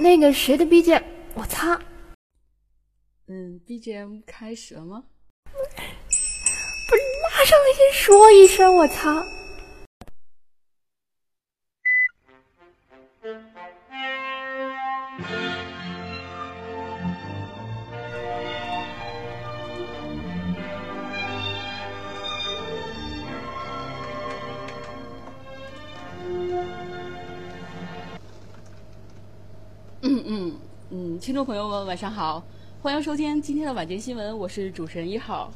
那个谁的 BGM，我擦！嗯，BGM 开始了吗？不是，马上来先说一声，我操！听众朋友们晚上好，欢迎收听今天的晚间新闻，我是主持人一号。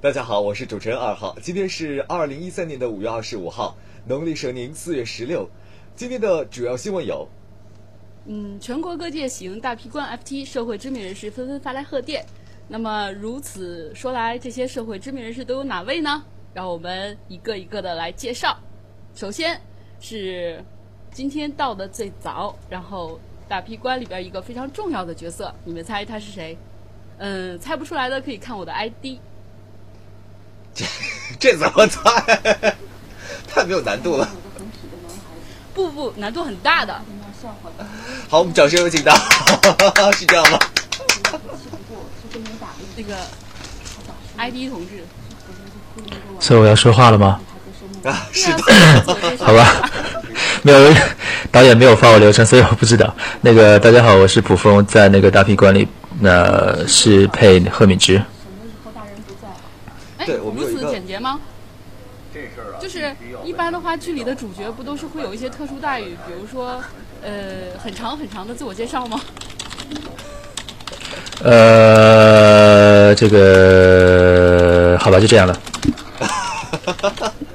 大家好，我是主持人二号。今天是二零一三年的五月二十五号，农历蛇年四月十六。今天的主要新闻有：嗯，全国各界喜迎大批关 FT，社会知名人士纷纷发来贺电。那么如此说来，这些社会知名人士都有哪位呢？让我们一个一个的来介绍。首先是今天到的最早，然后大批观里边一个非常重要的角色，你们猜他是谁？嗯，猜不出来的可以看我的 ID。这 这怎么猜？太没有难度了。不不，难度很大的。好，我们掌声有请到，是这样吗？那个 ID 同志，所以我要说话了吗？啊，是的。的 好吧，没有导演没有发我流程，所以我不知道。那个大家好，我是卜峰，在那个大批馆里，那是配贺敏之。哎，对我们有一个如此简洁吗？就是一般的话，剧里的主角不都是会有一些特殊待遇，比如说，呃，很长很长的自我介绍吗？呃，这个好吧，就这样了。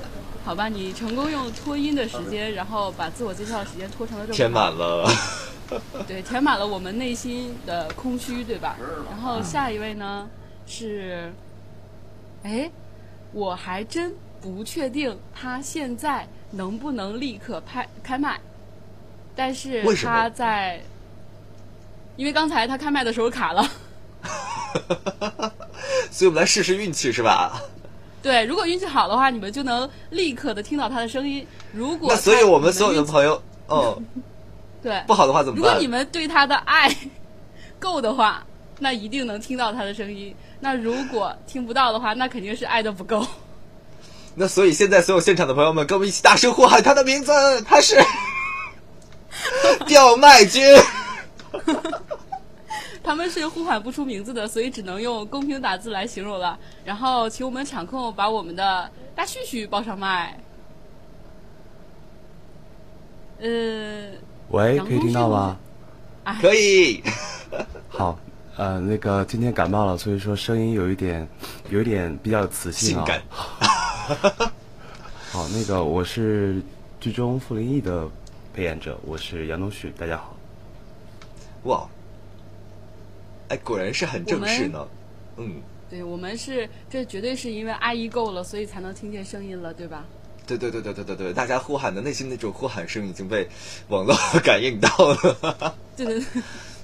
好吧，你成功用拖音的时间，然后把自我介绍的时间拖成了这么填满了。对，填满了我们内心的空虚，对吧？然后下一位呢是，哎，我还真不确定他现在能不能立刻拍开麦，但是他在，因为刚才他开麦的时候卡了。所以我们来试试运气，是吧？对，如果运气好的话，你们就能立刻的听到他的声音。如果那所以我们所有的朋友，嗯，对不好的话怎么办如果你？们对他的爱够的话，那一定能听到他的声音。那如果听不到的话，那肯定是爱的不够。那所以现在所有现场的朋友们，跟我们一起大声呼喊他的名字，他是 吊麦君。他们是呼喊不出名字的，所以只能用公屏打字来形容了。然后，请我们场控把我们的大旭旭报上麦。呃，喂，可以听到吗？哎，可以，好，呃，那个今天感冒了，所以说声音有一点，有一点比较有磁性啊。性感。好，那个我是剧中傅林毅的配演者，我是杨东旭，大家好。哇，哎，果然是很正式呢。嗯，对我们是，这绝对是因为阿姨够了，所以才能听见声音了，对吧？对对对对对对对，大家呼喊的内心那种呼喊声已经被网络 感应到了。对对对。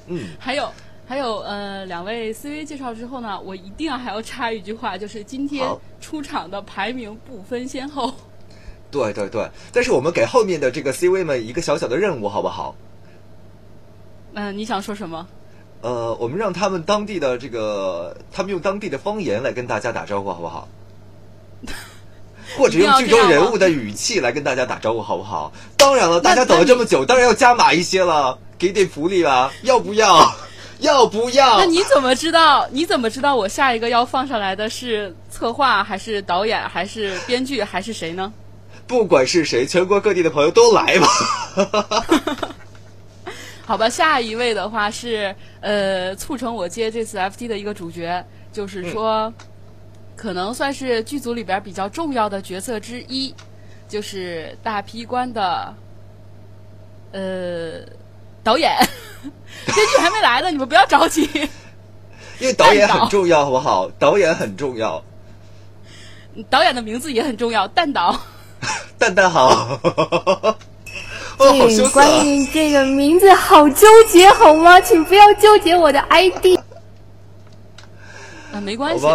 嗯，还有还有呃，两位 CV 介绍之后呢，我一定要还要插一句话，就是今天出场的排名不分先后。对对对，但是我们给后面的这个 C 位们一个小小的任务，好不好？嗯、你想说什么？呃，我们让他们当地的这个，他们用当地的方言来跟大家打招呼，好不好？或者用剧中人物的语气来跟大家打招呼，好不好？当然了，大家等了这么久，当然要加码一些了，给点福利吧，要不要？要不要？那你怎么知道？你怎么知道我下一个要放上来的是策划，还是导演，还是编剧，还是谁呢？不管是谁，全国各地的朋友都来吧。好吧，下一位的话是呃，促成我接这次 FT 的一个主角，就是说，可能算是剧组里边比较重要的角色之一，就是大批官的呃导演，编剧还没来呢，你们不要着急。因为导演很重要，好不好？导演很重要，导演的名字也很重要，蛋导。蛋蛋好。哦，好羞对，涩关。于这个名字好纠结，好吗？请不要纠结我的 ID。呃，没关系，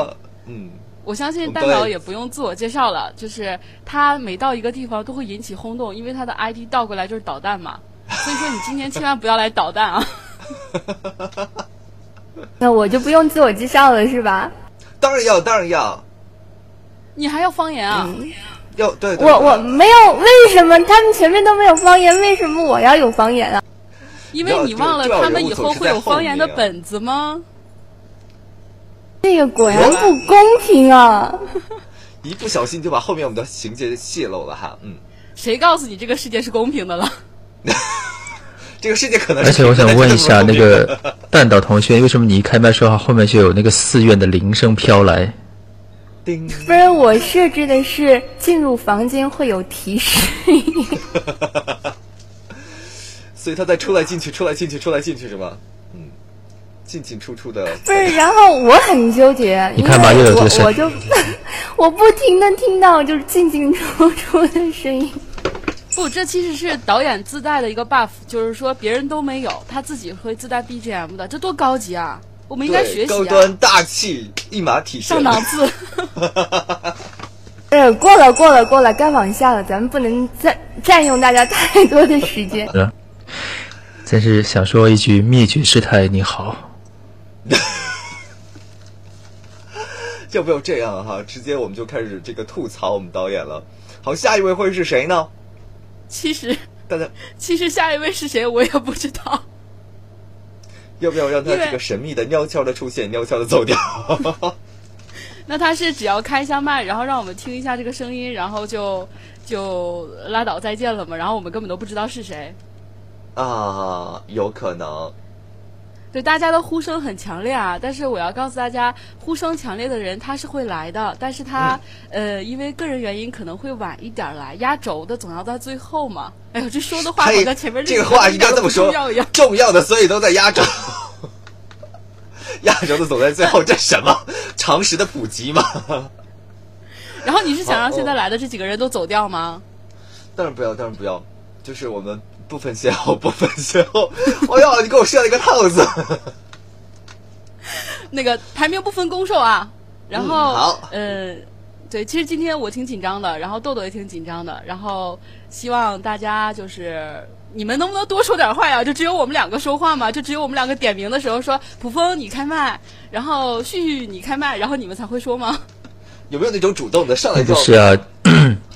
嗯，我相信我导演蛋导也不用自我介绍了，就是他每到一个地方都会引起轰动，因为他的 ID 倒过来就是导弹嘛。所以说你今天千万不要来捣蛋啊！那我就不用自我介绍了是吧？当然要，当然要，你还要方言啊？要对对我我没有，为什么他们前面都没有方言？为什么我要有方言啊？因为你忘了他们以后会有方言的本子吗？这个果然不公平啊！一不小心就把后面我们的情节泄露了哈，嗯。谁告诉你这个世界是公平的了？这个世界可能……而且我想问一下，那个 蛋岛同学，为什么你一开麦说话，后面就有那个寺院的铃声飘来？叮！不是我设置的是进入房间会有提示音，所以他在出来进去、出来进去、出来进去是吗？嗯，进进出出的。不是，然后我很纠结，你看吧，又有这个声，我就 我不停的听到就是进进出出的声音。不，这其实是导演自带的一个 buff，就是说别人都没有，他自己会自带 BGM 的，这多高级啊！我们应该学习啊！高端大气，一马体上档次。呃，过了过了过了，该往下了，咱们不能占占用大家太多的时间。嗯，真是想说一句灭绝师太你好。要不要这样哈？直接我们就开始这个吐槽我们导演了。好，下一位会是谁呢？其实，大家其实下一位是谁我也不知道。要不要让他这个神秘的悄悄的出现，悄悄的走掉？那他是只要开一下麦，然后让我们听一下这个声音，然后就就拉倒再见了嘛？然后我们根本都不知道是谁。啊，有可能。对大家的呼声很强烈啊，但是我要告诉大家，呼声强烈的人他是会来的，但是他、嗯、呃因为个人原因可能会晚一点来，压轴的总要在最后嘛。哎呦，这说的话好像前面这个话应该这么说，重要一样，重要的所以都在压轴，压轴的总在最后，这什么常识的普及吗？然后你是想让现在来的这几个人都走掉吗？当然不要，当然不要，就是我们。不分先后，不分先后。哎呀，你给我设了一个套子。那个排名不分公受啊。然后，嗯、好，呃，对，其实今天我挺紧张的，然后豆豆也挺紧张的，然后希望大家就是你们能不能多说点话呀？就只有我们两个说话嘛？就只有我们两个点名的时候说普风你开麦，然后旭旭你开麦，然后你们才会说吗？有没有那种主动的上来就？是啊。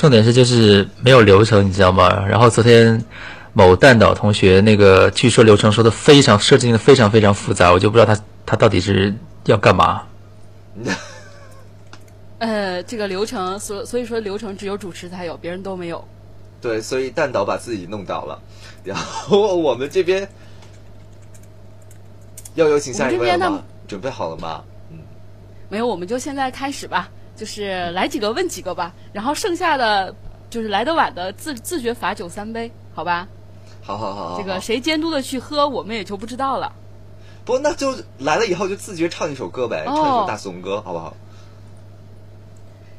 重点是就是没有流程，你知道吗？然后昨天某蛋岛同学那个，据说流程说的非常设计的非常非常复杂，我就不知道他他到底是要干嘛。呃，这个流程，所所以说流程只有主持才有，别人都没有。对，所以蛋岛把自己弄倒了，然后我们这边要有请下一位了吗？准备好了吗？嗯，没有，我们就现在开始吧。就是来几个问几个吧，然后剩下的就是来得晚的自自觉罚酒三杯，好吧？好好好好。这个谁监督的去喝，我们也就不知道了。不，那就来了以后就自觉唱一首歌呗，哦、唱一首大怂歌，好不好？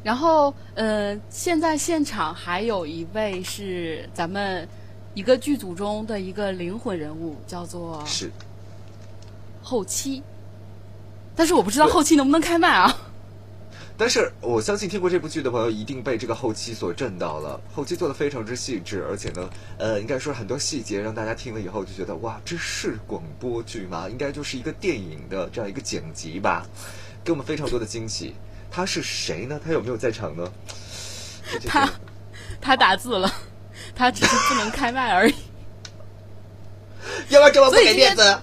然后，呃，现在现场还有一位是咱们一个剧组中的一个灵魂人物，叫做是后期，但是我不知道后期能不能开麦啊。但是我相信听过这部剧的朋友一定被这个后期所震到了，后期做的非常之细致，而且呢，呃，应该说很多细节让大家听了以后就觉得哇，这是广播剧吗？应该就是一个电影的这样一个剪辑吧，给我们非常多的惊喜。他是谁呢？他有没有在场呢？他他打字了，他只是不能开麦而已。要不然这么不给面子？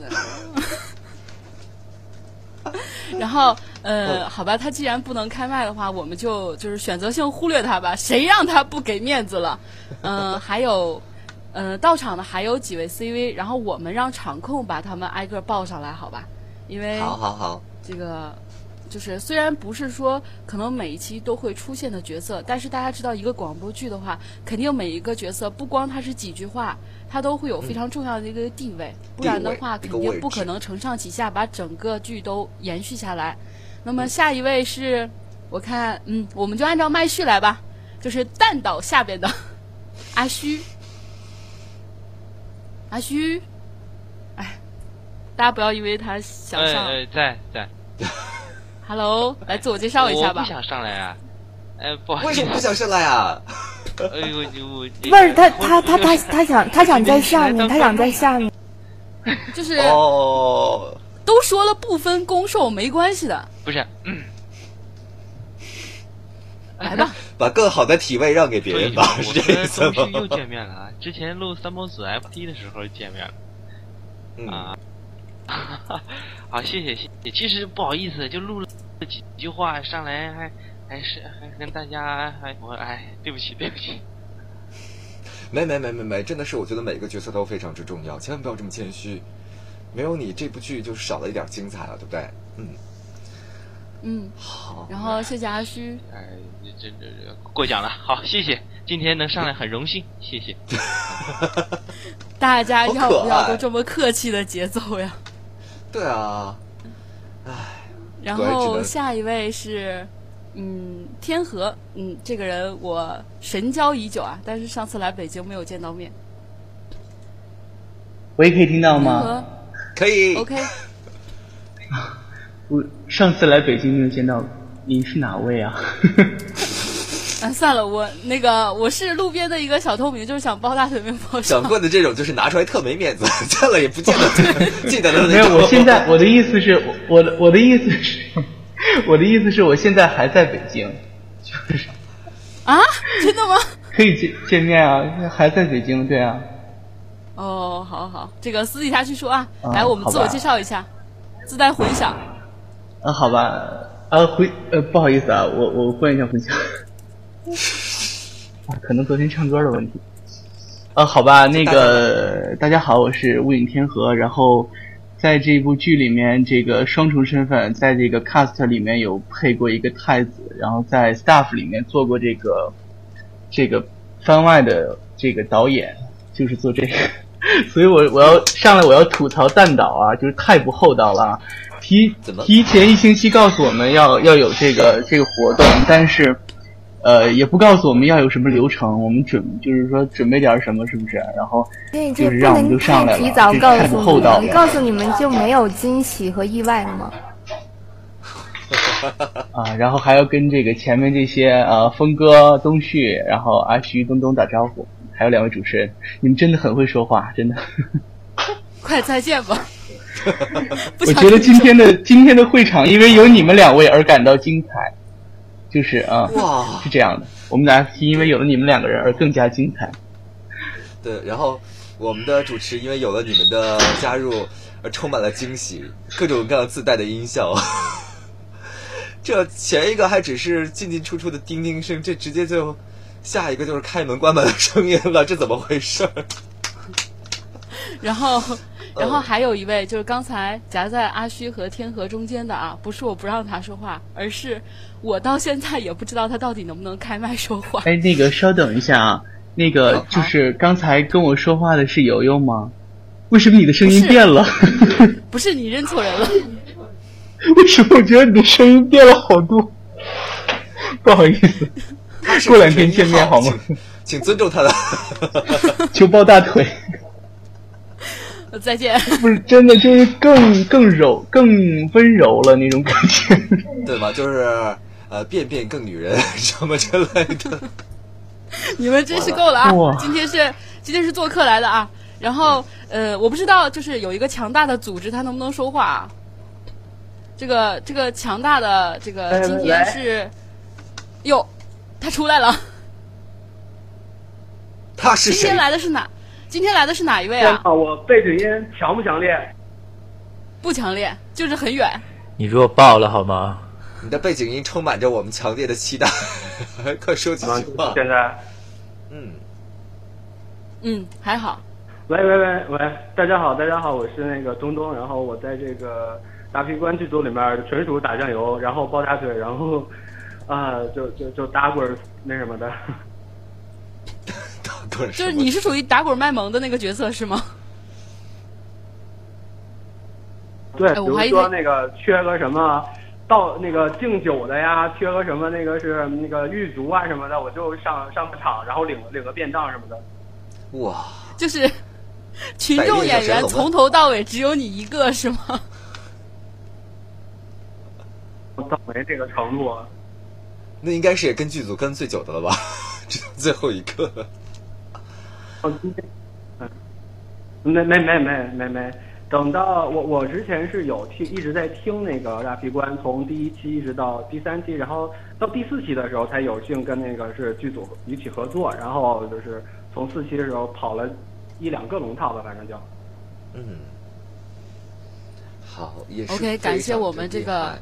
然后。呃，好吧，他既然不能开麦的话，我们就就是选择性忽略他吧。谁让他不给面子了？嗯、呃，还有，呃，到场的还有几位 CV，然后我们让场控把他们挨个报上来，好吧？因为好好好，这个就是虽然不是说可能每一期都会出现的角色，但是大家知道一个广播剧的话，肯定每一个角色不光他是几句话，他都会有非常重要的一个地位，嗯、不然的话肯定不可能承上启下把整个剧都延续下来。那么下一位是，我看，嗯，我们就按照麦序来吧，就是蛋岛下边的 阿虚，阿虚，哎，大家不要以为他想上，哎、哎在在，Hello，来自我介绍一下吧。我不想上来啊，哎，不好意思，为什么不想上来啊？哎呦，你我不是他他他他他想他想在下面，他想在下面。就是哦，都说了不分攻受，没关系的，不是，嗯，来吧。把更好的体位让给别人吧，我是这个意思和东旭又？见面了啊！之前录三毛子 FT 的时候见面了嗯，啊。好，谢谢谢谢。其实不好意思，就录了几句话，上来还还是还跟大家还我哎，对不起对不起。没没没没没，真的是我觉得每个角色都非常之重要，千万不要这么谦虚。没有你，这部剧就是少了一点精彩了，对不对？嗯，嗯，好。然后谢谢阿虚，哎，这这这过奖了，好，谢谢。今天能上来很荣幸，谢谢。大家要不要都这么客气的节奏呀？对啊，唉，然后下一位是，嗯，天河，嗯，这个人我神交已久啊，但是上次来北京没有见到面。喂，可以听到天吗？河可以。，OK，我上次来北京没有见到，您是哪位啊？啊，算了，我那个我是路边的一个小透明，就是想抱大腿没抱上想。过的这种就是拿出来特没面子，见了也不见得记得的没有。我现在我的意思是，我我的我的意思是，我的意思是我现在还在北京，就是啊，真的吗？可以见见面啊，还在北京，对啊。哦，好好，这个私底下去说啊。啊来，我们自我介绍一下，自带混响。啊，好吧，啊回呃不好意思啊，我我换一下混响。啊，可能昨天唱歌的问题。啊，好吧，那个大家好，我是雾影天河，然后在这部剧里面，这个双重身份，在这个 cast 里面有配过一个太子，然后在 staff 里面做过这个这个番外的这个导演，就是做这个，所以我我要上来我要吐槽蛋导啊，就是太不厚道了啊。提提前一星期告诉我们要要有这个这个活动，但是呃也不告诉我们要有什么流程，我们准就是说准备点什么是不是？然后就是让我们就上来了，太不告诉你们，厚道了告诉你们就没有惊喜和意外了吗？啊，然后还要跟这个前面这些呃峰哥、东旭，然后阿徐、东东打招呼，还有两位主持人，你们真的很会说话，真的。快再见吧。我觉得今天的今天的会场因为有你们两位而感到精彩，就是啊，哇是这样的，我们的 FT 因为有了你们两个人而更加精彩。对，然后我们的主持因为有了你们的加入而充满了惊喜，各种各样自带的音效。这前一个还只是进进出出的叮叮声，这直接就下一个就是开门关门的声音了，这怎么回事儿？然后，然后还有一位就是刚才夹在阿虚和天河中间的啊，不是我不让他说话，而是我到现在也不知道他到底能不能开麦说话。哎，那个稍等一下啊，那个就是刚才跟我说话的是游游吗？为什么你的声音不是变了？不是你认错人了，为什么我觉得你的声音变了好多？不好意思，他是过两天见面好吗？请请尊重他的。求抱大腿。再见。不是真的，就是更更柔、更温柔了那种感觉。对吧？就是呃，变变更女人 什么之类的。你们真是够了啊哇！今天是今天是做客来的啊。然后呃，我不知道就是有一个强大的组织，他能不能说话啊？这个这个强大的这个今天是，哟，他出来了。他是谁今天？来的是哪？今天来的是哪一位啊？啊，我背景音强不强烈？不强烈，就是很远。你弱爆了好吗？你的背景音充满着我们强烈的期待，快说几句话。现在，嗯，嗯，还好。喂喂喂喂，大家好，大家好，我是那个东东，然后我在这个大皮关剧组里面纯属打酱油，然后抱大腿，然后啊、就就就打滚那什么的。打滚就是你是属于打滚卖萌的那个角色是吗？对，比如哎我还以为说那个缺个什么倒那个敬酒的呀，缺个什么那个是那个狱卒啊什么的，我就上上个场，然后领领个便当什么的。哇，就是 群众演员从头到尾只有你一个是吗？到没这个程度，那应该是也跟剧组跟最久的了吧？这最后一个。哦，今天，嗯，没没没没没没，等到我我之前是有听一直在听那个大皮官，从第一期一直到第三期，然后到第四期的时候才有幸跟那个是剧组一起合作，然后就是从四期的时候跑了一两个龙套吧，反正就。嗯，好，也是 OK，感谢我们这个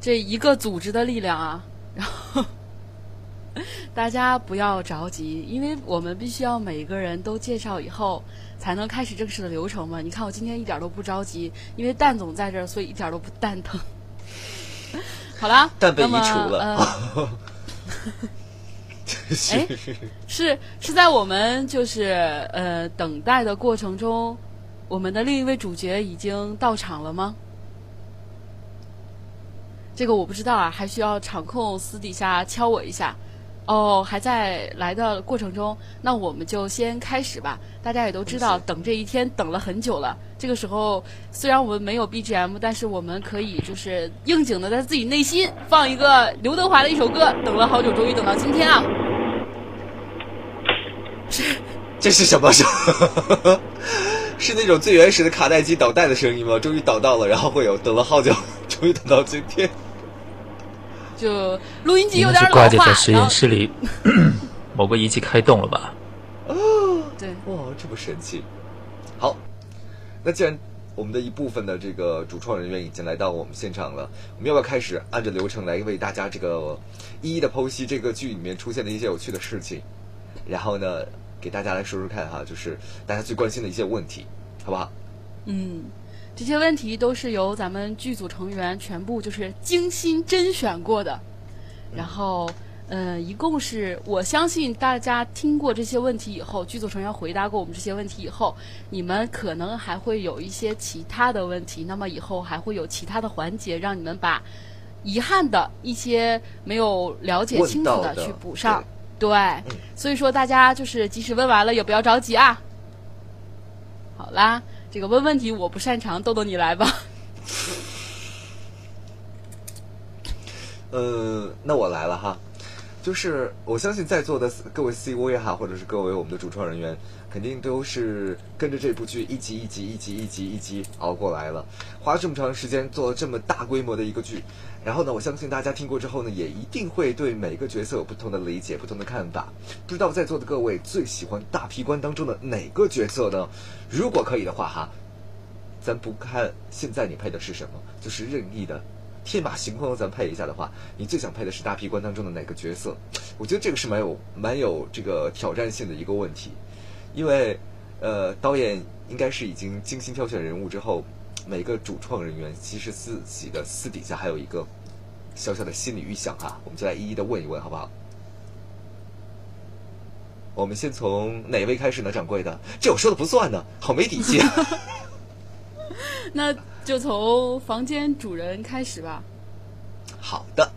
这一个组织的力量啊，然后大家不要着急，因为我们必须要每个人都介绍以后，才能开始正式的流程嘛。你看我今天一点都不着急，因为蛋总在这儿，所以一点都不蛋疼。好啦，蛋被移除了。呃 是哎是是在我们就是呃等待的过程中，我们的另一位主角已经到场了吗？这个我不知道啊，还需要场控私底下敲我一下。哦，还在来的过程中，那我们就先开始吧。大家也都知道，等这一天等了很久了。这个时候，虽然我们没有 BGM，但是我们可以就是应景的在自己内心放一个刘德华的一首歌。等了好久，终于等到今天啊！这是什么声？是那种最原始的卡带机导带的声音吗？终于导到了，然后会有等了好久，终于等到今天。就录音机有应点老该是挂姐在化，实然后验室里 某个仪器开动了吧？哦对，哇，这么神奇！好，那既然我们的一部分的这个主创人员已经来到我们现场了，我们要不要开始按照流程来为大家这个一一的剖析这个剧里面出现的一些有趣的事情，然后呢，给大家来说说看哈，就是大家最关心的一些问题，好不好？嗯，这些问题都是由咱们剧组成员全部就是精心甄选过的，然后。呃，一共是我相信大家听过这些问题以后，剧组成员回答过我们这些问题以后，你们可能还会有一些其他的问题，那么以后还会有其他的环节，让你们把遗憾的一些没有了解清楚的去补上。对，所以说大家就是即使问完了，也不要着急啊。好啦，这个问问题我不擅长，豆豆你来吧。呃，那我来了哈，就是我相信在座的各位 C 位哈，或者是各位我们的主创人员，肯定都是跟着这部剧一集一集一集一集一集熬过来了，花这么长时间做了这么大规模的一个剧，然后呢，我相信大家听过之后呢，也一定会对每个角色有不同的理解、不同的看法。不知道在座的各位最喜欢大皮官当中的哪个角色呢？如果可以的话哈，咱不看现在你配的是什么，就是任意的。天马行空，咱配一下的话，你最想配的是大皮官当中的哪个角色？我觉得这个是蛮有蛮有这个挑战性的一个问题，因为呃，导演应该是已经精心挑选人物之后，每个主创人员其实自己的私底下还有一个小小的心理预想哈，我们就来一一的问一问，好不好？我们先从哪位开始呢？掌柜的，这我说的不算呢，好没底气。啊 那就从房间主人开始吧。好的，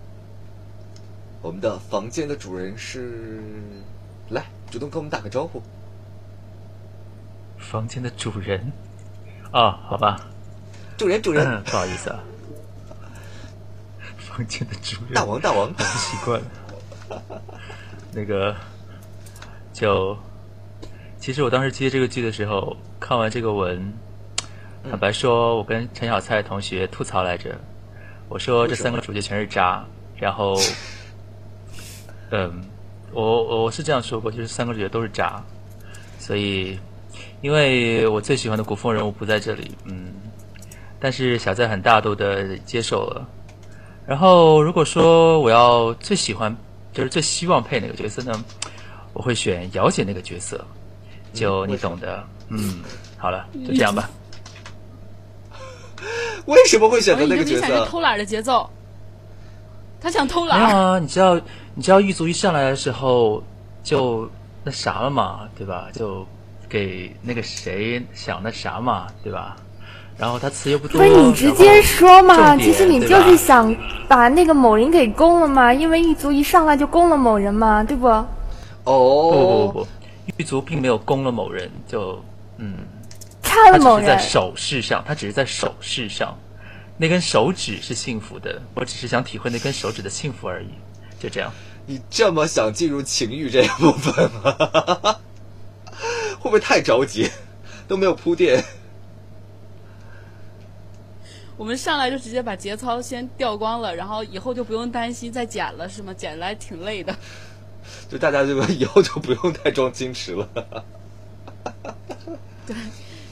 我们的房间的主人是，来主动跟我们打个招呼。房间的主人啊，好吧，主人，主人，不好意思啊，房间的主人，大王，大王，我不习惯。那个，就其实我当时接这个剧的时候，看完这个文，坦白说，我跟陈小菜同学吐槽来着，我说这三个主角全是渣，然后，嗯，我我我是这样说过，就是三个主角都是渣，所以因为我最喜欢的古风人物不在这里，嗯，但是小在很大度的接受了。然后如果说我要最喜欢，就是最希望配哪个角色呢？我会选姚姐那个角色，就你懂的。嗯，好了，就这样吧。为什么会选择那个角色？明显是偷懒的节奏，他想偷没有懒。啊，你知道，你知道狱卒一上来的时候就那啥了嘛，对吧？就给那个谁想那啥嘛，对吧？然后他词又不多，不是你直接说嘛？其实你就是想把那个某人给攻了嘛，因为狱卒一上来就攻了某人嘛，对不？哦，不不不不，狱卒并没有攻了某人，就嗯，差了某人，是在手势上，他只是在手势上，那根手指是幸福的，我只是想体会那根手指的幸福而已，就这样。你这么想进入情欲这一部分吗？会不会太着急，都没有铺垫？我们上来就直接把节操先掉光了，然后以后就不用担心再剪了，是吗？剪来挺累的。就大家这个以后就不用再装矜持了。对，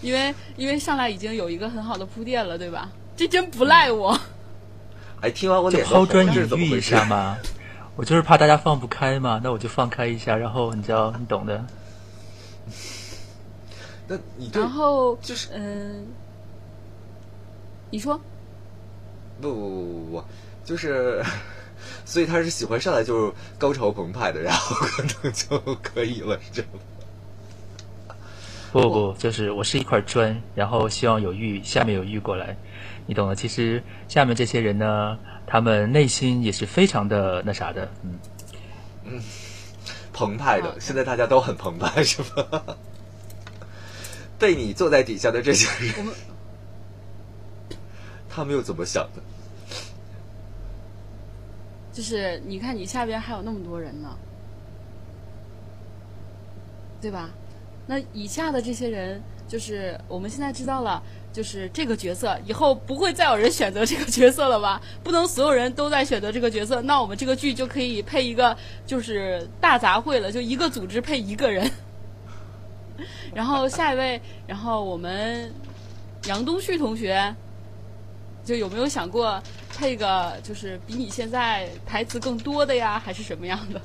因为因为上来已经有一个很好的铺垫了，对吧？这真不赖我。哎，听完我就脸抛砖引玉一下？嘛。我就是怕大家放不开嘛，那我就放开一下，然后你知道，你懂的。那你对然后就是嗯、你说不不不不不，就是，所以他是喜欢上来就是高潮澎湃的，然后可能就可以了，是这样吗？不不不，就是我是一块砖，然后希望有玉，下面有玉过来，你懂的。其实下面这些人呢，他们内心也是非常的那啥的，嗯嗯，澎湃的，现在大家都很澎湃，是吧？被你坐在底下的这些人，我们他们又怎么想的？就是你看你下边还有那么多人呢，对吧？那以下的这些人，就是我们现在知道了，就是这个角色以后不会再有人选择这个角色了吧？不能所有人都在选择这个角色，那我们这个剧就可以配一个就是大杂烩了，就一个组织配一个人。然后下一位，然后我们杨东旭同学，就有没有想过配个就是比你现在台词更多的呀，还是什么样的？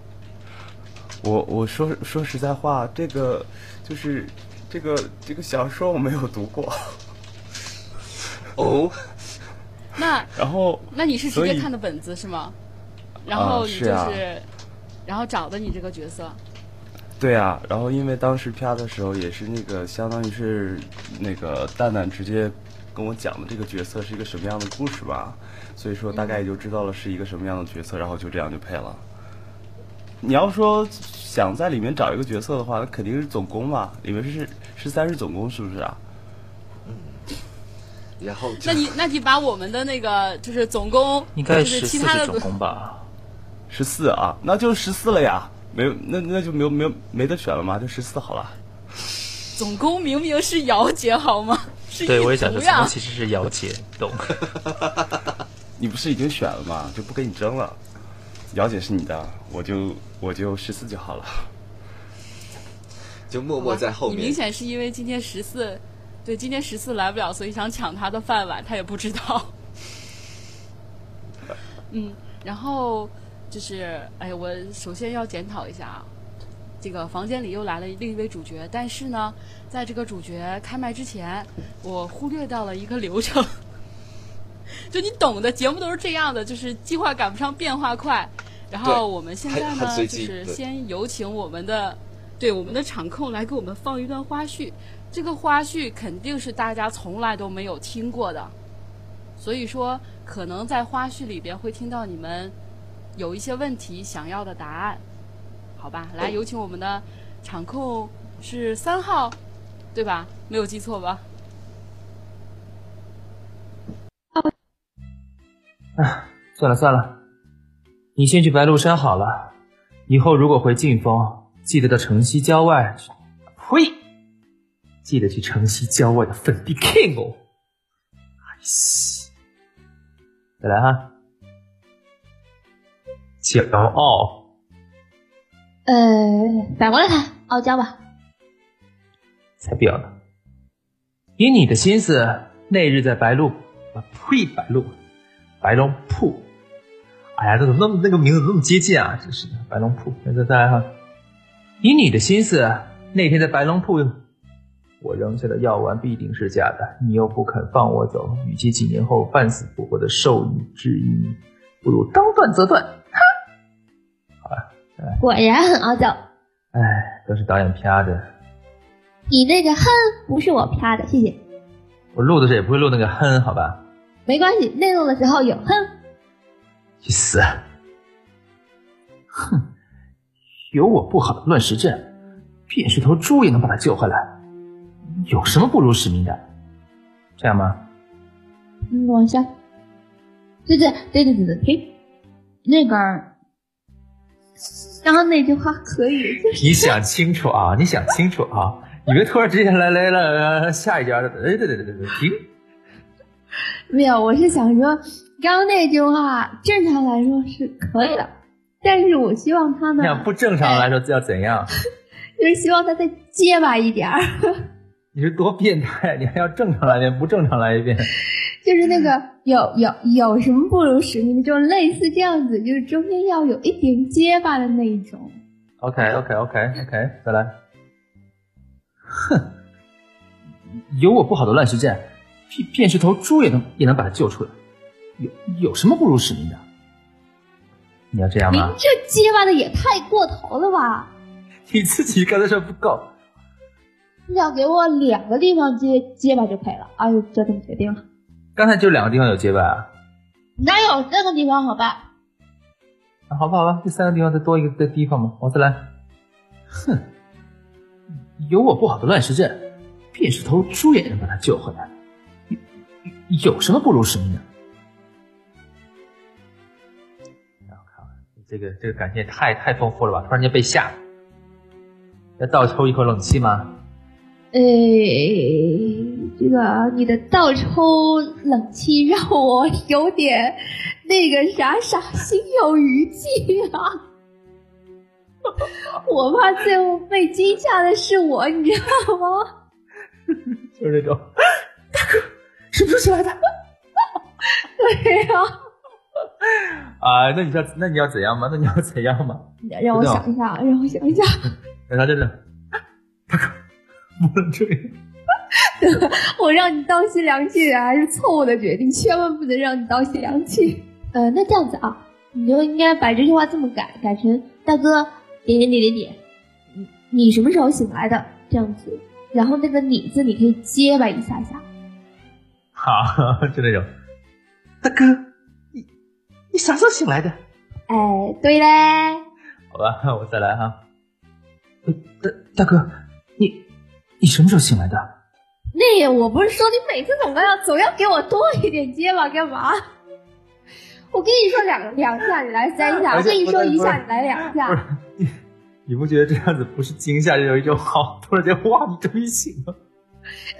我我说说实在话，这个就是这个这个小说我没有读过，哦，那 然后那你是直接看的本子是吗？然后你就是，是啊然后找的你这个角色，对啊，然后因为当时啪的时候也是那个相当于是那个蛋蛋直接跟我讲的这个角色是一个什么样的故事吧，所以说大概也就知道了是一个什么样的角色，然后就这样就配了。你要说想在里面找一个角色的话，那肯定是总攻嘛，里面是十三是总攻是不是啊？嗯然后那你那你把我们的那个就是总攻，应该就是十四其他的是总攻吧？十四啊，那就十四了呀，没有那那就没有没有没得选了嘛，就十四好了。总攻明明是姚姐好吗？是对，我也想说，图呀总攻。其实是姚姐，懂？你不是已经选了吗？就不跟你争了。姚姐是你的，我就我就十四就好了。就默默在后面你明。显是因为今天十四，对，今天十四来不了，所以想抢他的饭碗，他也不知道。嗯，然后就是，哎，我首先要检讨一下啊，这个房间里又来了另一位主角，但是呢，在这个主角开麦之前，我忽略掉了一个流程。就你懂的，节目都是这样的，就是计划赶不上变化快。然后我们现在呢，就是先有请我们的对我们的场控来给我们放一段花絮。这个花絮肯定是大家从来都没有听过的，所以说可能在花絮里边会听到你们有一些问题想要的答案，好吧？来，哦有请我们的场控是三号，对吧？没有记错吧？算了算了，你先去白鹿山好了。以后如果回晋风，记得到城西郊外去。呸！记得去城西郊外的粉地 King 哦。哎西，再来哈。骄傲，呃，反过来看，傲娇吧。才不要呢！以你的心思，那日在白鹿，啊呸，白鹿，白龙铺。哎呀，这怎么那么那个名字那么接近啊？真是的，白龙铺。那再再来哈，以你的心思，那天在白龙铺，我扔下的药丸必定是假的，你又不肯放我走，与其几年后半死不活的受你质疑，不如当断则断。果然很傲娇。哎，都是导演啪的，你那个哼不是我啪的，谢谢。我录的时候也不会录那个哼，好吧？没关系，内录的时候有哼。去死！哼，有我不好的乱石阵，便是头猪也能把他救回来，有什么不辱使命的？这样吗？嗯，往下。对对对对对对，呸！那个刚刚那句话可以，你想清楚啊，你想清楚啊，你别突然之间来来了下一家的，哎，对对对对对，停。没有，我是想说，刚刚那句话正常来说是可以的，但是我希望他呢，不正常来说要怎样？就是希望他再结巴一点儿，你是多变态？你还要正常来一遍，不正常来一遍？就是那个有有有什么不如使命的，就类似这样子，就是中间要有一点结巴的那一种。OK OK OK OK，再来。哼，有我不好的乱世剑，便便是头猪也能也能把他救出来。有有什么不如使命的？你要这样吗您？这结巴的也太过头了吧？你自己刚才说不够，你要给我两个地方结结巴就可以了。哎呦，就这么决定了。刚才就两个地方有结巴啊。哪有三个地方好吧？啊好吧好吧，第三个地方再多一个的地方嘛，我再来。哼，有我不好的乱石阵，便是头猪也能把他救回来。有有什么不如使命的？哎我靠，这个这个感情也太太丰富了吧！突然间被吓，要倒抽一口冷气吗？呃，这个你的倒抽冷气让我有点那个啥啥，心有余悸啊！我怕最后被惊吓的是我，你知道吗？就是那种，大哥，什么时候起来的？对呀、啊，那你要那你要怎样吗？那你要怎样吗？让我想一下，让我想一下。让他真的，大哥，不能这样。我让你倒吸凉气的还是错误的决定，千万不能让你倒吸凉气。呃，那这样子啊，你就应该把这句话这么改，改成大哥点点点点点，你你什么时候醒来的？这样子，然后那个你字你可以结巴一下下。好，就那种，大哥，你你啥时候醒来的？哎，对嘞，好吧，我再来哈。呃大大哥，你你什么时候醒来的？那我不是说你每次总要总要给我多一点结巴干嘛？我跟你说两两下，你来三下；我跟你说一下，你来两下。你你不觉得这样子不是惊吓，有一种好，突然间哇，你终于醒了。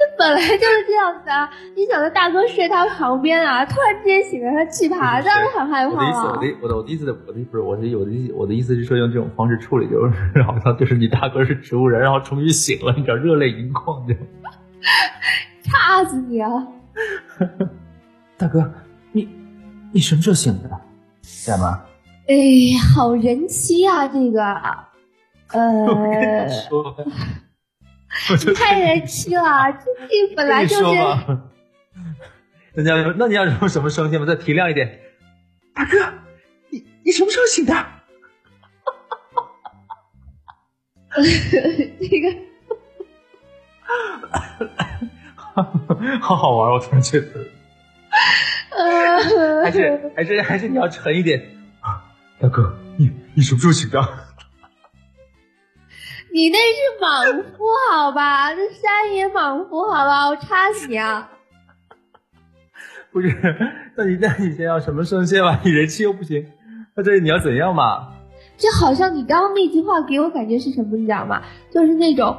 那 本来就是这样子啊！你想着大哥睡他旁边啊，突然之间醒了，他气他，当然很害怕我的意思，我的。我的意思，我的不是我的我的我的意思是说用这种方式处理，就 是好像就是你大哥是植物人，然后终于醒了，你知道热泪盈眶这样。差死你啊！大哥，你你什么时候醒的？这样吗？哎，好人妻啊，这个，呃，太人气了，这这本来就是。嘛。那你要那你要用什么声线吗？再提亮一点。大哥，你你什么时候醒的？这个好好玩，我突然觉得，呃，还是还是还是你要沉一点。大哥，你你什么时候醒的？你那是莽夫好吧？这山野莽夫好吧？我插死你啊！不是，那你那你先要什么声线吧？你人气又不行，那这你要怎样嘛？就好像你刚刚那句话给我感觉是什么，你知道吗？就是那种，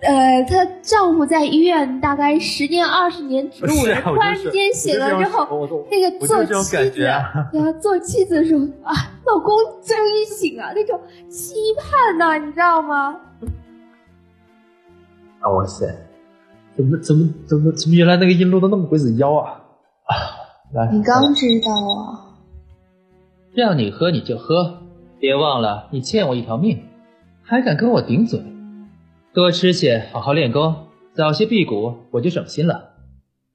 呃，她丈夫在医院大概十年二十年植物人，啊突然之间醒了之后，那个做这种感妻子，觉啊对啊，做妻子的时候啊，老公终于醒了，那种期盼呐、你知道吗？啊，哇塞，怎么怎么怎么怎么原来那个音录的那么鬼子妖啊！啊，来，你刚知道啊？让你喝你就喝，别忘了你欠我一条命，还敢跟我顶嘴？多吃些，好好练功，早些辟谷，我就省心了。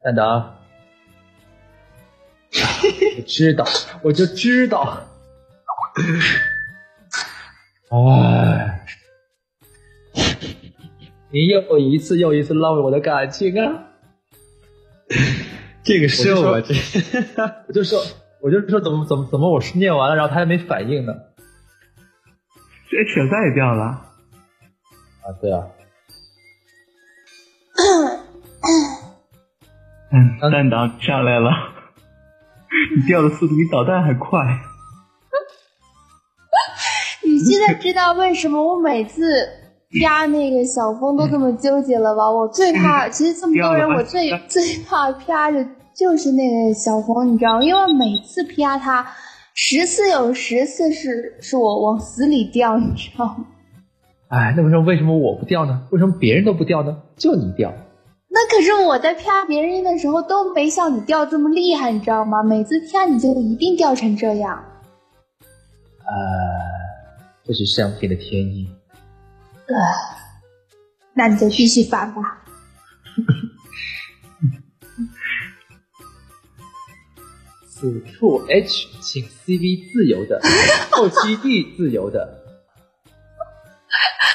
蛋岛，我知道，我就知道。哎，你又一次又一次浪费我的感情啊！这个是我我就说 我就说，我就说怎么怎么怎么我是念完了，然后他还没反应呢？这扯淡也掉了。啊，对啊，嗯，蛋党上来了，你掉的速度比导弹还快。你现在知道为什么我每次压那个小风都这么纠结了吧？我最怕，其实这么多人，我最最怕啪的就是那个小峰，你知道吗？因为每次啪他十次有十次是是我往死里掉，你知道吗？哎，那为什么为什么我不掉呢？为什么别人都不掉呢？就你掉？那可是我在啪别人的时候都没像你掉这么厉害，你知道吗？每次啪你就一定掉成这样。呃，这是上天的天意。呃，那你就继续发吧。此处 H 请 CV 自由的，后期 D 自由的。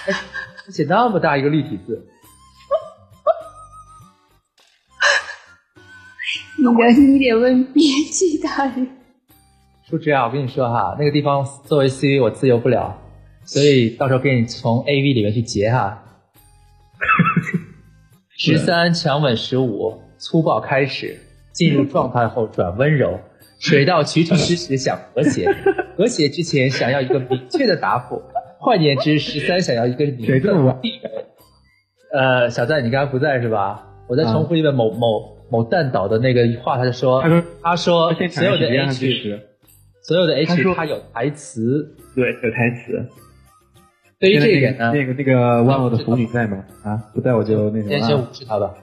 哎，写那么大一个立体字。你能你得问编辑大人。叔侄啊，我跟你说哈，那个地方作为 CV 我自由不了，所以到时候给你从 AV 里面去截哈。十三强吻十五，粗暴开始，进入状态后转温柔，水到渠成之时想和谐，和谐之前想要一个明确的答复。换言之，十三想要一个明确的地位。呃，小赞，你刚刚不在是吧？我再重复一遍某某。某蛋岛的那个话，他就说，他说，他说所有的 H，所有的 H，他有台词，对，有台词。对于这一点呢，那个那个万恶的腐女在吗？啊，不在我就那个。先先无视他吧。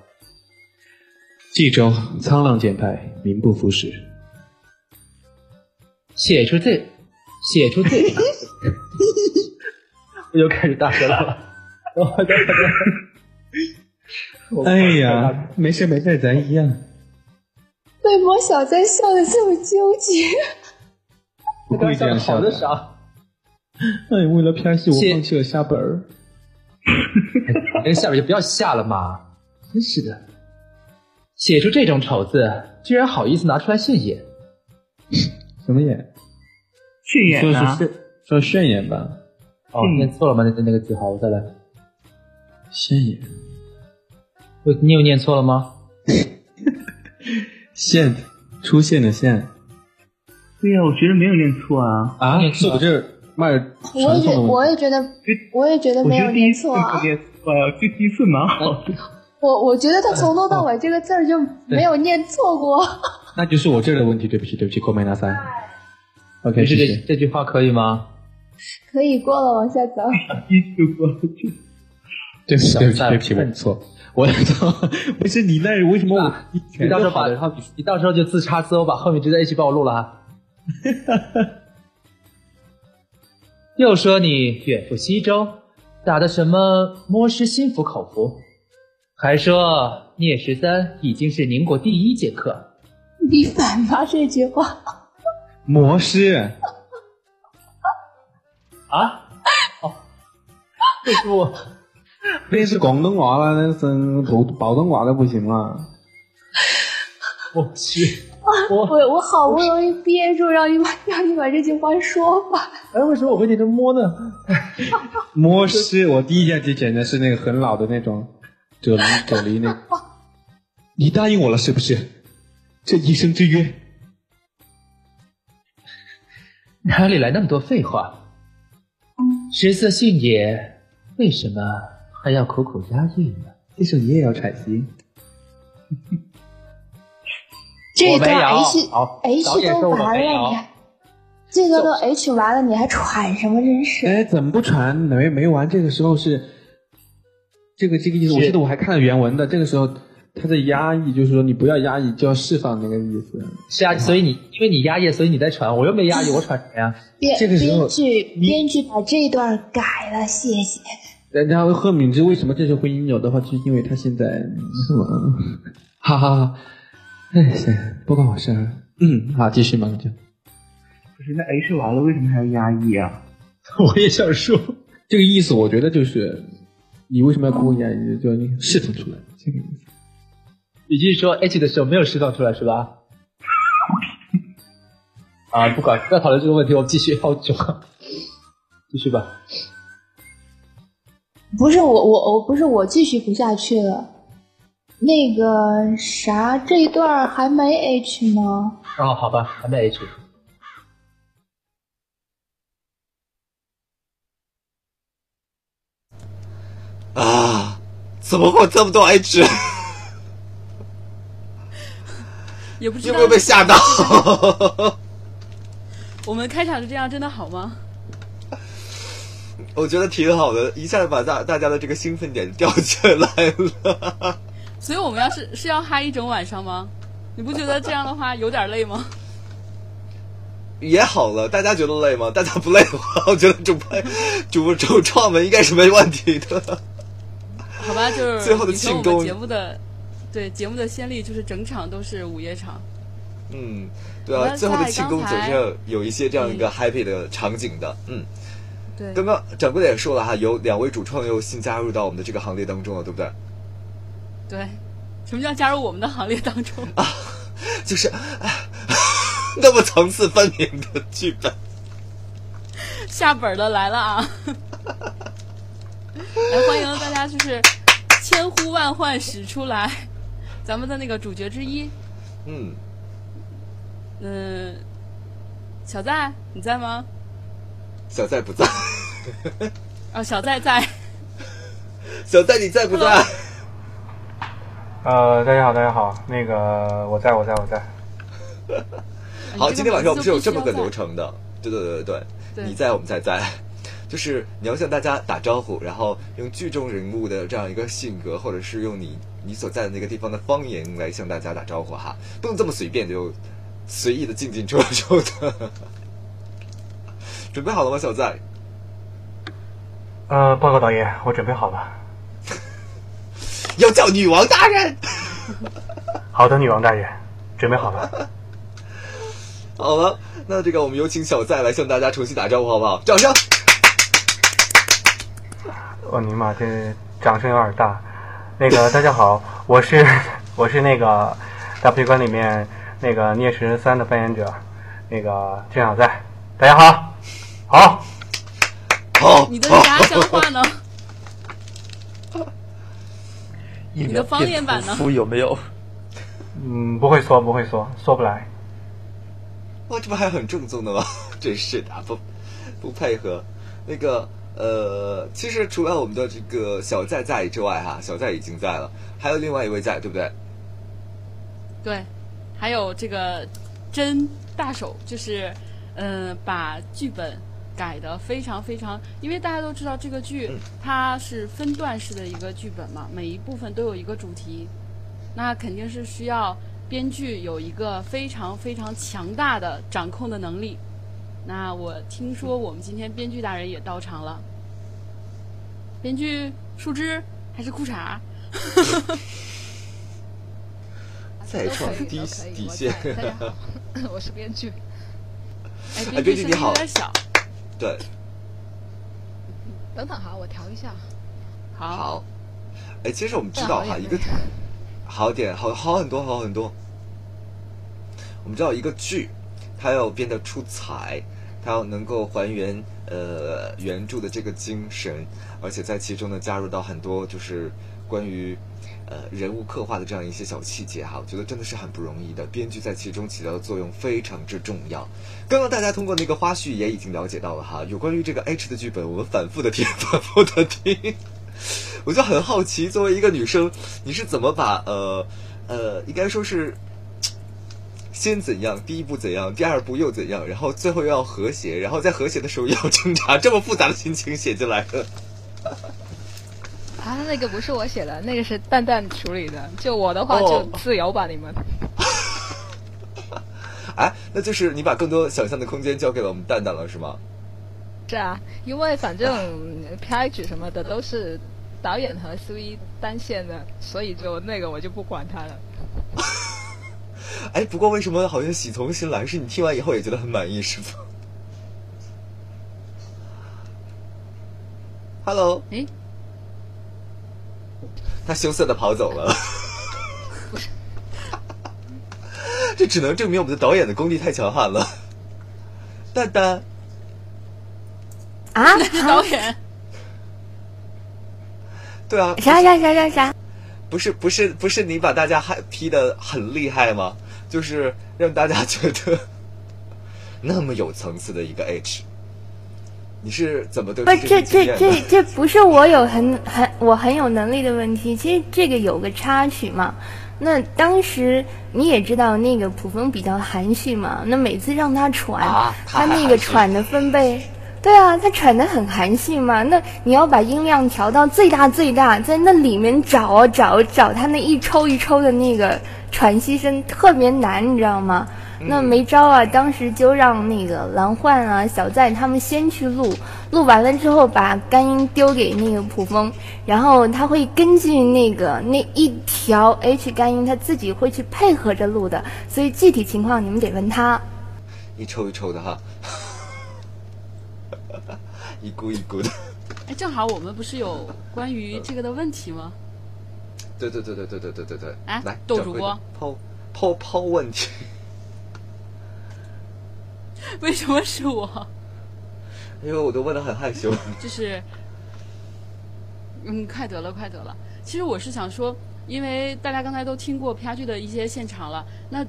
冀州沧浪剑派，名不副实。写出这，写出这，我又开始大声了。哎呀，没事没事，咱一样。为毛小三笑的这么纠结？不会这样笑的。啥？哎，为了拍戏，我放弃了下本儿。那下本就不要下了嘛！真是的，写出这种丑字，居然好意思拿出来现眼？什么眼？炫眼啊？说是说炫眼吧？哦，念错了吗？那那个句号，我再来。现眼。我你有念错了吗？现出现的现。对呀，我觉得没有念错啊。啊？是不是卖我也我也觉得，我也觉得没有念错啊。念错啊，这第一次蛮好的。我 我觉得他从头到尾这个字儿就没有念错过。那就是我这儿的问题，对不起，对不起，过麦纳三。OK，这这句话可以吗？可以过了，往下走。一就 过去。对不起，对不起，对不起，我错。我操！不是你那为什么我你到时候把你到时候就自插自我把后面直接一起帮我录了啊。又说你远赴西周打的什么摸师心服口服，还说聂十三已经是宁国第一剑客。你反吗这句话？魔师啊？哦，这不。那是广东话了，那是普普通话都不行了。我去，我我我好不容易憋住，让你把 让你把这句话说吧。哎，为什么我会念成摸呢？摸是，我第一件就捡的是那个很老的那种，啫喱啫喱那。你答应我了是不是？这一生之约。哪里来那么多废话？食色性也，为什么？还要苦苦押韵呢，这首你也要采集。这段 H H 都完了，你这个都 H 完了，你还喘什么？真是！哎，怎么不喘？没没完？这个时候是这个这个意思。我记得我还看了原文的，这个时候他在压抑，就是说你不要压抑，就要释放那个意思。是啊，所以你因为你压抑，所以你在喘。我又没压抑，我喘什么呀？编这个时候编剧编剧把这段改了，谢谢。然后贺敏之为什么这时候会阴有的话，就是因为他现在什么？哈哈哈！哎，行，不关我事儿。嗯，好，继续嘛，就。不是，那 H 完了，为什么还要压抑啊？我也想说，这个意思，我觉得就是你为什么要故意压抑，就你释放出来，这个意思。也就是说，H 的时候没有释放出来是吧？啊，不管不要讨论这个问题，我继续好久，继续吧。不是我，我我不是我，继续不下去了。那个啥，这一段还没 H 吗？哦，好吧，还没 H。啊，怎么会这么多 H？也不知道有没有被吓到？我们开场是这样，真的好吗？我觉得挺好的，一下子把大大家的这个兴奋点吊起来了。所以我们要是是要嗨一整晚上吗？你不觉得这样的话有点累吗？也好了，大家觉得累吗？大家不累的话，我觉得主拍主主创们应该是没问题的。好吧，就是最后的庆功节目的对节目的先例就是整场都是午夜场。嗯，对啊，最后的庆功总是有一些这样一个 happy 的场景的。嗯，对。刚刚掌柜的也说了哈，有两位主创又新加入到我们的这个行列当中了，对不对？对，什么叫加入我们的行列当中啊？就是那么层次分明的剧本，下本的来了啊！来欢迎大家，就是千呼万唤始出来，咱们的那个主角之一。嗯嗯，小在你在吗？小在不在？哦，小在在。小在你在不在？呃，大家好，大家好，那个我在我在我在。好，今天晚上我们是有这么个流程的，对对对对对，你在我们在在，就是你要向大家打招呼，然后用剧中人物的这样一个性格，或者是用你你所在的那个地方的方言来向大家打招呼哈，不能这么随便就随意的进进出出的。准备好了吗，小在？呃，报告导演，我准备好了。要叫女王大人。好的，女王大人，准备好了。好了，那这个我们有请小在来向大家重新打招呼，好不好？掌声！我，尼玛，这掌声有点大。那个大家好，我是 我是那个大皮馆里面那个聂食人三的扮演者，那个郑小在。大家好，好，好。你的家乡话呢？你的方言版呢？有没有？嗯，不会说，不会说，说不来。哇，这不还很正宗的吗？真是的，不不配合。那个呃，其实除了我们的这个小在在之外，哈，小在已经在了，还有另外一位在，对不对？对，还有这个真大手，就是嗯、呃，把剧本改的非常非常，因为大家都知道这个剧、嗯它是分段式的一个剧本嘛，每一部分都有一个主题，那肯定是需要编剧有一个非常非常强大的掌控的能力。那我听说我们今天编剧大人也到场了，编剧树枝还是裤衩？再创低底线。大家好，我是编剧。哎，哎，编剧你好有点小。对，等等哈，我调一下。好。好。哎，其实我们知道哈，一个好点，好好很多，好很多。我们知道一个剧，它要变得出彩，它要能够还原呃原著的这个精神，而且在其中呢加入到很多就是关于呃人物刻画的这样一些小细节哈，我觉得真的是很不容易的。编剧在其中起到的作用非常之重要。刚刚大家通过那个花絮也已经了解到了哈，有关于这个 H 的剧本，我们反复的听，反复的听。我就很好奇，作为一个女生，你是怎么把呃呃，应该说是先怎样，第一步怎样，第二步又怎样，然后最后又要和谐，然后在和谐的时候又要挣扎，这么复杂的心情写进来的。啊，那个不是我写的，那个是蛋蛋处理的。就我的话就自由吧，你们。哎，那就是你把更多想象的空间交给了我们蛋蛋了，是吗？是啊，因为反正 PH 什么的都是导演和苏一单线的，所以就那个我就不管他了。哎，不过为什么好像喜从心来？是你听完以后也觉得很满意，是吗？Hello，哎，他羞涩的跑走了。这只能证明我们的导演的功力太强悍了。蛋蛋。啊，那是导演。对啊。啥啥啥啥啥？不是不是不是你把大家害批的很厉害吗？就是让大家觉得那么有层次的一个 H。你是怎么对不出，这这这？这这不是我有很很我很有能力的问题，其实这个有个插曲嘛。那当时你也知道，那个普风比较含蓄嘛，那每次让他喘，啊他他那个喘的分贝，对啊，他喘的很含蓄嘛。那你要把音量调到最大最大，在那里面找啊找找他那一抽一抽的那个喘息声，特别难，你知道吗？那没招啊，当时就让那个蓝焕啊、小赞他们先去录，录完了之后把干音丢给那个普风，然后他会根据那个那一条 H 干音，他自己会去配合着录的，所以具体情况你们得问他。一抽一抽的哈，一股一股的。哎，正好我们不是有关于这个的问题吗？对对对对对对对对对。哎来，掌柜的窦主播抛抛抛问题。为什么是我？因为我都问的很害羞。就是，嗯，快得了，快得了。其实我是想说，因为大家刚才都听过啪剧的一些现场了，那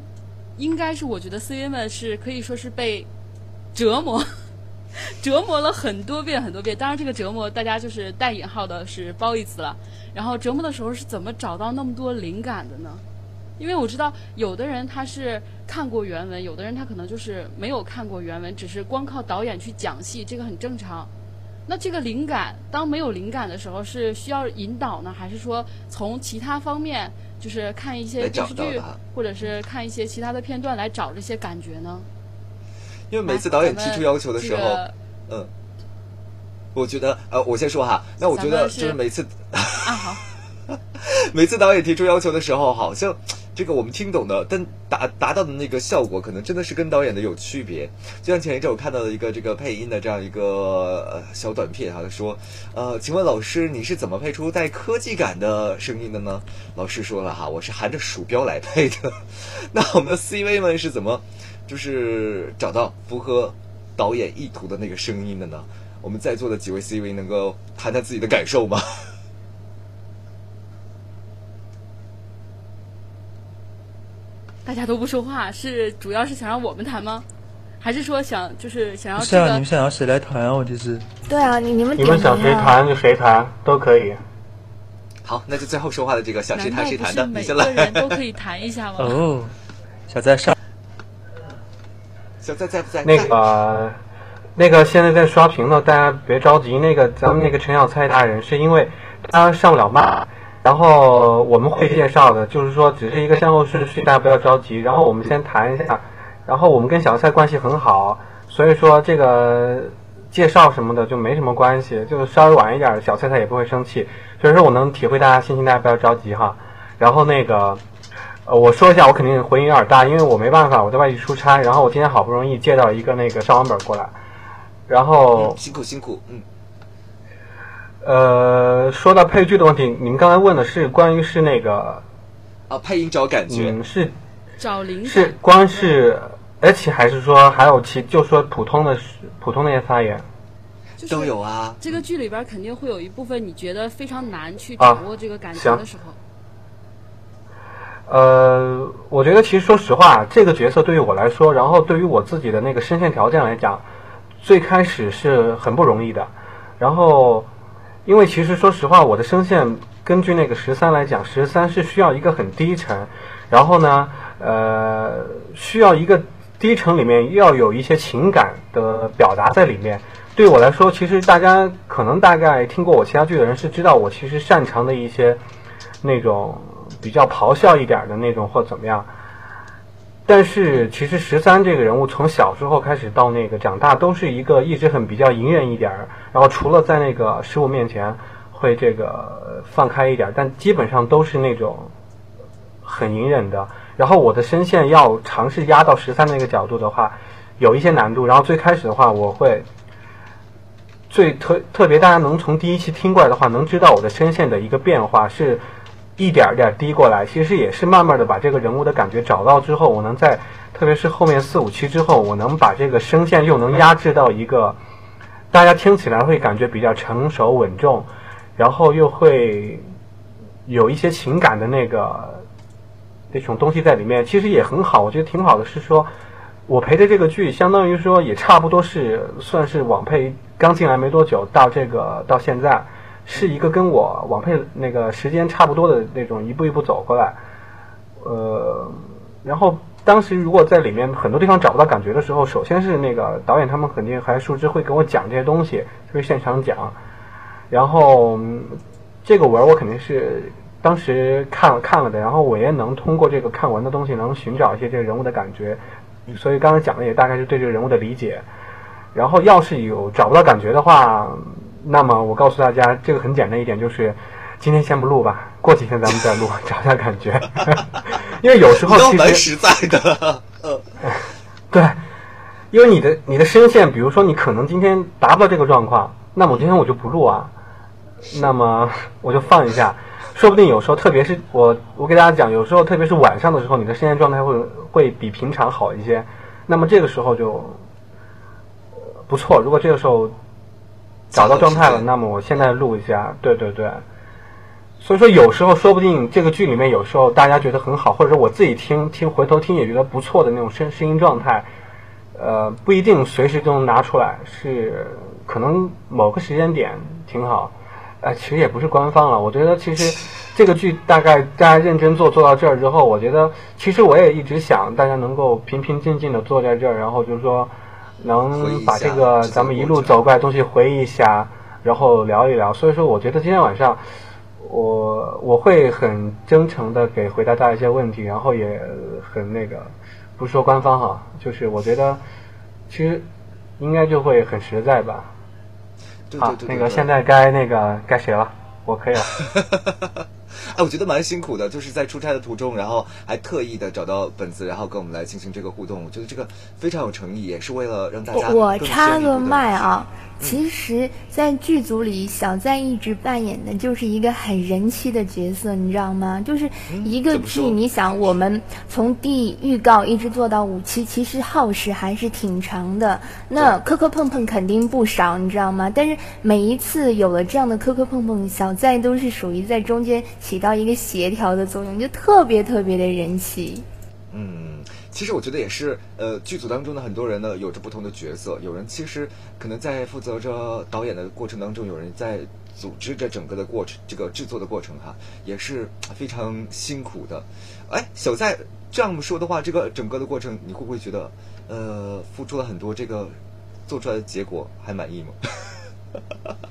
应该是我觉得 CV 们是可以说是被折磨，折磨了很多遍很多遍。当然，这个折磨大家就是带引号的，是褒义词了。然后折磨的时候是怎么找到那么多灵感的呢？因为我知道有的人他是看过原文，有的人他可能就是没有看过原文，只是光靠导演去讲戏，这个很正常。那这个灵感，当没有灵感的时候，是需要引导呢，还是说从其他方面，就是看一些电视剧或者是看一些其他的片段来找这些感觉呢？因为每次导演提出要求的时候，这个嗯，我觉得呃，我先说哈，那我觉得就是是每次啊好，每次导演提出要求的时候，好像这个我们听懂的，但达达到的那个效果，可能真的是跟导演的有区别。就像前一阵我看到的一个这个配音的这样一个呃小短片哈，他说，呃，请问老师你是怎么配出带科技感的声音的呢？老师说了哈，我是含着鼠标来配的。那我们的 CV 们是怎么就是找到符合导演意图的那个声音的呢？我们在座的几位 CV 能够谈谈自己的感受吗？大家都不说话，是主要是想让我们谈吗？还是说想就是想要不是啊，你们想要谁来谈啊？问题是，对啊，你你们你们想谁谈就谁谈都可以。好，那就最后说话的这个想谁谈谁谈的，你先来。每个人都可以谈一下吗？哦，小在上，小在在不在？那个，那个现在在刷屏呢，大家别着急。那个咱们那个陈小菜大人是因为他上不了麦，然后我们会介绍的，就是说只是一个先后顺序，大家不要着急。然后我们先谈一下，然后我们跟小菜关系很好，所以说这个介绍什么的就没什么关系，就是稍微晚一点，小菜他也不会生气。所以说我能体会大家心情，大家不要着急哈。然后那个。呃，我说一下，我肯定回音有点大，因为我没办法，我在外地出差，然后我今天好不容易借到一个那个上网本过来，然后、嗯辛苦辛苦，嗯，呃，说到配剧的问题，你们刚才问的是关于是那个，啊，配音找感觉，嗯，是找灵感是光是 H 还是说还有其就说普通的普通那些发言？都有啊。这个剧里边肯定会有一部分你觉得非常难去啊掌握这个感觉的时候，呃，我觉得其实说实话，这个角色对于我来说，然后对于我自己的那个声线条件来讲，最开始是很不容易的。然后，因为其实说实话，我的声线根据那个十三来讲，十三是需要一个很低沉，然后呢，呃，需要一个低沉里面要有一些情感的表达在里面。对我来说，其实大家可能大概听过我其他剧的人是知道我其实擅长的一些那种比较咆哮一点的那种或怎么样。但是其实十三这个人物从小时候开始到那个长大，都是一个一直很比较隐忍一点儿，然后除了在那个师傅面前会这个放开一点，但基本上都是那种很隐忍的。然后我的声线要尝试压到十三那个角度的话，有一些难度。然后最开始的话，我会最特特别，大家能从第一期听过来的话，能知道我的声线的一个变化是一点儿点儿低过来，其实也是慢慢的把这个人物的感觉找到之后，我能在特别是后面四五期之后，我能把这个声线又能压制到一个大家听起来会感觉比较成熟稳重，然后又会有一些情感的那个那种东西在里面，其实也很好，我觉得挺好的。是说，我陪的这个剧，相当于说也差不多是算是网配刚进来没多久，到这个到现在，是一个跟我网配那个时间差不多的那种，一步一步走过来。呃，然后当时如果在里面很多地方找不到感觉的时候，首先是那个导演他们肯定还树枝会跟我讲这些东西，就会现场讲。然后这个文我肯定是当时看了看了的，然后我也能通过这个看文的东西，能寻找一些这个人物的感觉。所以刚才讲的也大概是对这个人物的理解。然后要是有找不到感觉的话，那么我告诉大家，这个很简单一点，就是今天先不录吧，过几天咱们再录，找一下感觉。因为有时候其实蛮实在的，呃，对，因为你的你的声线，比如说你可能今天达不到这个状况，那么我今天我就不录啊，那么我就放一下，说不定有时候，特别是我我给大家讲，有时候特别是晚上的时候，你的声线状态会会比平常好一些，那么这个时候就呃不错。如果这个时候找到状态了，那么我现在录一下，对对对。所以说，有时候说不定这个剧里面，有时候大家觉得很好，或者说我自己听听回头听也觉得不错的那种声声音状态，呃，不一定随时就能拿出来，是可能某个时间点挺好。呃，其实也不是官方了，我觉得其实 这个剧大概大家认真做做到这儿之后，我觉得其实我也一直想大家能够平平静静的坐在这儿，然后就是说能把这个咱们一路走过来的东西回忆一下，然后聊一聊。所以说，我觉得今天晚上。我我会很真诚的给回答大家一些问题，然后也很那个，不是说官方哈，就是我觉得其实应该就会很实在吧。好那个现在该那个该谁了？我可以了。哎，我觉得蛮辛苦的，就是在出差的途中，然后还特意的找到本子，然后跟我们来进行这个互动。我觉得这个非常有诚意，也是为了让大家我更插个麦啊，其实，在剧组里，小在一直扮演的就是一个很人气的角色，你知道吗？就是一个剧，你想，我们从第预告一直做到五期，其实耗时还是挺长的。那磕磕碰碰肯定不少，你知道吗？但是每一次有了这样的磕磕碰碰，小在都是属于在中间起到一个协调的作用，就特别特别的人气。嗯，其实我觉得也是，呃，剧组当中的很多人呢，有着不同的角色。有人其实可能在负责着导演的过程当中，有人在组织着整个的过程，这个制作的过程哈，也是非常辛苦的。哎，小在这样说的话，这个整个的过程，你会不会觉得，呃，付出了很多，这个做出来的结果还满意吗？哈哈哈哈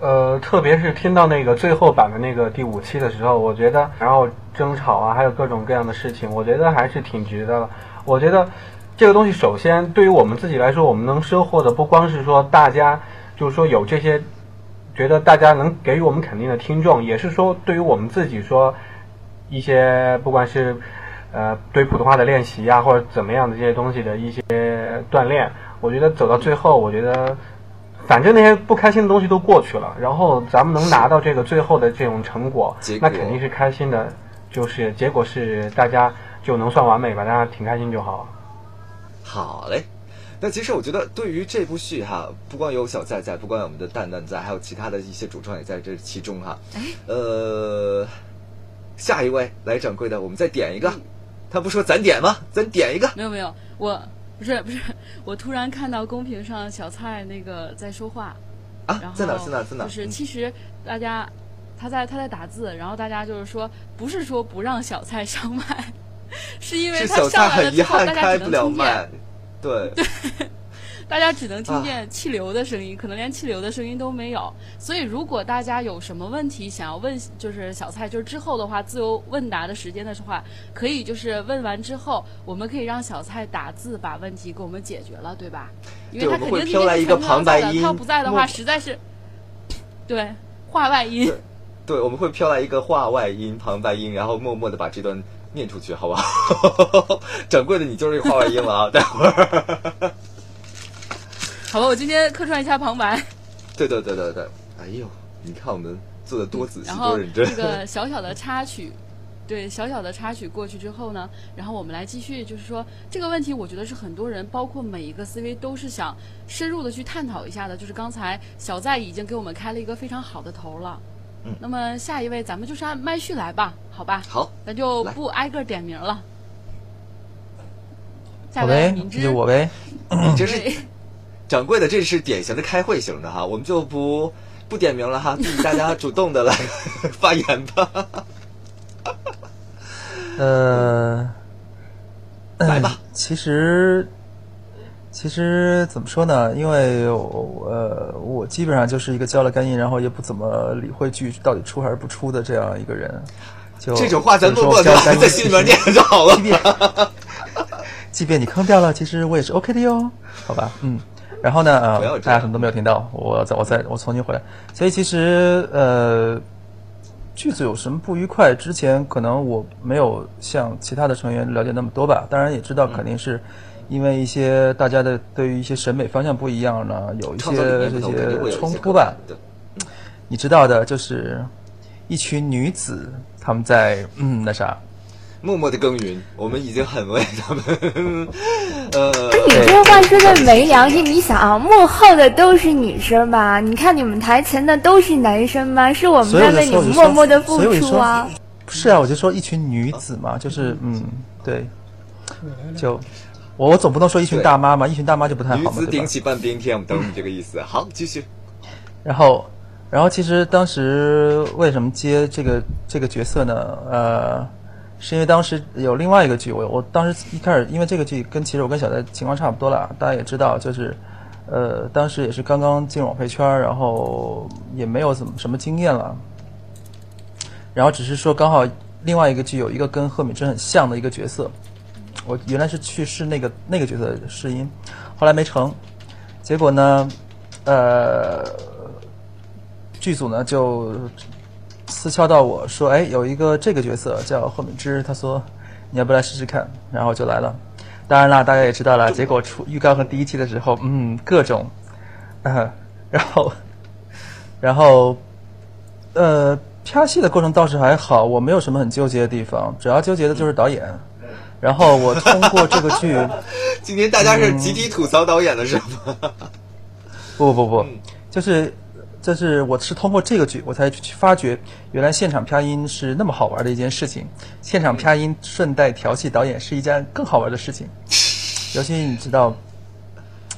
呃，特别是听到那个最后版的那个第五期的时候，我觉得，然后争吵啊，还有各种各样的事情，我觉得还是挺值得的。我觉得这个东西，首先对于我们自己来说，我们能收获的不光是说大家，就是说有这些觉得大家能给予我们肯定的听众，也是说对于我们自己说一些不管是呃对普通话的练习啊，或者怎么样的这些东西的一些锻炼，我觉得走到最后，我觉得。反正那些不开心的东西都过去了，然后咱们能拿到这个最后的这种成果，果那肯定是开心的。就是结果是大家就能算完美吧，大家挺开心就好。好嘞。那其实我觉得，对于这部剧哈，不光有小在在，不光有我们的蛋蛋在，还有其他的一些主创也在这其中哈。呃，下一位来掌柜的，我们再点一个。他不说咱点吗？咱点一个。没有没有，我不是不是，我突然看到公屏上小蔡那个在说话，啊然后在哪在哪在哪就是嗯。其实大家他在他在打字，然后大家就是说，不是说不让小蔡上麦，是因为他上来了之后，大家只能听见。对，，对，大家只能听啊见气流的声音，可能连气流的声音都没有。所以，如果大家有什么问题想要问，就是小蔡，就是之后的话，自由问答的时间的话，可以就是问完之后，我们可以让小蔡打字把问题给我们解决了，对吧？因为他肯定今飘来一个旁白音他要不在的话，实在是对话外音。对，我们会飘来一个话外音、旁白音，然后默默的把这段念出去，好不好？掌柜的，你就是这个话外音了啊！待会儿，好吧，我今天客串一下旁白。对对对对对，哎呦，你看我们做的多仔细、然后多认真。这个小小的插曲，对小小的插曲过去之后呢，然后我们来继续，就是说这个问题，我觉得是很多人，包括每一个 CV 都是想深入的去探讨一下的。就是刚才小在已经给我们开了一个非常好的头了。嗯那么下一位，咱们就是按麦序来吧，好吧？好，那就不挨个点名了。好呗，那就我呗。你 这是掌柜的，这是典型的开会型的哈，我们就不不点名了哈，自己大家主动的来 发言吧。呃，来吧。其实，其实怎么说呢？因为我呃，我基本上就是一个交了干音，然后也不怎么理会剧到底出还是不出的这样一个人。就这种话咱默默的在心里面念就好了。即便你坑掉了，其实我也是 OK 的哟。好吧，嗯。然后呢，呃，大家什么都没有听到，我再我再我重新回来。所以其实呃。剧组有什么不愉快？之前可能我没有像其他的成员了解那么多吧。当然也知道，肯定是因为一些大家的对于一些审美方向不一样呢，有一些这些冲突吧。你知道的，就是一群女子她们在嗯那啥。默默的耕耘，我们已经很为他们。呃，你这话说的没良心！你想啊，幕后的都是女生吧？你看你们台前的都是男生吗？是我们在为你们默默的付出啊！不是啊，我就说一群女子嘛，就是嗯，对，就我我总不能说一群大妈嘛，一群大妈就不太好嘛，女子顶起半边天，我们懂你这个意思。好，继续。然后，然后其实当时为什么接这个这个角色呢？呃。是因为当时有另外一个剧，我我当时一开始，因为这个剧跟其实我跟小戴情况差不多了，大家也知道，就是，呃，当时也是刚刚进入网配圈，然后也没有怎么什么经验了，然后只是说刚好另外一个剧有一个跟贺敏芝很像的一个角色，我原来是去试那个那个角色试音，后来没成，结果呢，呃，剧组呢就。私敲到我说：“哎，有一个这个角色叫贺敏芝，他说你要不来试试看？”然后就来了。当然啦，大家也知道了，结果出预告和第一期的时候，嗯，各种，嗯，然后，然后，呃，拍戏的过程倒是还好，我没有什么很纠结的地方，主要纠结的就是导演。然后我通过这个剧，今天大家是集体吐槽导演的是吗？不不不不，就是。这是我是通过这个剧，我才去发觉，原来现场啪音是那么好玩的一件事情。现场啪音顺带调戏导演是一件更好玩的事情。尤其你知道，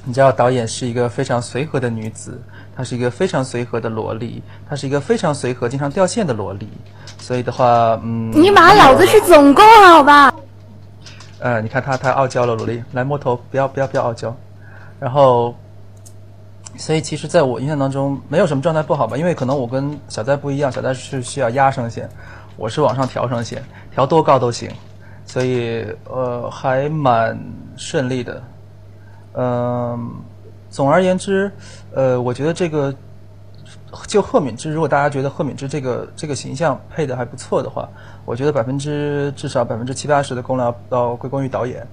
你知道导演是一个非常随和的女子，她是一个非常随和的萝莉，她是一个非常随和、经常掉线的萝莉。所以的话，嗯，你把老子是总共好吧？呃，你看她太傲娇了，萝莉，来摸头，不要不要不要傲娇，然后。所以其实，在我印象当中，没有什么状态不好吧？因为可能我跟小戴不一样，小戴是需要压声线，我是往上调声线，调多高都行，所以呃还蛮顺利的。嗯，总而言之，呃，我觉得这个就贺敏芝，如果大家觉得贺敏芝这个这个形象配的还不错的话，我觉得百分之至少百分之七八十的功劳要归功于导演。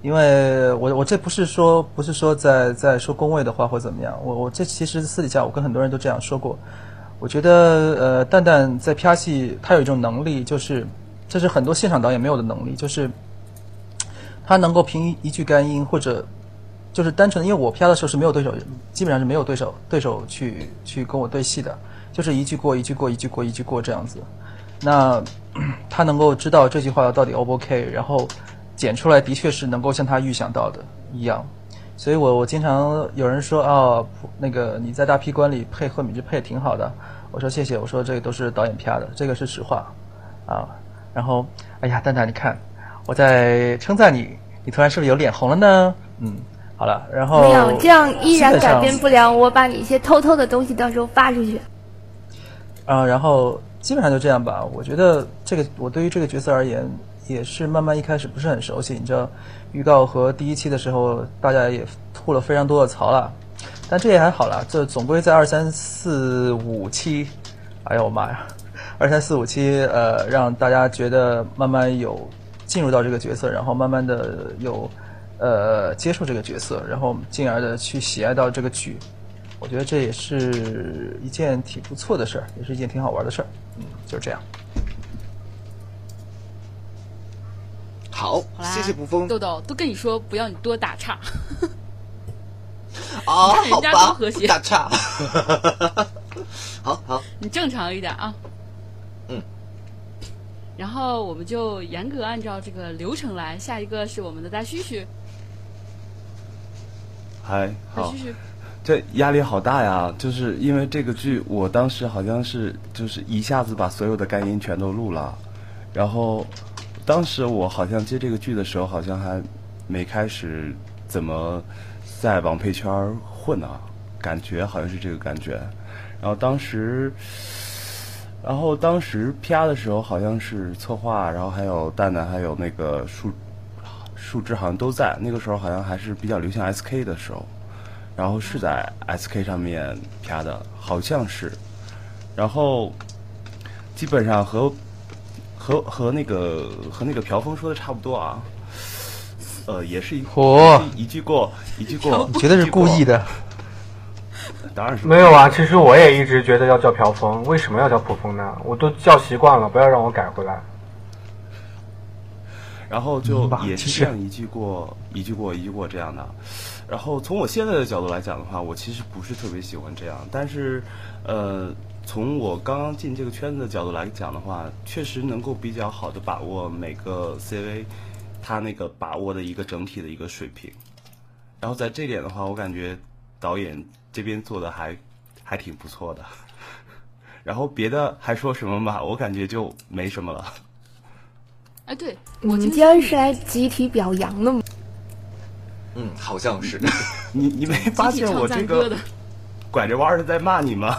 因为我我这不是说不是说在在说恭维的话或怎么样，我我这其实私底下我跟很多人都这样说过，我觉得呃蛋蛋在拍戏他有一种能力，就是这是很多现场导演没有的能力，就是他能够凭一句干音或者就是单纯的，因为我拍的时候是没有对手，基本上是没有对手对手去去跟我对戏的，就是一句过一句过一句过一句过这样子，那他能够知道这句话到底 O 不 OK，然后。剪出来的确是能够像他预想到的一样，所以我我经常有人说哦，那个你在大批官里配贺敏芝配挺好的，我说谢谢，我说这个都是导演啪的，这个是实话，啊，然后哎呀蛋蛋你看我在称赞你，你突然是不是有脸红了呢？嗯，好了，然后没有，这样依然改变不了我把你一些偷偷的东西到时候发出去。啊，然后基本上就这样吧，我觉得这个我对于这个角色而言。也是慢慢一开始不是很熟悉，你知道，预告和第一期的时候，大家也吐了非常多的槽了，但这也还好啦，这总归在二三四五期，哎呀我妈呀，二三四五期，呃，让大家觉得慢慢有进入到这个角色，然后慢慢的有呃接受这个角色，然后进而的去喜爱到这个剧，我觉得这也是一件挺不错的事儿，也是一件挺好玩的事儿，嗯，就是这样。好，谢谢捕风豆豆，都跟你说不要你多打岔。啊，看人家多和谐，打岔。好好，你正常一点啊。嗯。然后我们就严格按照这个流程来。下一个是我们的大旭旭，嗨，好大旭，旭，这压力好大呀！就是因为这个剧，我当时好像是就是一下子把所有的干音全都录了，然后当时我好像接这个剧的时候，好像还没开始怎么在网配圈混呢、感觉好像是这个感觉。然后当时，然后当时啪的时候，好像是策划，然后还有蛋蛋，还有那个树树枝，好像都在。那个时候好像还是比较流行 SK 的时候。然后是在 SK 上面啪的，好像是，然后基本上和和和那个和那个朴峰说的差不多啊，呃，也是一嚯一句过一句过，你绝对是故意的。当然是没有啊，其实我也一直觉得要叫朴峰，为什么要叫朴峰呢？我都叫习惯了，不要让我改回来。然后就也是是这样一句过一句过一句过这样的。然后从我现在的角度来讲的话，我其实不是特别喜欢这样，但是呃，从我刚刚进这个圈子的角度来讲的话，确实能够比较好的把握每个 CV 他那个把握的一个整体的一个水平。然后在这点的话，我感觉导演这边做的还还挺不错的。然后别的还说什么嘛，我感觉就没什么了。哎，对我们今天是来集体表扬的吗？嗯，好像是。你你没发现我这个拐着弯儿的在骂你吗？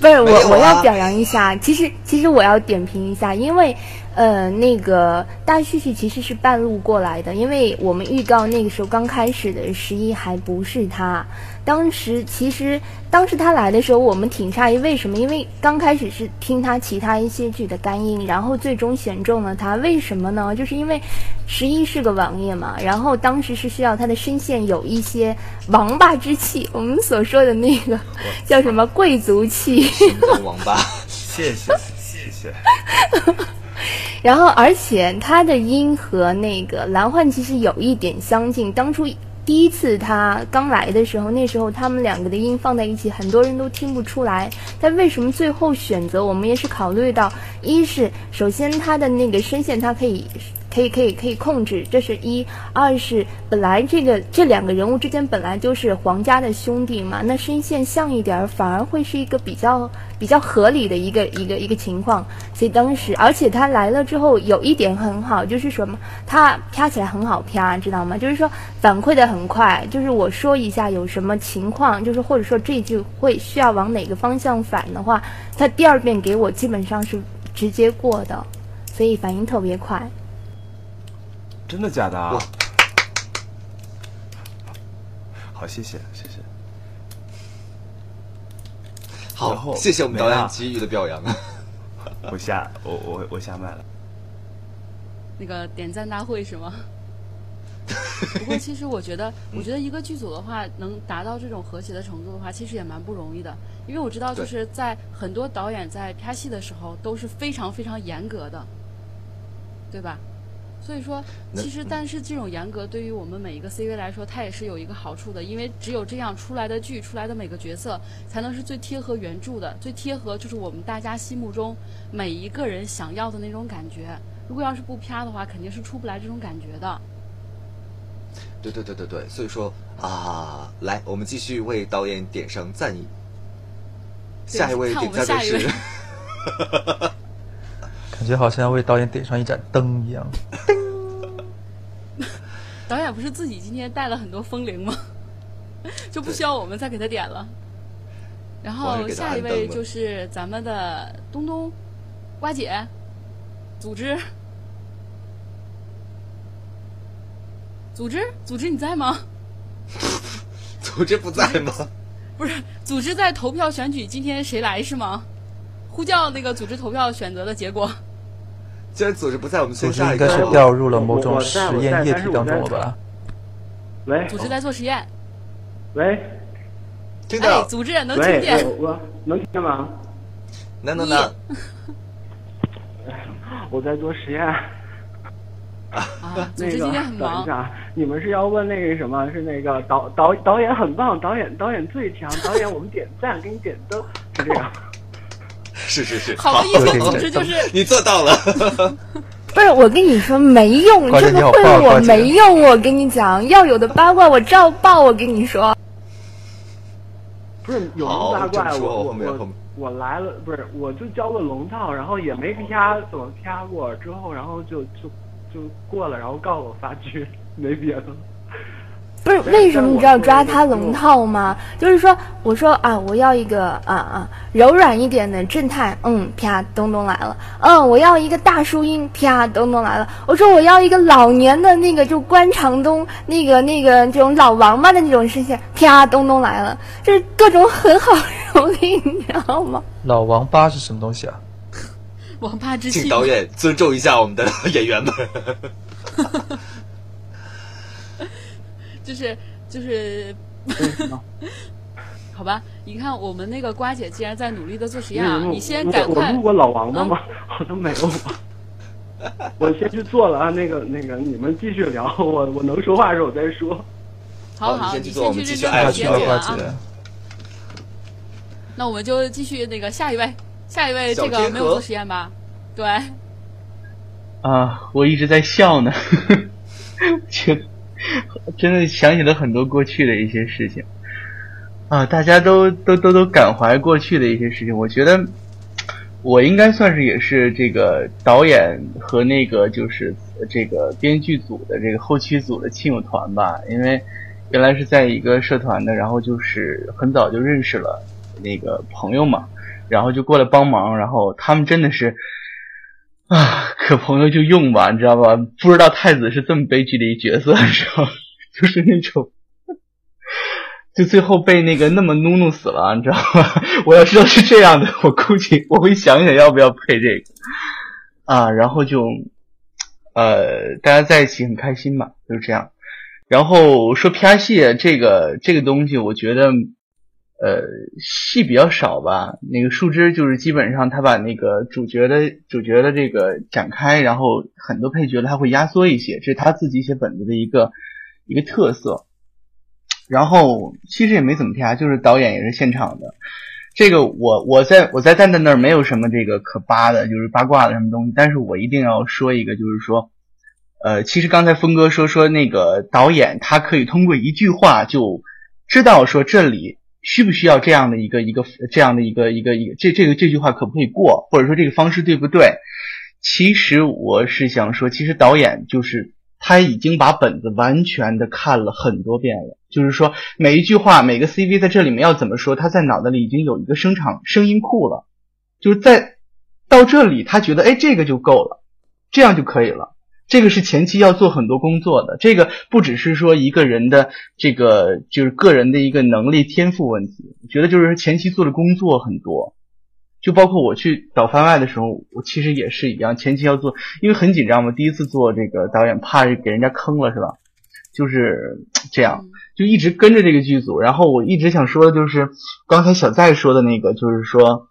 不是我，我要表扬一下。其实，其实我要点评一下，因为，呃，那个大旭旭其实是半路过来的，因为我们预告那个时候刚开始的十一还不是他。当时其实当时他来的时候，我们挺诧异，为什么？因为刚开始是听他其他一些剧的干音，然后最终选中了他，为什么呢？就是因为十一是个王爷嘛，然后当时是需要他的声线有一些王霸之气，我们所说的那个叫什么贵族气。王八，谢谢谢谢。然后，而且他的音和那个蓝幻其实有一点相近。当初第一次他刚来的时候，那时候他们两个的音放在一起，很多人都听不出来。但为什么最后选择？我们也是考虑到，一是首先他的那个声线，他可以。可以可以可以控制，这是一；二是本来这个这两个人物之间本来就是皇家的兄弟嘛，那声线像一点，反而会是一个比较比较合理的一个一个一个情况。所以当时，而且他来了之后，有一点很好，就是什么，他啪起来很好啪，知道吗？就是说反馈的很快，就是我说一下有什么情况，就是或者说这句会需要往哪个方向反的话，他第二遍给我基本上是直接过的，所以反应特别快。真的假的啊？好，谢谢谢谢。好，谢谢我们导演给予的表扬。我下我我我下麦了。那个点赞大会是吗？不过其实我觉得，我觉得一个剧组的话，能达到这种和谐的程度的话，其实也蛮不容易的。因为我知道，就是在很多导演在拍戏的时候都是非常非常严格的，对吧？所以说，其实但是这种严格对于我们每一个 CV 来说，它也是有一个好处的，因为只有这样出来的剧出来的每个角色，才能是最贴合原著的，最贴合就是我们大家心目中每一个人想要的那种感觉。如果要是不啪的话，肯定是出不来这种感觉的。对对对对对，所以说啊，来，我们继续为导演点上赞意。下一位看我点赞的们下一位是，感觉好像要为导演点上一盏灯一样。导演不是自己今天带了很多风铃吗？就不需要我们再给他点了。然后下一位就是咱们的东东，瓜姐，组织，组织，组织你在吗？组织不在吗？不是，组织在投票选举，今天谁来是吗？呼叫那个组织投票选择的结果。既然组织不在，我们组先下一个。织应该是掉入了某种实验液体当中了吧？喂组织在做实验，喂听哎，组织能听，见？我我能听见吗？能能能，我在做实验。啊，组那个织今天很忙。等一下，你们是要问那个什么？是那个导导导演很棒，导演导演最强，导演我们点赞，给你点灯，是这样。是是是，好的艺术组织就是 你做到了。不是我跟你说没用，这个会我没用。我跟你讲，要有的八卦我照报。我跟你说，不是有八卦，我我我我来了，不是我就交个龙套，然后也没啪怎么啪过，之后然后就就就过了，然后告我发狙，没别的。不是为什么你知道抓他龙套吗？就是说，我说啊，我要一个啊啊柔软一点的正太，嗯，啪，东东来了。嗯，我要一个大叔音，啪，东东来了。我说我要一个老年的那个，就关长东那个那个这种老王八的那种声线，啪，东东来了。就是各种很好蹂躏，你知道吗？老王八是什么东西啊？王八之心。请导演尊重一下我们的演员们。就是就是，好吧，你看我们那个瓜姐既然在努力的做实验啊，你先赶快。我录过老王的吗？好像没有吧。我先去做了啊，那个那个，你们继续聊，我我能说话的时候我再说。好好，你先去认真的研究啊。那我们就继续那个下一位，下一位这个没有做实验吧？对。啊，我一直在笑呢，切。真的想起了很多过去的一些事情啊！大家都都都都感怀过去的一些事情。我觉得我应该算是也是这个导演和那个就是这个编剧组的这个后期组的亲友团吧。因为原来是在一个社团的，然后就是很早就认识了那个朋友嘛，然后就过来帮忙。然后他们真的是。啊，可朋友就用吧，你知道吧？不知道太子是这么悲剧的一角色，你知道 就是那种，就最后被那个那么怒怒死了，你知道吗？我要知道是这样的，我估计我会想想要不要配这个啊。然后就，呃，大家在一起很开心嘛，就是这样。然后说 P.R. 戏这个这个东西，我觉得。呃，戏比较少吧？那个树枝就是基本上他把那个主角的主角的这个展开，然后很多配角他会压缩一些，这是他自己写本子的一个一个特色。然后其实也没怎么啪，就是导演也是现场的。这个我我在我在蛋蛋那儿没有什么这个可扒的，就是八卦的什么东西。但是我一定要说一个，就是说，呃，其实刚才峰哥说说那个导演他可以通过一句话就知道说这里。需不需要这样的一个一个这样的一个一个一个这这个这句话可不可以过，或者说这个方式对不对？其实我是想说，其实导演就是他已经把本子完全的看了很多遍了，就是说每一句话每个 CV 在这里面要怎么说，他在脑子里已经有一个声场声音库了，就是在到这里他觉得哎这个就够了，这样就可以了。这个是前期要做很多工作的，这个不只是说一个人的这个就是个人的一个能力天赋问题，我觉得就是前期做的工作很多，就包括我去找番外的时候，我其实也是一样，前期要做，因为很紧张嘛，第一次做这个导演怕给人家坑了是吧？就是这样，就一直跟着这个剧组，然后我一直想说的就是刚才小在说的那个，就是说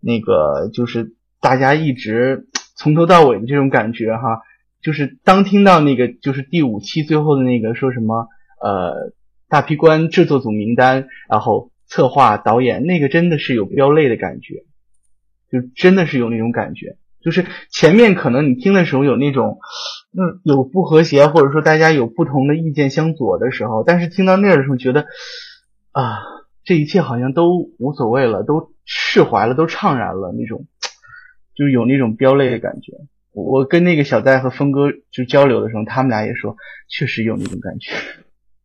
那个就是大家一直从头到尾的这种感觉哈。就是当听到那个，就是第五期最后的那个说什么，呃，大批官制作组名单，然后策划导演，那个真的是有飙泪的感觉，就真的是有那种感觉。就是前面可能你听的时候有那种，嗯，有不和谐，或者说大家有不同的意见相左的时候，但是听到那儿的时候，觉得啊，这一切好像都无所谓了，都释怀了，都怅然了，那种，就有那种飙泪的感觉。我跟那个小戴和峰哥就交流的时候，他们俩也说，确实有那种感觉。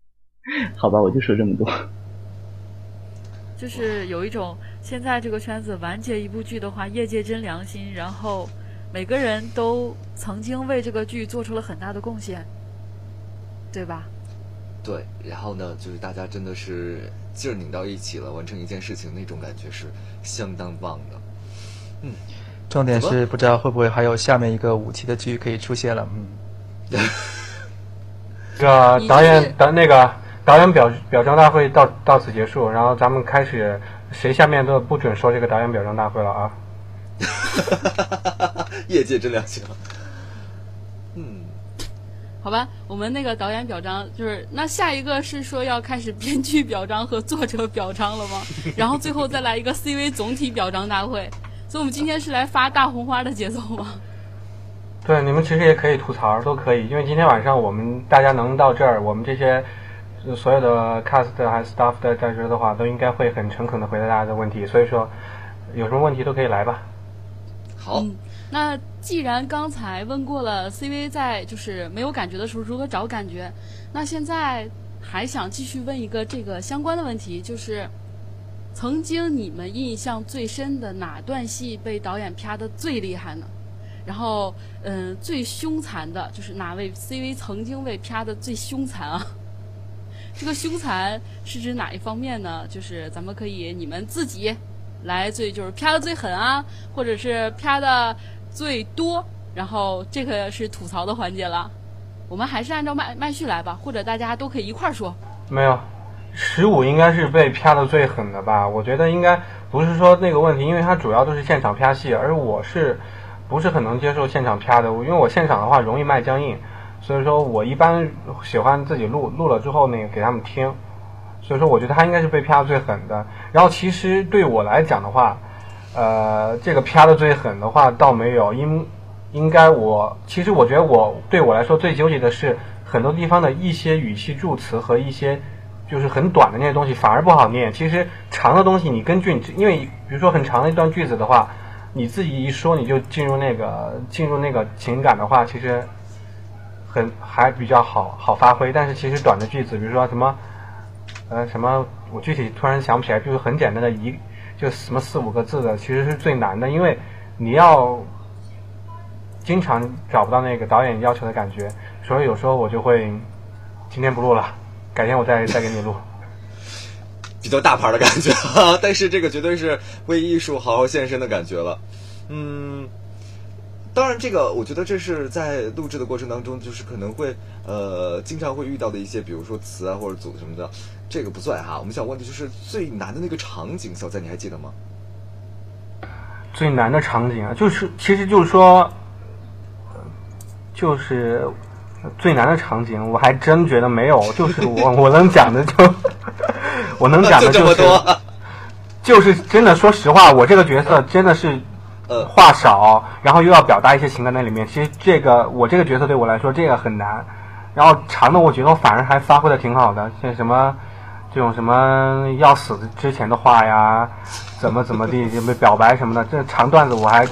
好吧，我就说这么多。就是有一种现在这个圈子完结一部剧的话，业界真良心，然后每个人都曾经为这个剧做出了很大的贡献，对吧？对，然后呢，就是大家真的是劲儿拧到一起了，完成一件事情，那种感觉是相当棒的。嗯。重点是不知道会不会还有下面一个五期的剧可以出现了，嗯。这个导演导那个导演表表彰大会到到此结束，然后咱们开始，谁下面都不准说这个导演表彰大会了啊！业界真良心。嗯，好吧，我们那个导演表彰就是那下一个是说要开始编剧表彰和作者表彰了吗？然后最后再来一个 CV 总体表彰大会。所以我们今天是来发大红花的节奏吗？对，你们其实也可以吐槽，都可以，因为今天晚上我们大家能到这儿，我们这些呃所有的 cast 还是 staff 的在这的话，都应该会很诚恳的回答大家的问题，所以说有什么问题都可以来吧。好，嗯，那既然刚才问过了 CV 在就是没有感觉的时候如何找感觉，那现在还想继续问一个这个相关的问题，就是曾经你们印象最深的哪段戏被导演啪的最厉害呢？然后，嗯，最凶残的就是哪位 CV 曾经被啪的最凶残啊？这个凶残是指哪一方面呢？就是咱们可以你们自己来最就是啪的最狠啊，或者是啪的最多，然后这个是吐槽的环节了。我们还是按照麦麦序来吧，或者大家都可以一块儿说。没有，十五应该是被啪的最狠的吧？我觉得应该不是说那个问题，因为它主要都是现场啪戏，而我是不是很能接受现场啪的？因为我现场的话容易卖僵硬，所以说我一般喜欢自己录，录了之后那个给他们听。所以说，我觉得他应该是被啪的最狠的。然后其实对我来讲的话，呃，这个啪的最狠的话倒没有，应应该我其实我觉得我对我来说最纠结的是很多地方的一些语气助词和一些就是很短的那些东西反而不好念。其实长的东西你根据你因为比如说很长的一段句子的话，你自己一说你就进入那个进入那个情感的话，其实很还比较好好发挥。但是其实短的句子，比如说什么。呃，什么？我具体突然想不起来，就是很简单的一，就什么四五个字的，其实是最难的，因为你要经常找不到那个导演要求的感觉，所以有时候我就会今天不录了，改天我再 再给你录。比较大牌的感觉，但是这个绝对是为艺术好好献身的感觉了。嗯，当然，这个我觉得这是在录制的过程当中，就是可能会呃经常会遇到的一些，比如说词啊或者组什么的。这个不算哈，我们想问的就是最难的那个场景，小在你还记得吗？最难的场景啊，就是其实就是说，就是最难的场景，我还真觉得没有，就是我我能讲的就 我能讲的就是 就是真的，说实话，我这个角色真的是呃话少，然后又要表达一些情感在里面。其实这个我这个角色对我来说这个很难，然后长的我觉得我反而还发挥的挺好的，像什么。这种什么要死之前的话呀，怎么怎么地，什么表白什么的，这长段子我还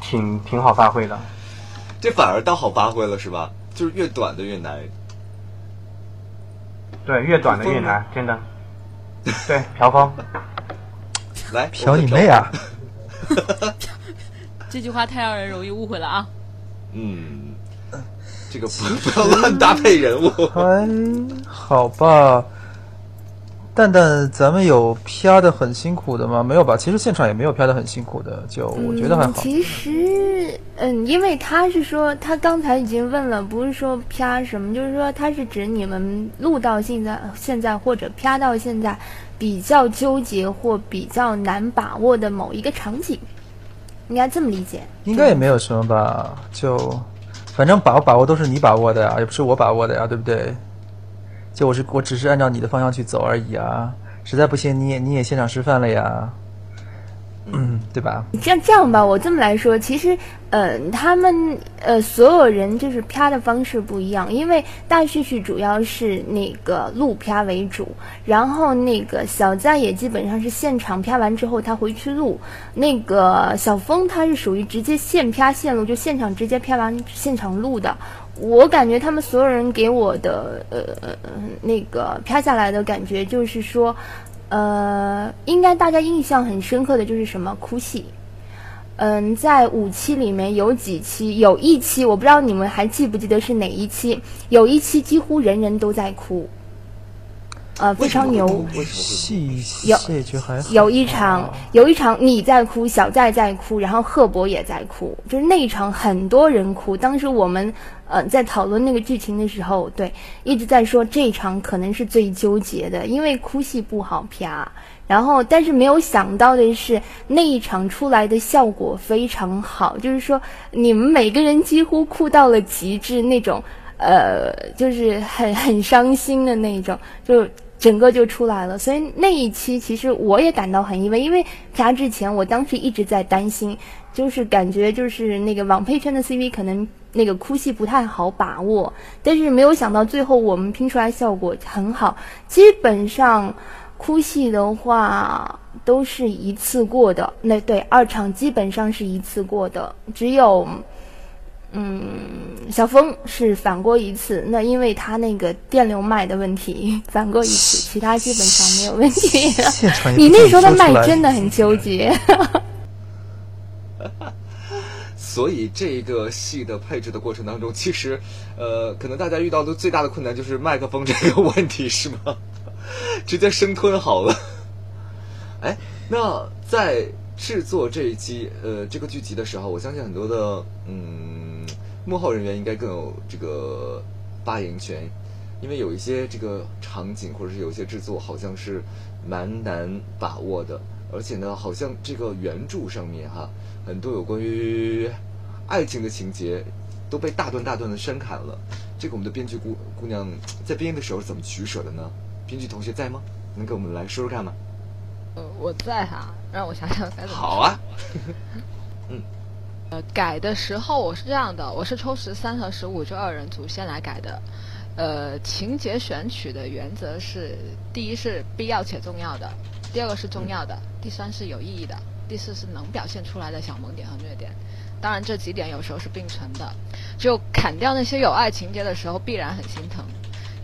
挺挺好发挥的。这反而倒好发挥了，是吧？就是越短的越难。对，越短的越难，真的。对，朴风，来朴你妹啊！这句话太让人容易误会了啊。嗯，这个不 不要乱搭配人物。还好吧。蛋蛋，咱们有啪的很辛苦的吗？没有吧？其实现场也没有啪的很辛苦的，就我觉得还好。其实，嗯，因为他是说，他刚才已经问了，不是说啪什么，就是说他是指你们录到现在，现在或者啪到现在比较纠结或比较难把握的某一个场景，应该这么理解。应该也没有什么吧，就反正把握把握都是你把握的呀，也不是我把握的呀，对不对？就我是我只是按照你的方向去走而已啊！实在不行，你也你也现场示范了呀，嗯，对吧？这样这样吧，我这么来说，其实，呃，他们呃所有人就是啪的方式不一样，因为大旭旭主要是那个录啪为主，然后那个小在也基本上是现场啪完之后他回去录，那个小峰他是属于直接现啪现录，就现场直接啪完现场录的。我感觉他们所有人给我的呃那个飘下来的感觉就是说，呃，应该大家印象很深刻的就是什么哭戏。嗯，在五期里面有几期，有一期我不知道你们还记不记得是哪一期？有一期几乎人人都在哭，呃，非常牛。有有一场，有一场你在哭，小在在哭，然后赫博也在哭，就是那一场很多人哭。当时我们。呃，在讨论那个剧情的时候，对，一直在说这一场可能是最纠结的，因为哭戏不好啪。然后，但是没有想到的是，那一场出来的效果非常好，就是说你们每个人几乎哭到了极致那种，呃，就是很很伤心的那种，就整个就出来了。所以那一期其实我也感到很意外，因为加之前我当时一直在担心，就是感觉就是那个网配圈的 CV 可能那个哭戏不太好把握，但是没有想到最后我们拼出来效果很好，基本上哭戏的话都是一次过的，那对二场基本上是一次过的，只有。嗯，小峰是反过一次，那因为他那个电流麦的问题 反过一次，其他基本上没有问题。你那时候的麦真的很纠结。所以这个戏的配置的过程当中，其实，呃，可能大家遇到的最大的困难就是麦克风这个问题，是吗？直接生吞好了。哎，那在制作这一期呃这个剧集的时候，我相信很多的嗯。幕后人员应该更有这个发言权，因为有一些这个场景或者是有一些制作好像是蛮难把握的，而且呢，好像这个原著上面哈，很多有关于爱情的情节都被大段大段的删砍了。这个我们的编剧姑姑娘在编的时候怎么取舍的呢？编剧同学在吗？能给我们来说说看吗？呃，我在哈，让我想想该怎么。好啊。嗯。呃，改的时候我是这样的，我是抽十三和十五这二人组先来改的。呃，情节选取的原则是：第一是必要且重要的，第二个是重要的，第三是有意义的，第四是能表现出来的小萌点和虐点。当然，这几点有时候是并存的。就砍掉那些有爱情节的时候，必然很心疼。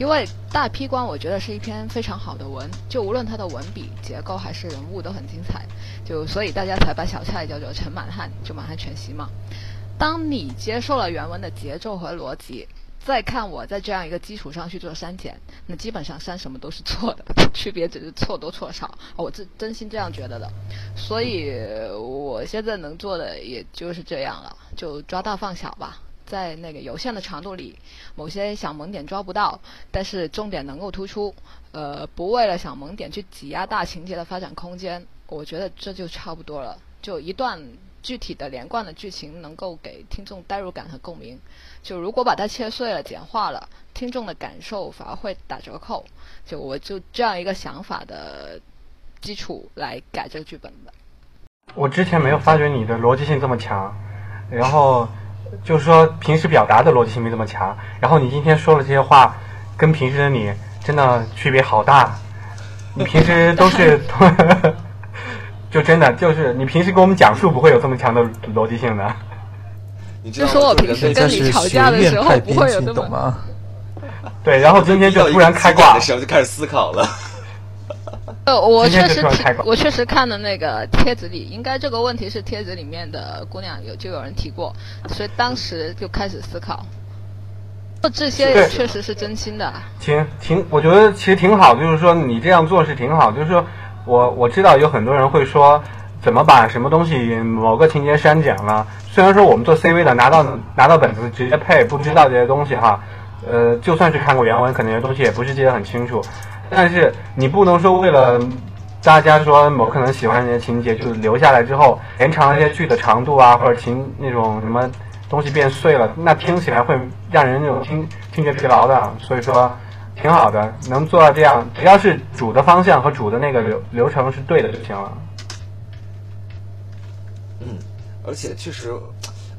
因为大批官，我觉得是一篇非常好的文，就无论它的文笔、结构还是人物都很精彩，就所以大家才把小蔡叫做陈满汉，就满汉全席嘛。当你接受了原文的节奏和逻辑，再看我在这样一个基础上去做删减，那基本上删什么都是错的，区别只是错多错少，我真真心这样觉得的。所以我现在能做的也就是这样了，就抓大放小吧。在那个有限的长度里，某些小萌点抓不到，但是重点能够突出。呃，不为了小萌点去挤压大情节的发展空间，我觉得这就差不多了。就一段具体的连贯的剧情，能够给听众代入感和共鸣。就如果把它切碎了、简化了，听众的感受反而会打折扣。就我就这样一个想法的基础来改这个剧本的。我之前没有发觉你的逻辑性这么强，然后。就是说，平时表达的逻辑性没这么强，然后你今天说了这些话，跟平时的你真的区别好大。你平时都是 就真的就是你平时跟我们讲述不会有这么强的逻辑性的。就说我平时跟你吵架的时候不会有这么。对，然后今天就突然开挂的时候就开始思考了。呃，我确实听，我确实看了那个帖子里，应该这个问题是帖子里面的姑娘有就有人提过，所以当时就开始思考。这些也确实是真心的。挺挺，我觉得其实挺好，就是说你这样做是挺好。就是说我我知道有很多人会说，怎么把什么东西某个情节删减了？虽然说我们做 CV 的拿到拿到本子直接配，不知道这些东西哈。呃，就算是看过原文，可能有些东西也不是记得很清楚。但是你不能说为了大家说某可能喜欢那些情节，就留下来之后延长一些剧的长度啊，或者情那种什么东西变碎了，那听起来会让人那种听听觉疲劳的。所以说挺好的，能做到这样，只要是主的方向和主的那个流流程是对的就行了。嗯，而且确实，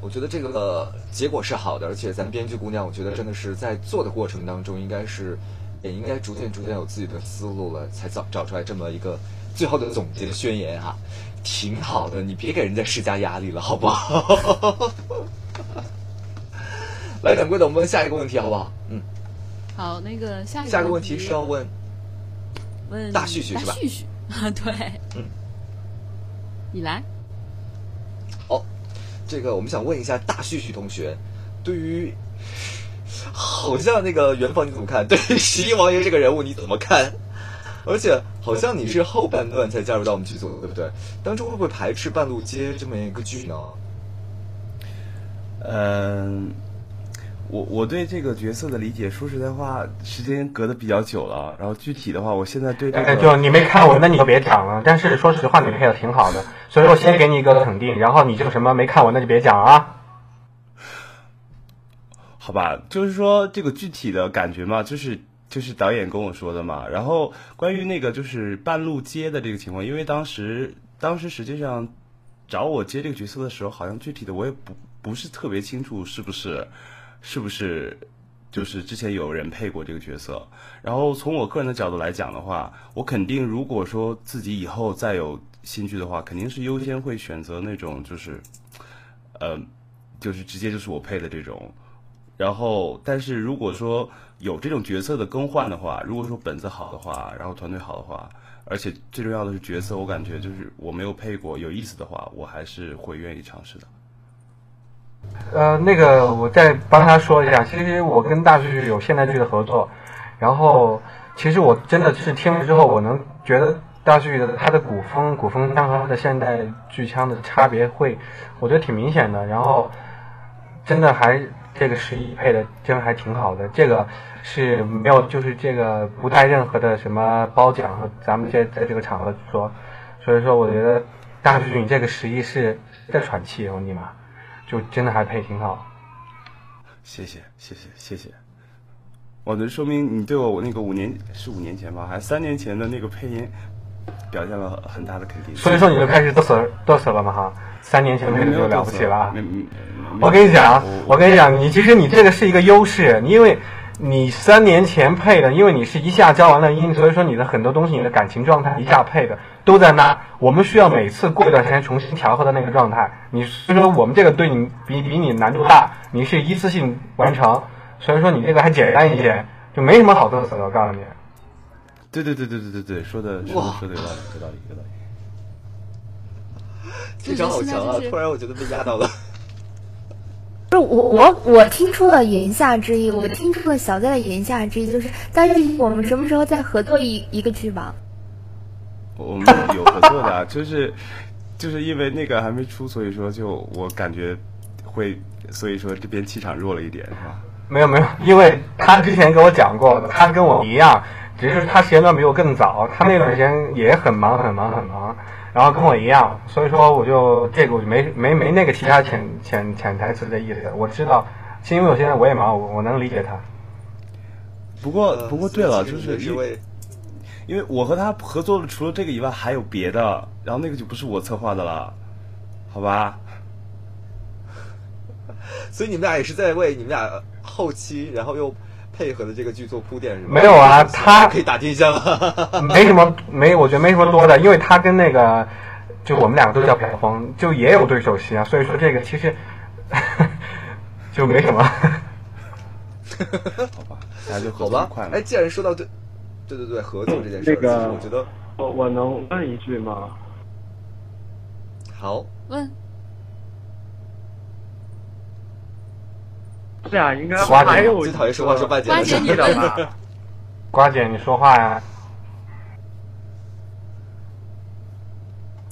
我觉得这个结果是好的，而且咱编剧姑娘，我觉得真的是在做的过程当中应该是。也应该逐渐逐渐有自己的思路了，才找找出来这么一个最后的总结的宣言哈，挺好的，你别给人家施加压力了，好不好？来，掌柜的，我们问下一个问题好不好？嗯，好，那个下下一个问题是要问问大旭旭是吧？旭旭啊，对，嗯，你来。哦，这个我们想问一下大旭旭同学，对于。好像那个元芳你怎么看？对于十一王爷这个人物你怎么看？而且好像你是后半段才加入到我们剧组，对不对？当初会不会排斥半路接这么一个剧呢？嗯，我我对这个角色的理解，说实在话，时间隔得比较久了。然后具体的话，我现在对这个就你没看我，那你就别讲了。但是说实话，你配的挺好的，所以我先给你一个肯定。然后你这个什么没看我，那就别讲啊。好吧，就是说这个具体的感觉嘛，就是就是导演跟我说的嘛。然后关于那个就是半路接的这个情况，因为当时当时实际上找我接这个角色的时候，好像具体的我也不不是特别清楚是不是是不是就是之前有人配过这个角色。然后从我个人的角度来讲的话，我肯定如果说自己以后再有新剧的话，肯定是优先会选择那种就是呃就是直接就是我配的这种。然后，但是如果说有这种角色的更换的话，如果说本子好的话，然后团队好的话，而且最重要的是角色，我感觉就是我没有配过有意思的话，我还是会愿意尝试的。呃，那个我再帮他说一下，其实我跟大数据有现代剧的合作，然后其实我真的是听了之后，我能觉得大数据的他的古风古风腔和他的现代剧腔的差别会，我觉得挺明显的。然后真的还这个十一配的真还挺好的，这个是没有就是这个不带任何的什么褒奖和咱们这在这个场合说，所以说我觉得大旭你这个十一是在喘气，我尼玛。就真的还配挺好，谢谢谢谢谢谢，我能说明你对我我那个五年是五年前吧，还三年前的那个配音表现了很大的肯定。所以说你就开始嘚瑟嘚瑟了嘛哈，三年前配的就了不起了。我跟你讲，我跟你讲，你其实你这个是一个优势，你因为你三年前配的，因为你是一下交完了音，所以说你的很多东西，你的感情状态一下配的。都在那，我们需要每次过一段时间重新调和的那个状态。你所以说我们这个对你比比你难度大，你是一次性完成，所以说你这个还简单一些，就没什么好嘚瑟的。我告诉你，对对对对对对对，说的说的说的有道理，有道理，有道理。这张好强啊！突然我觉得被压到了。不是我我我听出了言下之意，我听出了小在的言下之意，就是但是我们什么时候再合作一一个剧吧？我们有合作的，就是就是因为那个还没出，所以说就我感觉会，所以说这边气场弱了一点，是吧？没有没有，因为他之前跟我讲过，他跟我一样，只是他时间段比我更早，他那段时间也很忙很忙很忙，然后跟我一样，所以说我就这个我就没没没那个其他潜潜潜台词的意思，我知道，是因为我现在我也忙，我我能理解他。不过不过对了，就是因为。因为我和他合作的，除了这个以外还有别的，然后那个就不是我策划的了，好吧？所以你们俩也是在为你们俩后期，然后又配合的这个剧做铺垫，是吗？没有啊，他可以打天下了。没什么，没，我觉得没什么多的，因为他跟那个，就我们两个都叫朴峰，就也有对手戏啊，所以说这个其实 就没什么。好吧，那就好吧。哎，既然说到对。对对对，合作这件事，其实我觉得，我我能问一句吗？好，问。是啊，应该还有最讨厌说话说半截的，瓜姐你问。瓜姐你说话呀。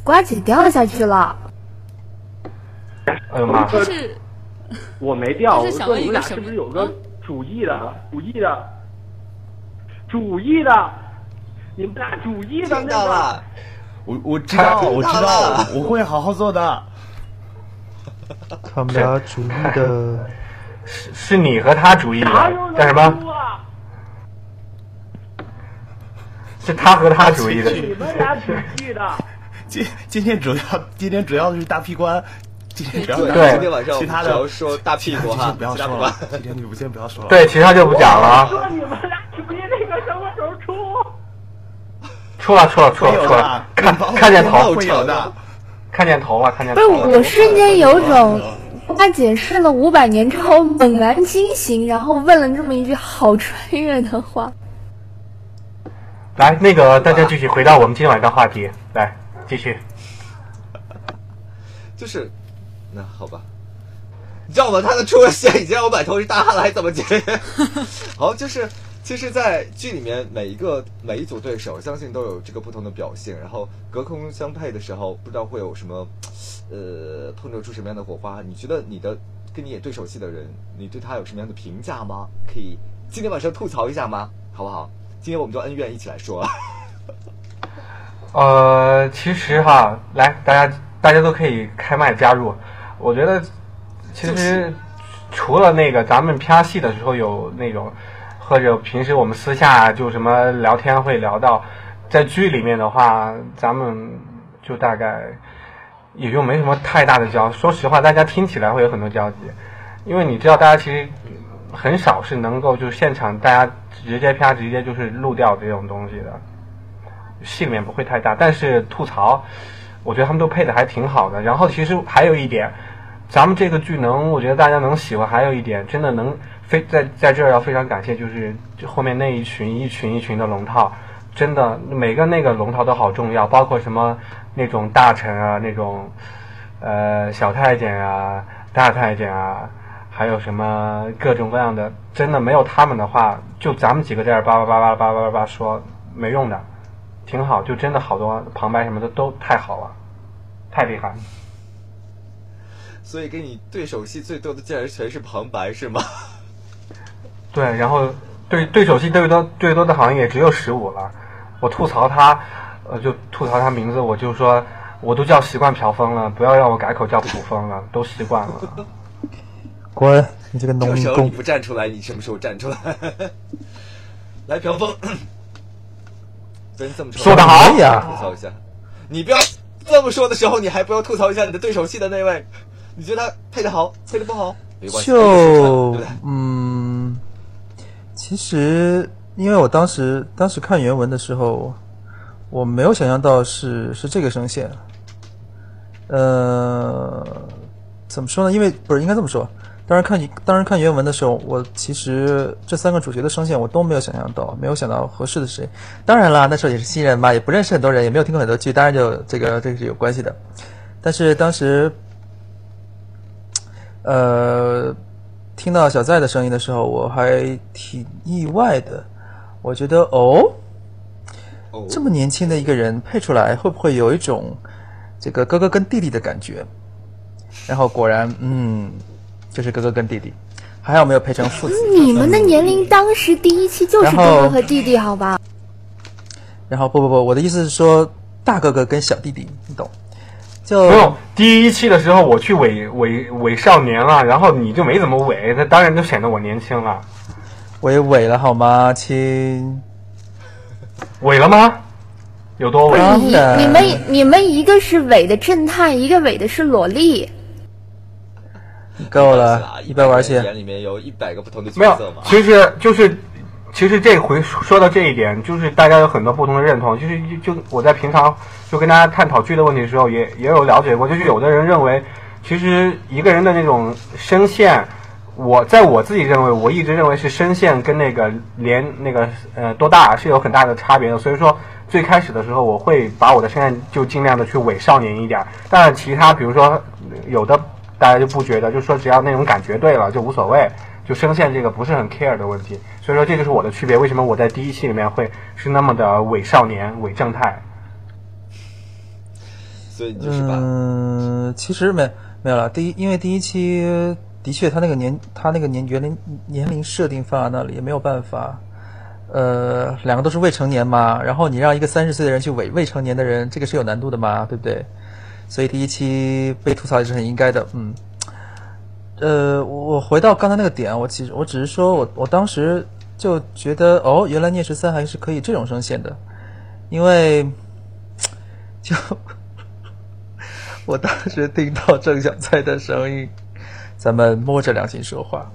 瓜姐掉下去了。哎呦妈！是，我没掉。我说你们俩是不是有个主意的？主意的。主意的，你们俩主意的那个，我我知道，我知道，我会好好做的。他们俩主意的，是是你和他主意的，干什么？是他和他主意的。你们俩主意的。今今天主要今天主要的是大屁关，今天主要对，今天晚上其他的说大屁股哈，不要说了，今天你们先不要说了。对，其他就不讲了。说你们俩主意那个什么时候出？出了，出了，出了，出了，看看见头会有的，看见头了，看见。不是，我瞬间有种他解释了五百年之后猛然惊醒，然后问了这么一句好穿越的话。来，那个大家继续回到我们今天晚上话题，来继续。就是，那好吧，你知道吗？他的出现已经让我满头是大汗了，还怎么接？好，就是，其实，在剧里面，每一个每一组对手，相信都有这个不同的表现。然后隔空相配的时候，不知道会有什么，呃，碰撞出什么样的火花？你觉得你的跟你演对手戏的人，你对他有什么样的评价吗？可以今天晚上吐槽一下吗？好不好？今天我们就恩怨一起来说。呃，其实哈，来大家。大家都可以开麦加入，我觉得其实除了那个咱们拍戏的时候有那种或者平时我们私下就什么聊天会聊到，在剧里面的话，咱们就大概也就没什么太大的交。说实话，大家听起来会有很多交集，因为你知道，大家其实很少是能够就现场大家直接啪直接就是录掉这种东西的，戏里面不会太大。但是吐槽，我觉得他们都配的还挺好的。然后其实还有一点，咱们这个剧能，我觉得大家能喜欢，还有一点真的能非在在这儿要非常感谢，就是就后面那一群一群一群的龙套，真的每个那个龙套都好重要，包括什么那种大臣啊，那种呃小太监啊、大太监啊，还有什么各种各样的，真的没有他们的话，就咱们几个在这叭叭叭叭叭叭叭叭说没用的，挺好，就真的好多旁白什么的都太好了，太厉害。所以跟你对手戏最多的竟然全是旁白，是吗？对，然后对对手戏最多最多的好像也只有十五了。我吐槽他，呃，就吐槽他名字，我就说我都叫习惯朴峰了，不要让我改口叫朴峰了，都习惯了。滚！你这个农民工你工，不站出来，你什么时候站出来？来，朴峰，真这么说得好可以啊！吐槽一下，你不要这么说的时候，你还不要吐槽一下你的对手戏的那位？你觉得他配的好，配的不好？没关系，就对不对？嗯，其实因为我当时当时看原文的时候，我没有想象到是是这个声线。呃，怎么说呢？因为不是应该这么说。当时看当时看原文的时候，我其实这三个主角的声线我都没有想象到，没有想到合适的谁。当然啦，那时候也是新人嘛，也不认识很多人，也没有听过很多剧，当然就这个这个是有关系的。但是当时呃，听到小在的声音的时候，我还挺意外的。我觉得哦，这么年轻的一个人配出来，会不会有一种这个哥哥跟弟弟的感觉？然后果然，嗯，就是哥哥跟弟弟，还好没有配成父子。你们的年龄当时第一期就是哥哥和弟弟，好吧？然后不不不，我的意思是说大哥哥跟小弟弟，你懂？就不用第一期的时候我去伪伪伪少年了，然后你就没怎么伪，那当然就显得我年轻了。我也伪了好吗，亲？伪了吗？有多伪？你你们你们一个是伪的侦探，一个伪的是萝莉。够了，一百玩去。眼里面有一百个不同的没有角色嘛？，其实就是，其实这回说到这一点，就是大家有很多不同的认同。就是就我在平常就跟大家探讨剧的问题的时候，也也有了解过。就是有的人认为，其实一个人的那种声线，我在我自己认为，我一直认为是声线跟那个连那个呃多大是有很大的差别的。所以说最开始的时候，我会把我的声线就尽量的去伪少年一点。但是其他比如说有的大家就不觉得，就说只要那种感觉对了就无所谓。就声线这个不是很 care 的问题，所以说这就是我的区别。为什么我在第一期里面会是那么的伪少年、伪正太？所以你就是把嗯，其实没没有了。第一，因为第一期的确他那个年他那个年年龄年龄设定放在那里，也没有办法。呃，两个都是未成年嘛，然后你让一个三十岁的人去伪未成年的人，这个是有难度的嘛，对不对？所以第一期被吐槽也是很应该的，嗯。呃，我回到刚才那个点，我其实我只是说我我当时就觉得哦，原来聂十三还是可以这种声线的，因为 就我当时听到郑小菜的声音，咱们摸着良心说话，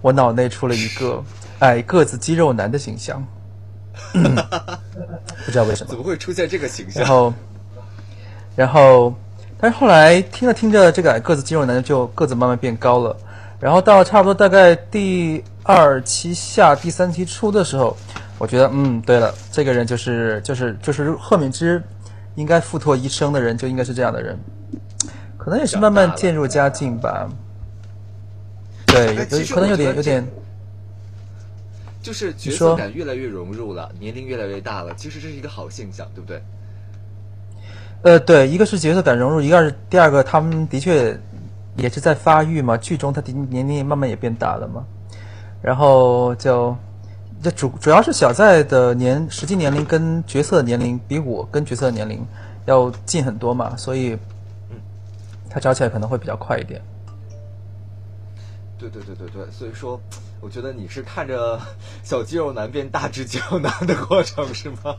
我脑内出了一个 矮个子肌肉男的形象，不知道为什么怎。么会出现这个形象？然后，然后，但是后来听着听着，这个矮个子肌肉男就个子慢慢变高了，然后到差不多大概第二期下第三期初的时候，我觉得，嗯，对了，这个人就是就是就是贺敏之应该付托一生的人，就应该是这样的人，可能也是慢慢渐入佳境吧。对，有可能有点有点，就是角色感越来越融入了，年龄越来越大了，其实这是一个好现象，对不对？呃，对，一个是角色感融入，一个是第二个，他们的确也是在发育嘛。剧中他的年龄慢慢也变大了嘛，然后就这主主要是小在的年实际年龄跟角色年龄比我跟角色年龄要近很多嘛，所以他找起来可能会比较快一点。对对对对对，所以说，我觉得你是看着小肌肉男变大只肌肉男的过程是吗？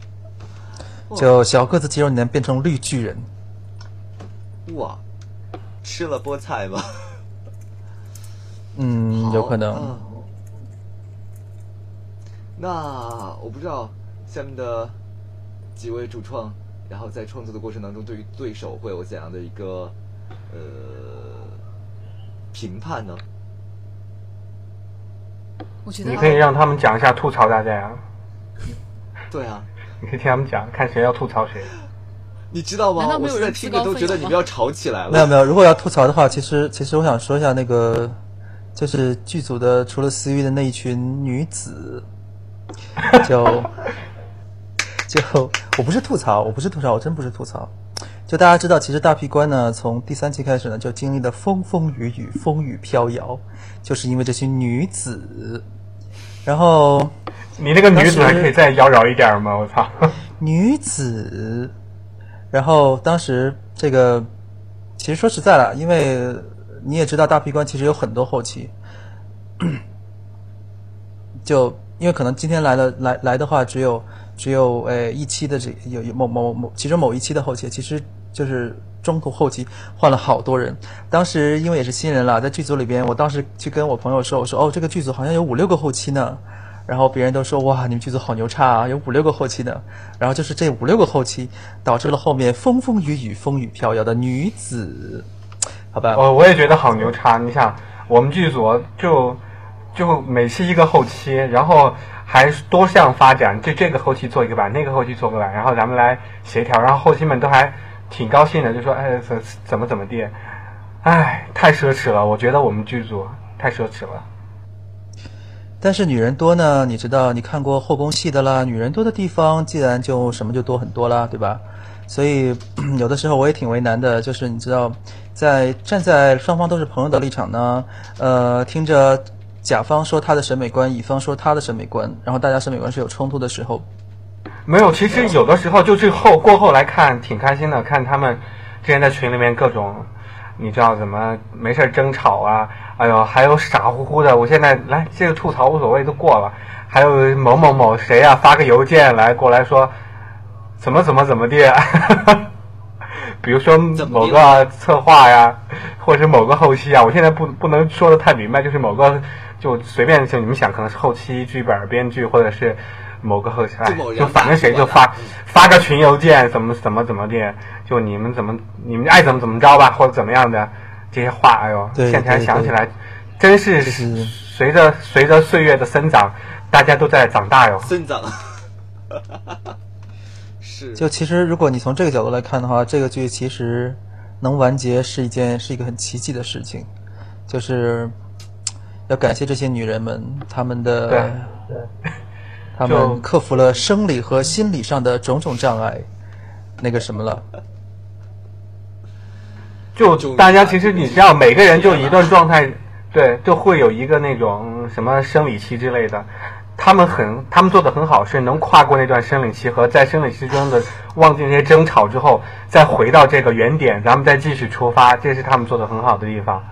就小个子肌肉男变成绿巨人。哇，吃了菠菜吗？嗯，有可能。嗯那我不知道下面的几位主创，然后在创作的过程当中，对于对手会有怎样的一个呃评判呢？我觉得你可以让他们讲一下吐槽大家啊，对啊，你可以听他们讲，看谁要吐槽谁。你知道吗我现在有人听着都觉得你们要吵起来了。没有没有，如果要吐槽的话，其实其实我想说一下那个，就是剧组的除了思域的那一群女子，就就我不是吐槽，我不是吐槽，我真不是吐槽。就大家知道，其实大皮关呢，从第三期开始呢，就经历了风风雨雨、风雨飘摇，就是因为这群女子。然后你那个女子还可以再妖娆一点吗？我操！女子，然后当时这个，其实说实在了，因为你也知道大皮关其实有很多后期，就因为可能今天来了来来的话，只有只有呃一期的这有有某某某其中某一期的后期，其实就是中途后期换了好多人。当时因为也是新人了，在剧组里边，我当时去跟我朋友说，我说哦这个剧组好像有五六个后期呢。然后别人都说哇，你们剧组好牛叉啊，有五六个后期呢。然后就是这五六个后期，导致了后面风风雨雨、风雨飘摇的女子，好吧？我我也觉得好牛叉。你想，我们剧组就就每期一个后期，然后还多项发展，就这个后期做一个版，那个后期做个版，然后咱们来协调，然后后期们都还挺高兴的，就说哎怎怎么怎么地，哎太奢侈了，我觉得我们剧组太奢侈了。但是女人多呢，你知道，你看过后宫戏的啦，女人多的地方，自然就什么就多很多啦，对吧？所以 有的时候我也挺为难的，就是你知道，在站在双方都是朋友的立场呢，呃，听着甲方说他的审美观，乙方说他的审美观，然后大家审美观是有冲突的时候，没有，其实有的时候就是后过后来看挺开心的，看他们之前在群里面各种，你知道怎么没事儿争吵啊，哎呦，还有傻乎乎的，我现在来这个吐槽无所谓都过了，还有某某某谁啊发个邮件来过来说怎么怎么怎么地，比如说某个策划呀，或者是某个后期啊，我现在不不能说的太明白，就是某个就随便就你们想，可能是后期剧本编剧或者是。某个后期，哎就反正谁就发发个群邮件，怎么怎么怎么的，就你们怎么你们爱怎么怎么着吧，或者怎么样的这些话，哎呦，对现在想起来，真是是。随着随着岁月的生长，大家都在长大哟。生长，是。就其实如果你从这个角度来看的话，这个剧其实能完结是一件是一个很奇迹的事情，就是要感谢这些女人们，她们的对对她就们克服了生理和心理上的种种障碍，那个什么了。就大家其实你知道，每个人就一段状态，对，就会有一个那种什么生理期之类的。他们很，他们做的很好，是能跨过那段生理期和在生理期中的忘记那些争吵之后，再回到这个原点，咱们再继续出发，这是他们做的很好的地方。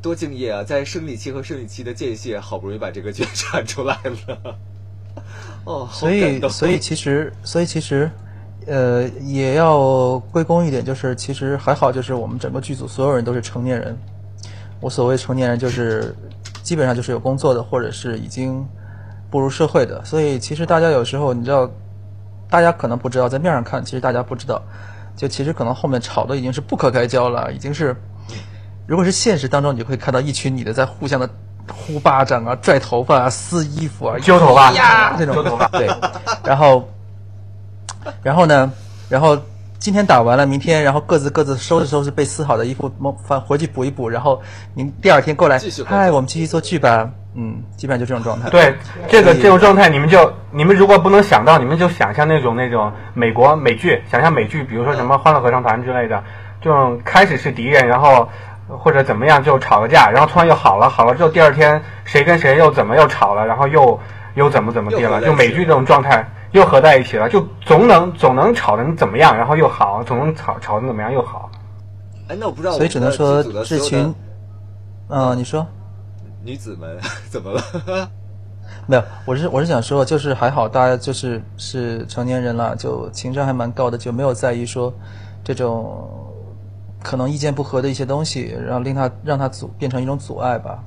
多敬业啊！在生理期和生理期的间隙，好不容易把这个剧产 出来了。哦，所以所以其实所以其实，呃，也要归功一点，就是其实还好，就是我们整个剧组所有人都是成年人。我所谓成年人，就是基本上就是有工作的，或者是已经步入社会的。所以其实大家有时候你知道，大家可能不知道，在面上看，其实大家不知道，就其实可能后面吵的已经是不可开交了，已经是，如果是现实当中，你就会看到一群女的在互相的呼巴掌啊、拽头发啊、撕衣服啊、揪头发。呀。这种揪头发。对，然后，然后呢，然后今天打完了，明天然后各自各自收拾收拾被撕好的衣服，蒙翻回去补一补，然后您第二天过来，嗨，我们继续做剧吧，嗯，基本上就这种状态。对，这个这种状态，你们就你们如果不能想到，你们就想象那种那种美国美剧，想象美剧，比如说什么《欢乐合唱团》之类的，这种开始是敌人，然后或者怎么样就吵个架，然后突然又好了，好了之后第二天谁跟谁又怎么又吵了，然后又又怎么怎么地了，就美剧这种状态又合在一起了，就总能总能吵得怎么样，然后又好，总能吵吵得怎么样又好。哎，那我不知道所以只能说这群，嗯、你说，女子们 怎么了？没有，我是我是想说，就是还好，大家就是是成年人了，就情商还蛮高的，就没有在意说这种可能意见不合的一些东西，然后令他让他阻变成一种阻碍吧。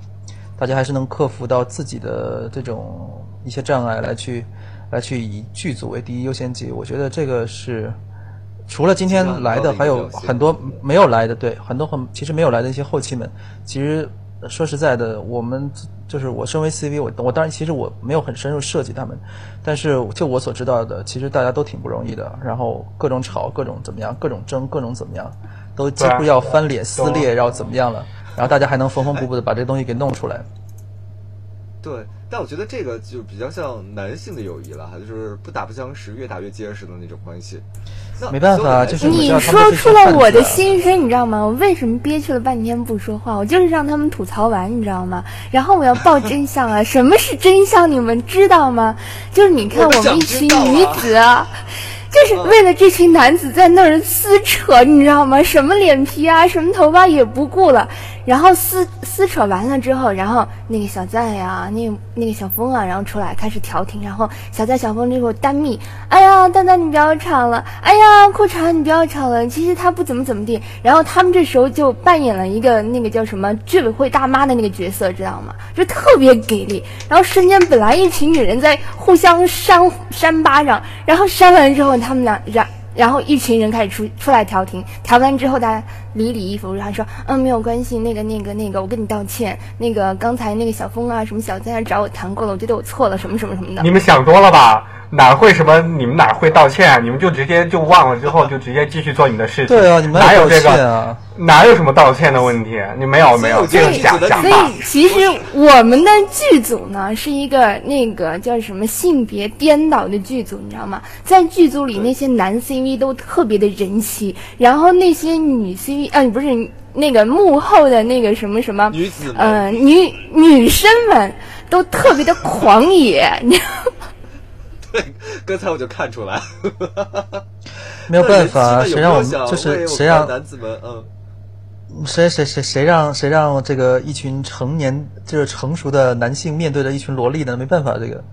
大家还是能克服到自己的这种一些障碍，来去来去以剧组为第一优先级。我觉得这个是除了今天来的，还有很多没有来的，对，很多很其实没有来的一些后期们，其实说实在的，我们。就是我身为 CV，我我当然其实我没有很深入设计他们，但是就我所知道的，其实大家都挺不容易的。然后各种吵，各种怎么样，各种争，各种怎么样，都几乎要翻脸撕裂，然后怎么样了？然后大家还能缝缝补补的把这东西给弄出来。对，但我觉得这个就比较像男性的友谊了，就是不打不相识，越打越结实的那种关系。没办法，就是你说出了我的心声，你知道吗？我为什么憋屈了半天不说话？我就是让他们吐槽完，你知道吗？然后我要报真相啊！什么是真相？你们知道吗？就是你看我们一群女子。就是为了这群男子在那儿撕扯，你知道吗？什么脸皮啊，什么头发也不顾了，然后撕撕扯完了之后，然后那个小赞呀，那那个小峰啊，然后出来开始调停，然后小赞、小峰这个单密，哎呀，蛋蛋你不要吵了，哎呀，裤衩你不要吵了，其实他不怎么怎么地，然后他们这时候就扮演了一个那个叫什么居委会大妈的那个角色，知道吗？就特别给力，然后瞬间本来一群女人在互相扇扇巴掌，然后扇完之后。他们俩，然然后一群人开始出出来调停，调完之后大家理理衣服，然后说，嗯，没有关系，那个那个那个，我跟你道歉，那个刚才那个小峰啊，什么小在那找我谈过了，我觉得我错了，什么什么什么的。你们想多了吧？哪会什么？你们哪会道歉？啊你们就直接就忘了之后就直接继续做你们的事情。对啊，你们哪有这个？哪有什么道歉的问题？你没有没有，这个假假所以其实我们的剧组呢是一个那个叫什么性别颠倒的剧组，你知道吗？在剧组里那些男 CV 都特别的人气，然后那些女 CV 啊，不是那个幕后的那个什么什么女子呃女女生们都特别的狂野。你知道吗？对刚才我就看出来，没有办法，谁让我们就是谁让男子们嗯，谁谁谁谁让谁让这个一群成年就是成熟的男性面对着一群萝莉呢？没办法，这个，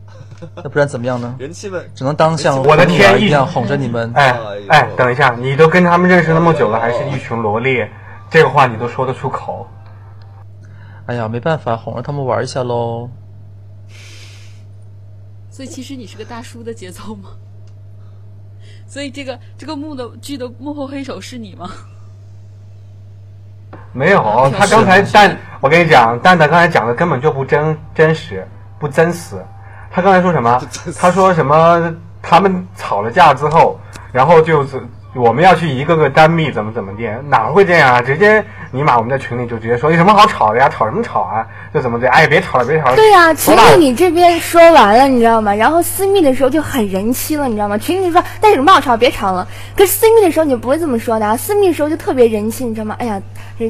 那不然怎么样呢？人气们只能当像我的天一样哄着你们。哎哎，等一下，你都跟他们认识那么久了，还是一群萝莉，这个话你都说得出口？哎呀，没办法，哄着他们玩一下喽。所以其实你是个大叔的节奏吗？所以这个这个幕的剧的幕后黑手是你吗？没有，他刚才蛋，我跟你讲，蛋蛋刚才讲的根本就不真真实，不真实。他刚才说什么？他说什么？他们吵了架之后，然后就是我们要去一个个单密，怎么怎么地？哪会这样啊？直接。尼玛，我们在群里就直接说有什么好吵的呀？吵什么吵啊？就怎么的？哎，别吵了，别吵了。对呀，群里你这边说完了，你知道吗？然后私密的时候就很人妻了，你知道吗？群里说但有什么好吵？别吵了。可是私密的时候你不会这么说的，私密的时候就特别人气，你知道吗？哎呀，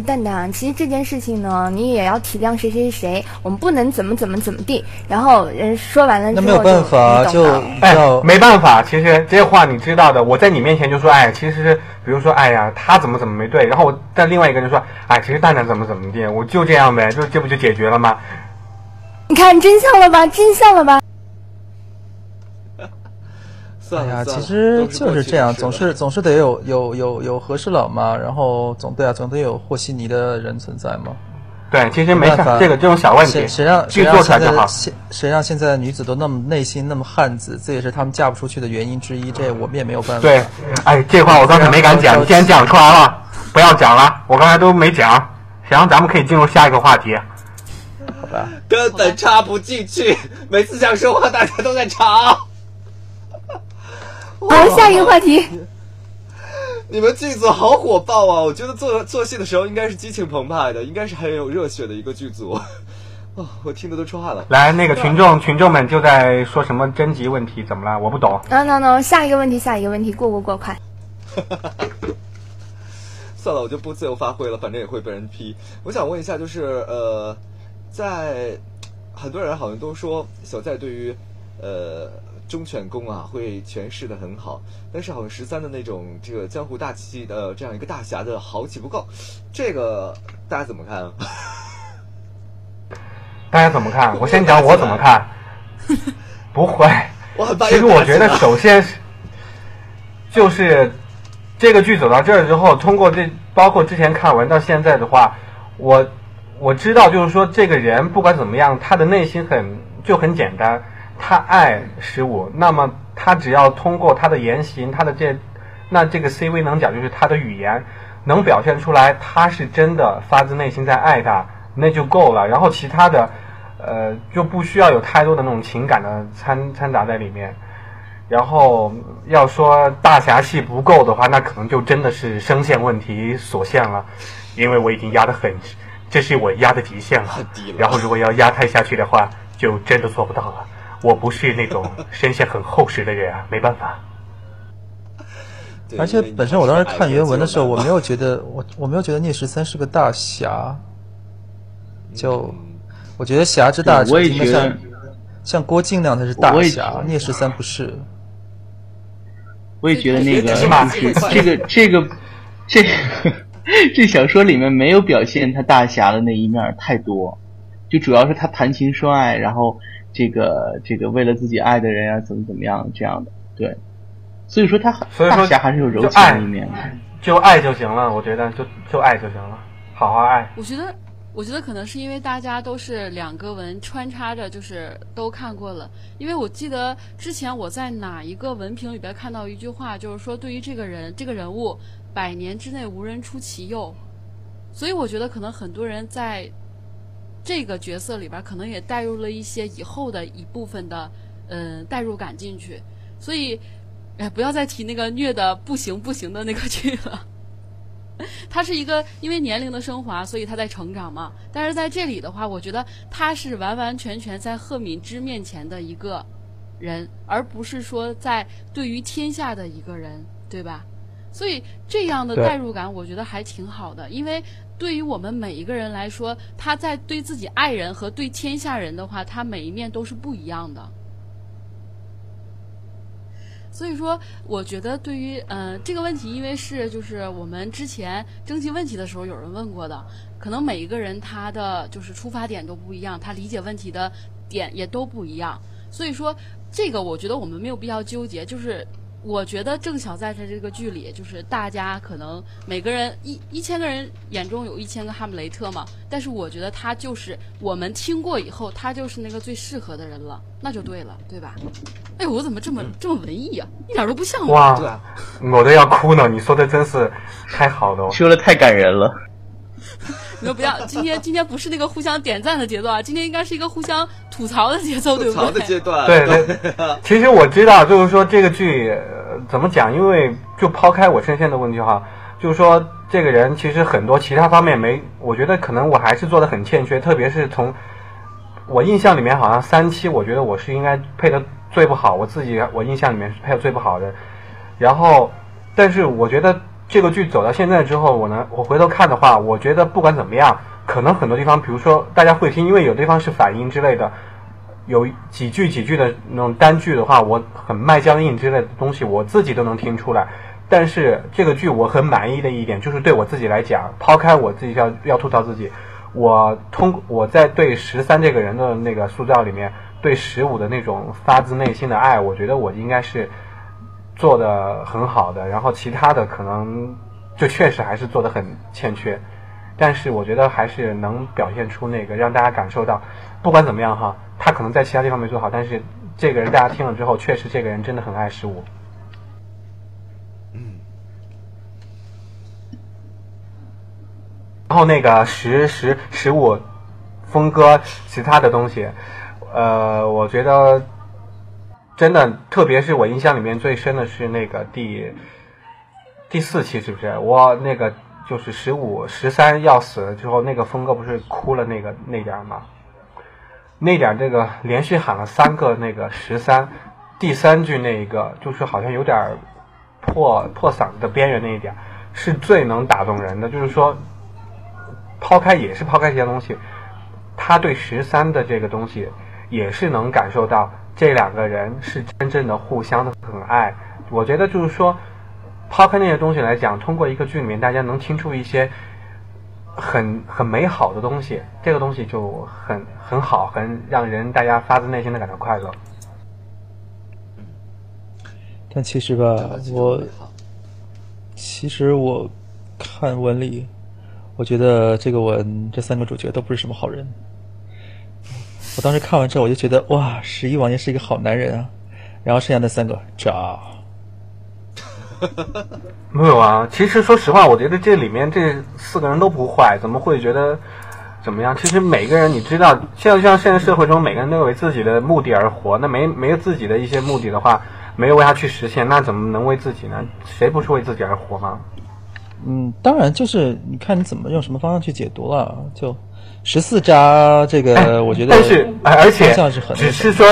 蛋蛋，其实这件事情呢，你也要体谅谁谁谁，我们不能怎么怎么怎么地。然后人说完了之后，那没有办法，就哎，没办法。其实这话你知道的，我在你面前就说，哎，其实。比如说，哎呀，他怎么怎么没对，然后我但另外一个人说，哎，其实蛋蛋怎么怎么地，我就这样呗，就这不就解决了吗？你看真相了吧，真相了吧？算了，其实就是这样，总是总是得有有有有和事佬嘛，然后总对啊，总得有和稀泥的人存在嘛。对，其实没事，这个这种小问题，谁让谁让现在现谁让现在的女子都那么内心那么汉子，这也是她们嫁不出去的原因之一。这我们也没有办法。对，哎，这话我刚才没敢讲，你既然讲出来了，不要讲了，我刚才都没讲。行，咱们可以进入下一个话题。好吧。根本插不进去，每次想说话，大家都在吵。好，下一个话题。你们剧组好火爆啊！我觉得做做戏的时候应该是激情澎湃的，应该是很有热血的一个剧组。哦，我听得都出汗了。来，那个群众群众们就在说什么征集问题，怎么了？我不懂。no no no，下一个问题，下一个问题，过过过，快。算了，我就不自由发挥了，反正也会被人批。我想问一下，就是呃，在很多人好像都说小蔡对于呃。忠犬公啊，会诠释的很好，但是好像十三的那种这个江湖大气的这样一个大侠的豪气不够，这个大家怎么看？大家怎么看？我先讲我怎么看。不会，其实我觉得首先是就是这个剧走到这儿之后，通过这包括之前看完到现在的话，我我知道就是说这个人不管怎么样，他的内心很就很简单，他爱十五，那么他只要通过他的言行，他的这那这个 CV 能讲就是他的语言能表现出来，他是真的发自内心在爱他，那就够了。然后其他的，呃，就不需要有太多的那种情感的掺掺杂在里面。然后要说大侠戏不够的话，那可能就真的是声线问题所限了，因为我已经压得很，这是我压的极限了。然后如果要压太下去的话，就真的做不到了。我不是那种 声线很厚实的人啊，没办法。而且本身我当时看原文的时候，我没有觉得我我没有觉得聂十三是个大侠，就我觉得侠之大者我也觉得应该像像郭靖那样才是大侠，聂十三不是。我也觉得那个这个这个这个 这小说里面没有表现他大侠的那一面太多，就主要是他谈情说爱，然后这个这个为了自己爱的人啊怎么怎么样这样的，对，所以说他所以说大侠还是有柔情的一面的。就爱就行了，我觉得就就爱就行了，好好爱。我觉得，我觉得可能是因为大家都是两个文穿插着，就是都看过了。因为我记得之前我在哪一个文评里边看到一句话，就是说对于这个人这个人物，百年之内无人出其右。所以我觉得可能很多人在这个角色里边，可能也带入了一些以后的一部分的嗯、代入感进去。所以，哎，不要再提那个虐的不行不行的那个剧了。他是一个因为年龄的升华，所以他在成长嘛。但是在这里的话，我觉得他是完完全全在贺敏之面前的一个人，而不是说在对于天下的一个人，对吧？所以这样的代入感，我觉得还挺好的，因为对于我们每一个人来说，他在对自己爱人和对天下人的话，他每一面都是不一样的。所以说，我觉得对于呃这个问题，因为是就是我们之前征集问题的时候有人问过的，可能每一个人他的就是出发点都不一样，他理解问题的点也都不一样。所以说，这个我觉得我们没有必要纠结。就是我觉得正巧在他这个剧里，就是大家可能每个人一一千个人眼中有一千个哈姆雷特嘛，但是我觉得他就是我们听过以后，他就是那个最适合的人了，那就对了，对吧？哎呦，我怎么这么这么文艺啊？一点都不像我。哇，我都要哭呢！你说的真是太好了，说的太感人了。你们不要，今天今天不是那个互相点赞的节奏啊，今天应该是一个互相吐槽的节奏，对不对？段对 对，其实我知道，就是说这个剧、呃怎么讲，因为就抛开我声线的问题哈，就是说这个人其实很多其他方面没，我觉得可能我还是做的很欠缺，特别是从我印象里面好像三期，我觉得我是应该配的最不好，我自己我印象里面是配的最不好的，然后但是我觉得这个剧走到现在之后，我呢我回头看的话，我觉得不管怎么样，可能很多地方，比如说大家会听，因为有地方是反应之类的。有几句几句的那种单句的话，我很卖僵硬之类的东西，我自己都能听出来。但是这个剧我很满意的一点，就是对我自己来讲，抛开我自己要要吐槽自己，我通我在对十三这个人的那个塑造里面，对十五的那种发自内心的爱，我觉得我应该是做的很好的。然后其他的可能就确实还是做的很欠缺，但是我觉得还是能表现出那个让大家感受到，不管怎么样哈，他可能在其他地方没做好，但是这个人大家听了之后，确实这个人真的很爱十五。然后那个十十十五峰哥其他的东西，呃，我觉得真的，特别是我印象里面最深的是那个第第四期，是不是？我那个就是十五十三要死了之后，那个峰哥不是哭了那个那点儿吗？那点儿这个连续喊了三个那个十三，第三句那一个就是好像有点破破嗓子的边缘那一点儿，是最能打动人的。就是说，抛开也是抛开这些东西，他对十三的这个东西也是能感受到这两个人是真正的互相的很爱。我觉得就是说，抛开那些东西来讲，通过一个剧里面，大家能听出一些很很美好的东西，这个东西就很很好，很让人大家发自内心的感到快乐。但其实吧，我其实我看文里，我觉得这个文这三个主角都不是什么好人。我当时看完之后，我就觉得哇，十一王爷是一个好男人啊，然后剩下那三个渣。没有啊，其实说实话，我觉得这里面这四个人都不坏，怎么会觉得怎么样？其实每个人，你知道，像像现在社会中，每个人都为自己的目的而活，那没没有自己的一些目的的话，没有为他去实现，那怎么能为自己呢？谁不是为自己而活吗？嗯，当然就是你看你怎么用什么方向去解读了。就十四渣这个，我觉得但是而且只是说。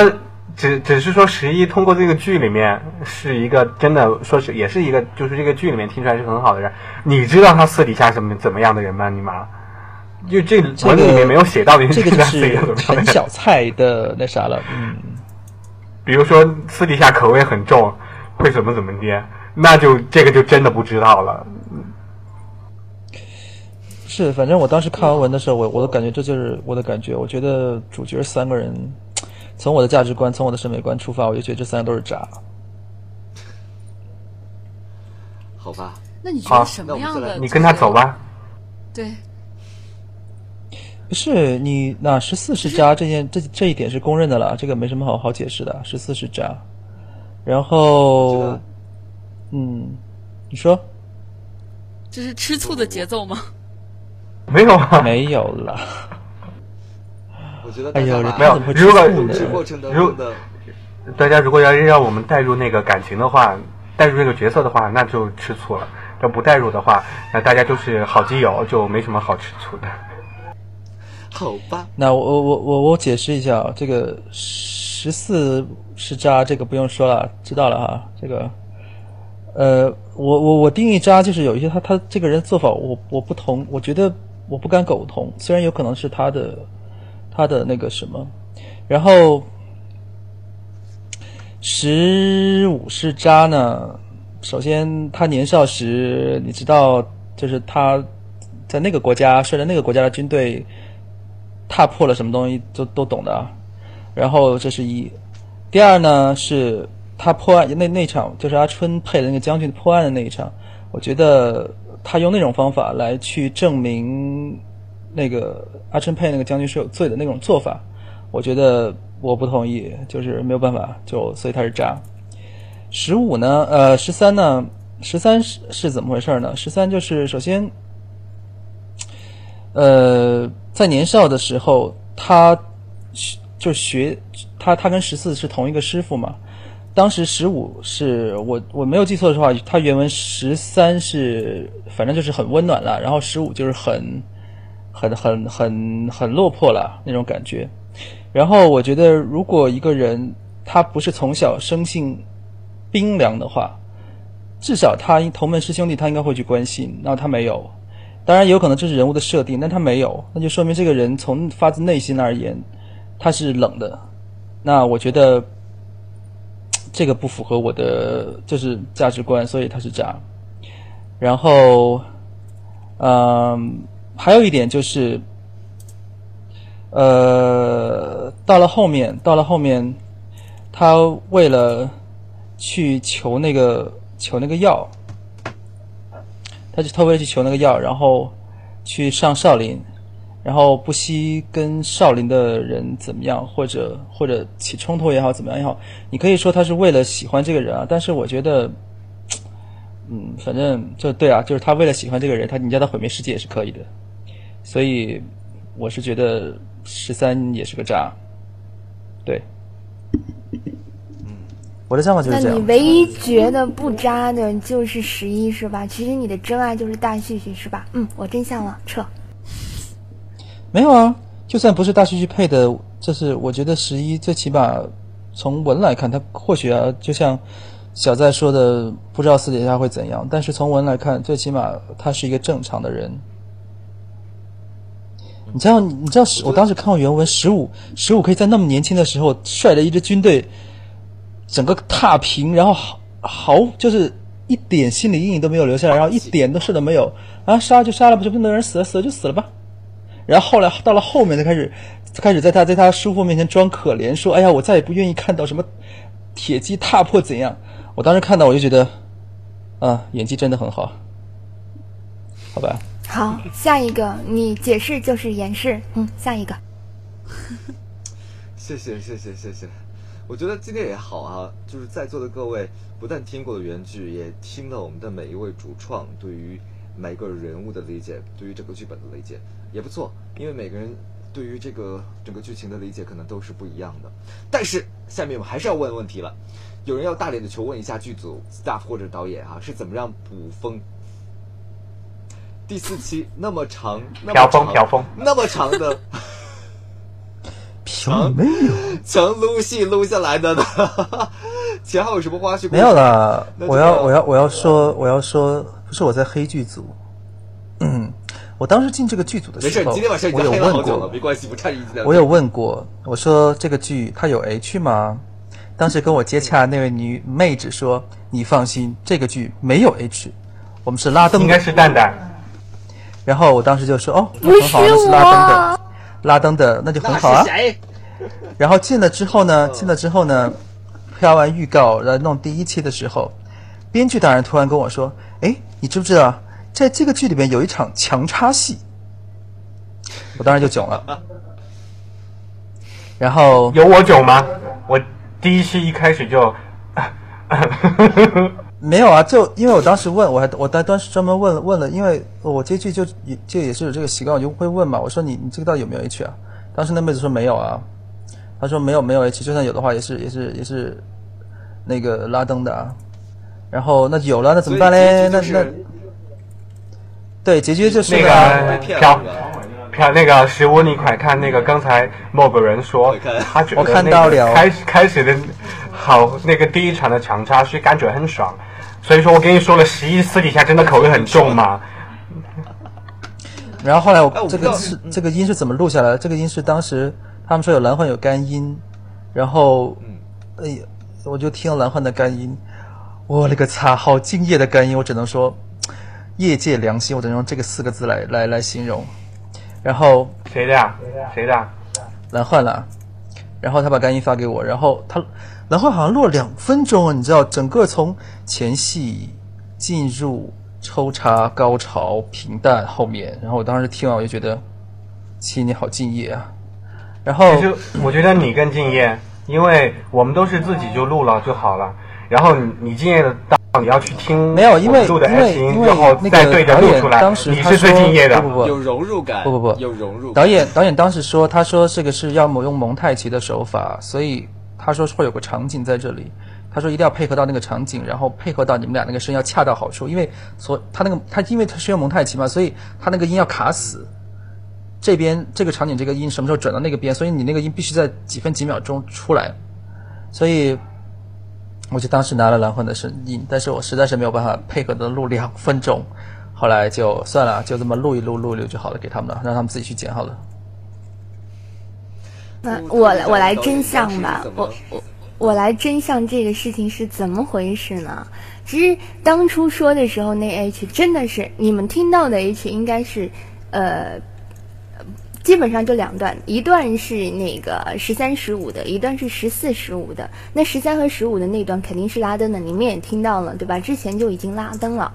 只只是说十一通过这个剧里面是一个真的说是也是一个就是这个剧里面听出来是很好的人，你知道他私底下什么怎么样的人吗？你妈，就这文里面没有写到你这个他是陈小菜的那啥了，嗯，比如说私底下口味很重，会怎么怎么的，那就这个就真的不知道了。是，反正我当时看完文的时候，我我的感觉这就是我的感觉，我觉得主角三个人。从我的价值观，从我的审美观出发，我就觉得这三个都是渣。好吧，那你觉得什么样的？你跟他走吧。对。不是你那十四是渣，这件这这一点是公认的了，这个没什么好好解释的。十四是渣，然后，嗯，你说，这是吃醋的节奏吗？没有啊，没有了。我觉得哎呦，没有。如果如果大家如果要让我们带入那个感情的话，带入这个角色的话，那就吃醋了；要不带入的话，那大家就是好基友，就没什么好吃醋的。好吧。那我我我我我解释一下，这个十四是渣，这个不用说了，知道了哈。这个，呃，我我我定义渣就是有一些他他这个人做法我我不同，我觉得我不敢苟同，虽然有可能是他的。他的那个什么，然后十五是渣呢。首先，他年少时，你知道，就是他在那个国家率着那个国家的军队踏破了什么东西，都都懂的啊。然后这是一，第二呢，是他破案那那场，就是阿春配的那个将军破案的那一场。我觉得他用那种方法来去证明。那个阿琛佩那个将军是有罪的那种做法，我觉得我不同意，就是没有办法，就所以他是渣。十五呢，呃，十三呢，十三是是怎么回事呢？十三就是首先，呃，在年少的时候，他就学他他跟十四是同一个师傅嘛。当时十五是我我没有记错的话，他原文十三是反正就是很温暖了，然后十五就是很。很很很很落魄了那种感觉，然后我觉得如果一个人他不是从小生性冰凉的话，至少他同门师兄弟他应该会去关心，那他没有，当然有可能这是人物的设定，但他没有，那就说明这个人从发自内心而言他是冷的，那我觉得这个不符合我的就是价值观，所以他是渣，然后嗯。还有一点就是，呃，到了后面，到了后面，他为了去求那个求那个药，他就他为了去求那个药，然后去上少林，然后不惜跟少林的人怎么样，或者或者起冲突也好，怎么样也好，你可以说他是为了喜欢这个人啊，但是我觉得，嗯，反正就对啊，就是他为了喜欢这个人，他你叫他毁灭世界也是可以的。所以，我是觉得十三也是个渣，对，嗯，我的想法就是这样。那你唯一觉得不渣的就是十一，是吧？其实你的真爱就是大旭旭，是吧？嗯，我真相了，撤。没有啊，就算不是大数据配的，这是我觉得十一最起码从文来看，他或许啊，就像小在说的，不知道私底下会怎样，但是从文来看，最起码他是一个正常的人。你知道，你知道，我当时看过原文，十五，十五可以在那么年轻的时候率着一支军队，整个踏平，然后毫毫就是一点心理阴影都没有留下来，然后一点的事都没有啊，杀就杀了不，就不能人死了死了就死了吧。然后后来到了后面，才开始开始在他在他叔父面前装可怜，说：“哎呀，我再也不愿意看到什么铁骑踏破怎样。”我当时看到我就觉得，啊，演技真的很好，好吧。好，下一个你解释就是掩饰，嗯，下一个。谢谢谢谢谢谢，我觉得今天也好啊，就是在座的各位不但听过了原剧，也听了我们的每一位主创对于每个人物的理解，对于整个剧本的理解也不错，因为每个人对于这个整个剧情的理解可能都是不一样的。但是下面我们还是要问问题了，有人要大脸的求问一下剧组 staff 或者导演啊，是怎么让捕风？第四期那么长，飘风飘风，那么长的。飘没有，强撸戏撸下来的呢？前后有什么花絮？没有了。我要我要我要说我要说，不是我在黑剧组。嗯，我当时进这个剧组的时候，今天晚上已经黑了好久了，没关系，不差一我有问过，我说这个剧它有 H 吗？当时跟我接洽那位女妹子说：“你放心，这个剧没有 H，我们是拉登。”应该是蛋蛋。然后我当时就说：“哦，那很好，那是拉登的。”拉登的那就很好啊。然后进了之后呢，进了之后呢，拍完预告然后弄第一期的时候，编剧大人突然跟我说：“哎，你知不知道，在这个剧里面有一场强插戏？”我当时就囧了。然后有我囧吗？我第一期一开始就。没有啊，就因为我当时问，我还我当当时专门问问了，因为我接剧就就也是有这个习惯，我就会问嘛。我说你你这个到底有没有 H 啊？当时那妹子说没有啊，她说没有没有 H，就算有的话也是也是也是那个拉登的。啊。然后那有了那怎么办嘞？那那对结局就是那个飘飘那个十五你快看那个刚才某个人说他觉得那个开始开始的好那个第一场的强插是感觉很爽。所以说我跟你说了，十一私底下真的口味很重嘛。然后后来我这个是这个音是怎么录下来的？这个音是当时他们说有蓝幻有干音，然后，哎呀，我就听了蓝幻的干音，我勒个擦，好敬业的干音，我只能说业界良心，我只能用这个四个字来来来形容。然后谁的呀？谁的？蓝幻了。然后他把干音发给我，然后他。蓝焕好像录了两分钟啊，你知道，整个从前戏进入抽插高潮平淡后面，然后我当时听完我就觉得，亲你好敬业啊。然后其实我觉得你更敬业，因为我们都是自己就录了就好了。然后你你敬业的到你要去听没有，因为因为因为那个导演当时他说不不不有融入感，不不不有融入。导演导演当时说，他说这个是要么用蒙太奇的手法，所以。他说会有个场景在这里，他说一定要配合到那个场景，然后配合到你们俩那个声音要恰到好处，因为所他那个他因为他是用蒙太奇嘛，所以他那个音要卡死。这边这个场景这个音什么时候转到那个边，所以你那个音必须在几分几秒钟出来。所以我就当时拿了蓝魂的声音，但是我实在是没有办法配合的录两分钟，后来就算了，就这么录一录录一录就好了，给他们了，让他们自己去剪好了。那我来我来真相吧，我我我来真相这个事情是怎么回事呢？其实当初说的时候，那 H 真的是你们听到的 H 应该是，呃，基本上就两段，一段是那个十三十五的，一段是十四十五的。那十三和十五的那段肯定是拉登的，你们也听到了对吧？之前就已经拉登了。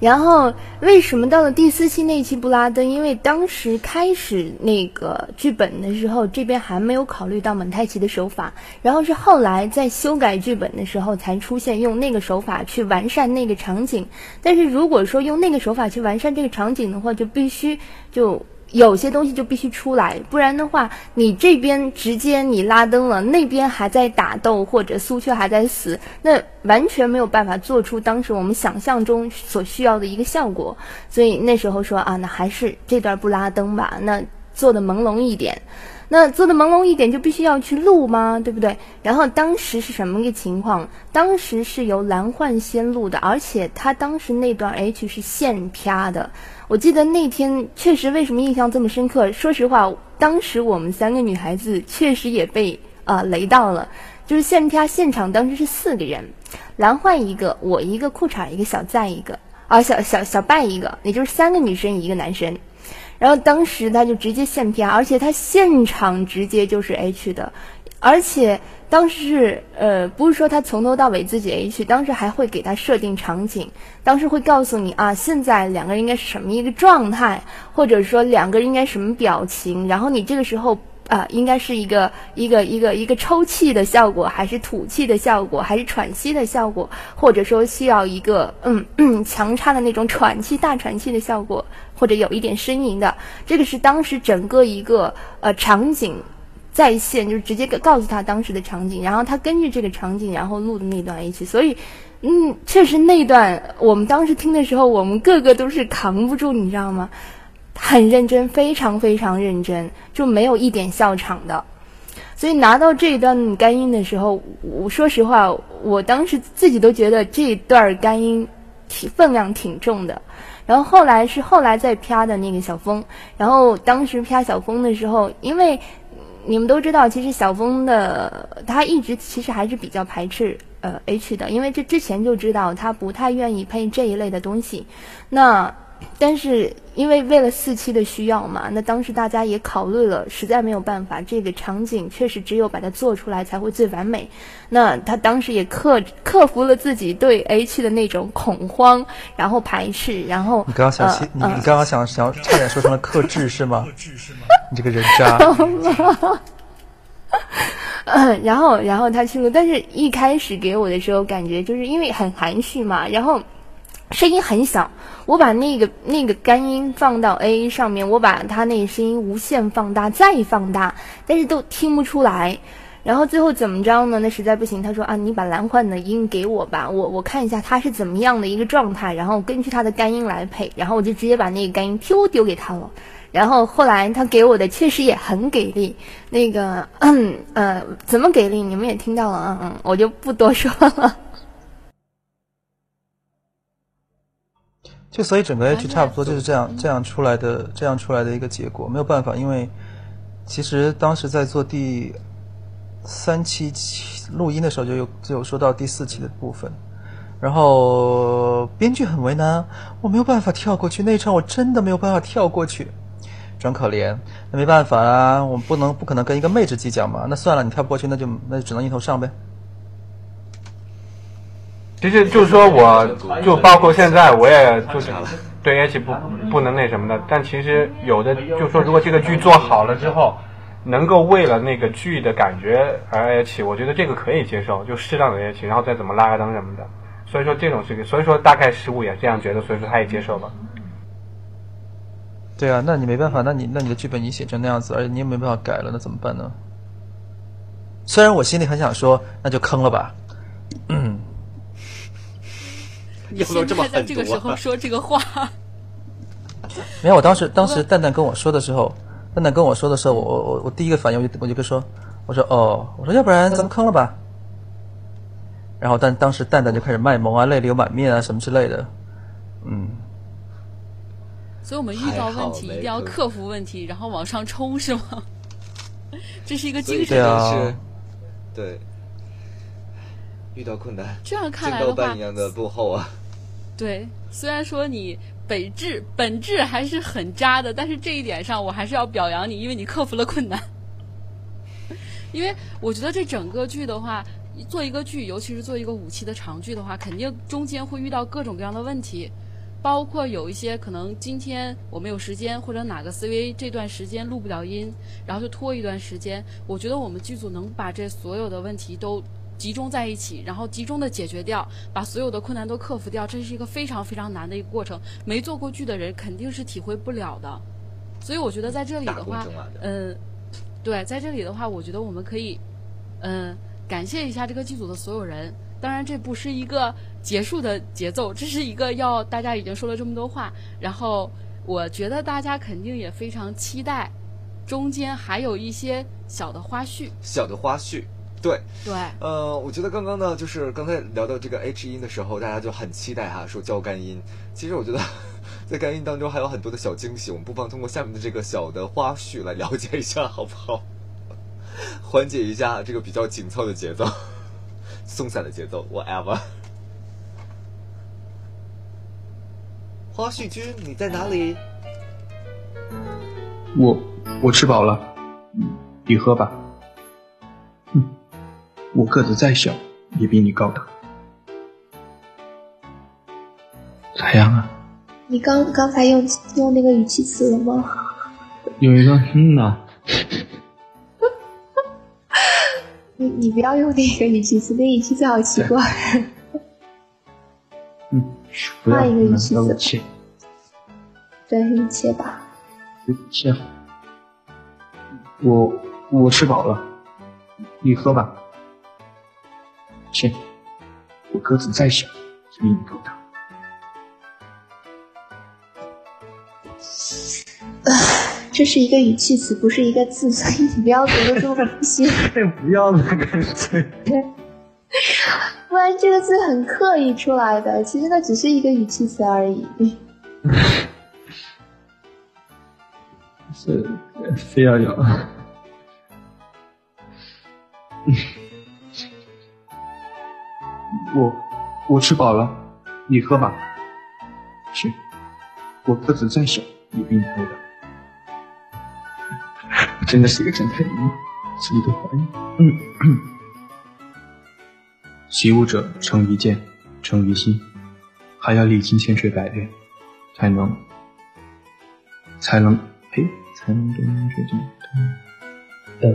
然后为什么到了第四期那期不拉登？因为当时开始那个剧本的时候，这边还没有考虑到蒙太奇的手法，然后是后来在修改剧本的时候才出现用那个手法去完善那个场景。但是如果说用那个手法去完善这个场景的话，就必须就。有些东西就必须出来，不然的话，你这边直接你拉登了，那边还在打斗或者苏雀还在死，那完全没有办法做出当时我们想象中所需要的一个效果。所以那时候说啊，那还是这段不拉登吧，那做的朦胧一点。那做的朦胧一点就必须要去录吗？对不对？然后当时是什么一个情况？当时是由蓝幻先录的，而且他当时那段 H 是现啪的。我记得那天确实为什么印象这么深刻？说实话，当时我们三个女孩子确实也被啊雷到了。就是现啪现场当时是四个人，蓝换一个，我一个，裤衩一个，小赞一个，啊小小小拜一个，也就是三个女生一个男生。然后当时他就直接现啪而且他现场直接就是 H 的，而且当时是呃不是说他从头到尾自己 H，当时还会给他设定场景，当时会告诉你啊现在两个人应该是什么一个状态，或者说两个人应该什么表情，然后你这个时候。啊，应该是一个一个一个一个抽气的效果，还是吐气的效果，还是喘息的效果，或者说需要一个嗯嗯强差的那种喘气大喘气的效果，或者有一点呻吟的，这个是当时整个一个呃场景在线，就是直接告诉他当时的场景，然后他根据这个场景然后录的那段一起，所以嗯，确实那段我们当时听的时候，我们个个都是扛不住，你知道吗？很认真，非常非常认真，就没有一点笑场的。所以拿到这一段干音的时候，我说实话，我当时自己都觉得这一段干音挺分量挺重的。然后后来是后来再啪的那个小峰，然后当时啪小峰的时候，因为你们都知道，其实小峰的他一直其实还是比较排斥呃 H 的，因为这之前就知道他不太愿意配这一类的东西。那但是因为为了四期的需要嘛，那当时大家也考虑了，实在没有办法，这个场景确实只有把它做出来才会最完美。那他当时也克克服了自己对 H 的那种恐慌，然后排斥，然后你刚刚想呃你你刚刚想想差点说成了克制 是吗？克制是吗你这个人渣。嗯，然后然后他去录，但是一开始给我的时候感觉就是因为很含蓄嘛，然后声音很小。我把那个那个干音放到 A 上面，我把它那个声音无限放大再放大，但是都听不出来。然后最后怎么着呢？那实在不行，他说啊，你把蓝幻的音给我吧，我我看一下他是怎么样的一个状态，然后根据他的干音来配。然后我就直接把那个干音丢丢给他了。然后后来他给我的确实也很给力，那个嗯呃怎么给力，你们也听到了，嗯嗯，我就不多说了。就所以整个 H 差不多就是这样这样出来的这样出来的一个结果，没有办法，因为其实当时在做第三期录音的时候就有就有说到第四期的部分，然后编剧很为难，我没有办法跳过去那一场，我真的没有办法跳过去，装可怜，那没办法啊，我们不能不可能跟一个妹子计较嘛，那算了，你跳不过去，那就那就只能硬头上呗。其实就是说，我就包括现在，我也就是对 H 不不能那什么的。但其实有的就是说，如果这个剧做好了之后，能够为了那个剧的感觉而 H，我觉得这个可以接受，就适当的 H，然后再怎么拉个灯什么的。所以说这种事情，所以说大概十五也这样觉得，所以说他也接受吧。对啊，那你没办法，那你那你的剧本你写成那样子，而且你也没办法改了，那怎么办呢？虽然我心里很想说，那就坑了吧。嗯。你有没有这么在这个时候说这个话？没有，我当时当时蛋蛋跟我说的时候，蛋蛋跟我说的时候，我我我第一个反应我就我就跟说，我说哦，我说要不然咱们坑了吧。然后但当时蛋蛋就开始卖萌啊，泪流满面啊什么之类的，嗯。所以我们遇到问题一定要克服问题，然后往上冲，是吗？这是一个精神。对啊。对。遇到困难，这样看来的话，一样的落后啊。对，虽然说你本质本质还是很渣的，但是这一点上我还是要表扬你，因为你克服了困难。因为我觉得这整个剧的话，做一个剧，尤其是做一个五期的长剧的话，肯定中间会遇到各种各样的问题，包括有一些可能今天我没有时间，或者哪个 CV 这段时间录不了音，然后就拖一段时间。我觉得我们剧组能把这所有的问题都。集中在一起，然后集中的解决掉，把所有的困难都克服掉，这是一个非常非常难的一个过程。没做过剧的人肯定是体会不了的。所以我觉得在这里的话，嗯，对，在这里的话，我觉得我们可以，嗯，感谢一下这个剧组的所有人。当然，这不是一个结束的节奏，这是一个要大家已经说了这么多话，然后我觉得大家肯定也非常期待，中间还有一些小的花絮，小的花絮。对对，呃，我觉得刚刚呢，就是刚才聊到这个 H 音的时候，大家就很期待哈，说教干音。其实我觉得在干音当中还有很多的小惊喜，我们不妨通过下面的这个小的花絮来了解一下，好不好？缓解一下这个比较紧凑的节奏，松散的节奏，whatever。花絮君，你在哪里？我我吃饱了，你喝吧。哼，我个子再小，也比你高大。咋样啊？你刚刚才用用那个语气词了吗？有一个嗯呐、你你不要用那个语气词，那语气词好奇怪。嗯换一个语气词对，一切吧。切。我我吃饱了，你喝吧。切，我个子再小，也比你高大。这是一个语气词，不是一个字，所以你不要读的这么不心。不要那个对。对，不然这个字很刻意出来的，其实那只是一个语气词而已。是非要有。我我吃饱了，你喝吧。是，我个子再小，也比你高大。真的是一个正太人吗？自己都怀疑。嗯。习武者成于剑，成于心，还要历经千锤百炼，才能才能呸，才能得能决定。呃，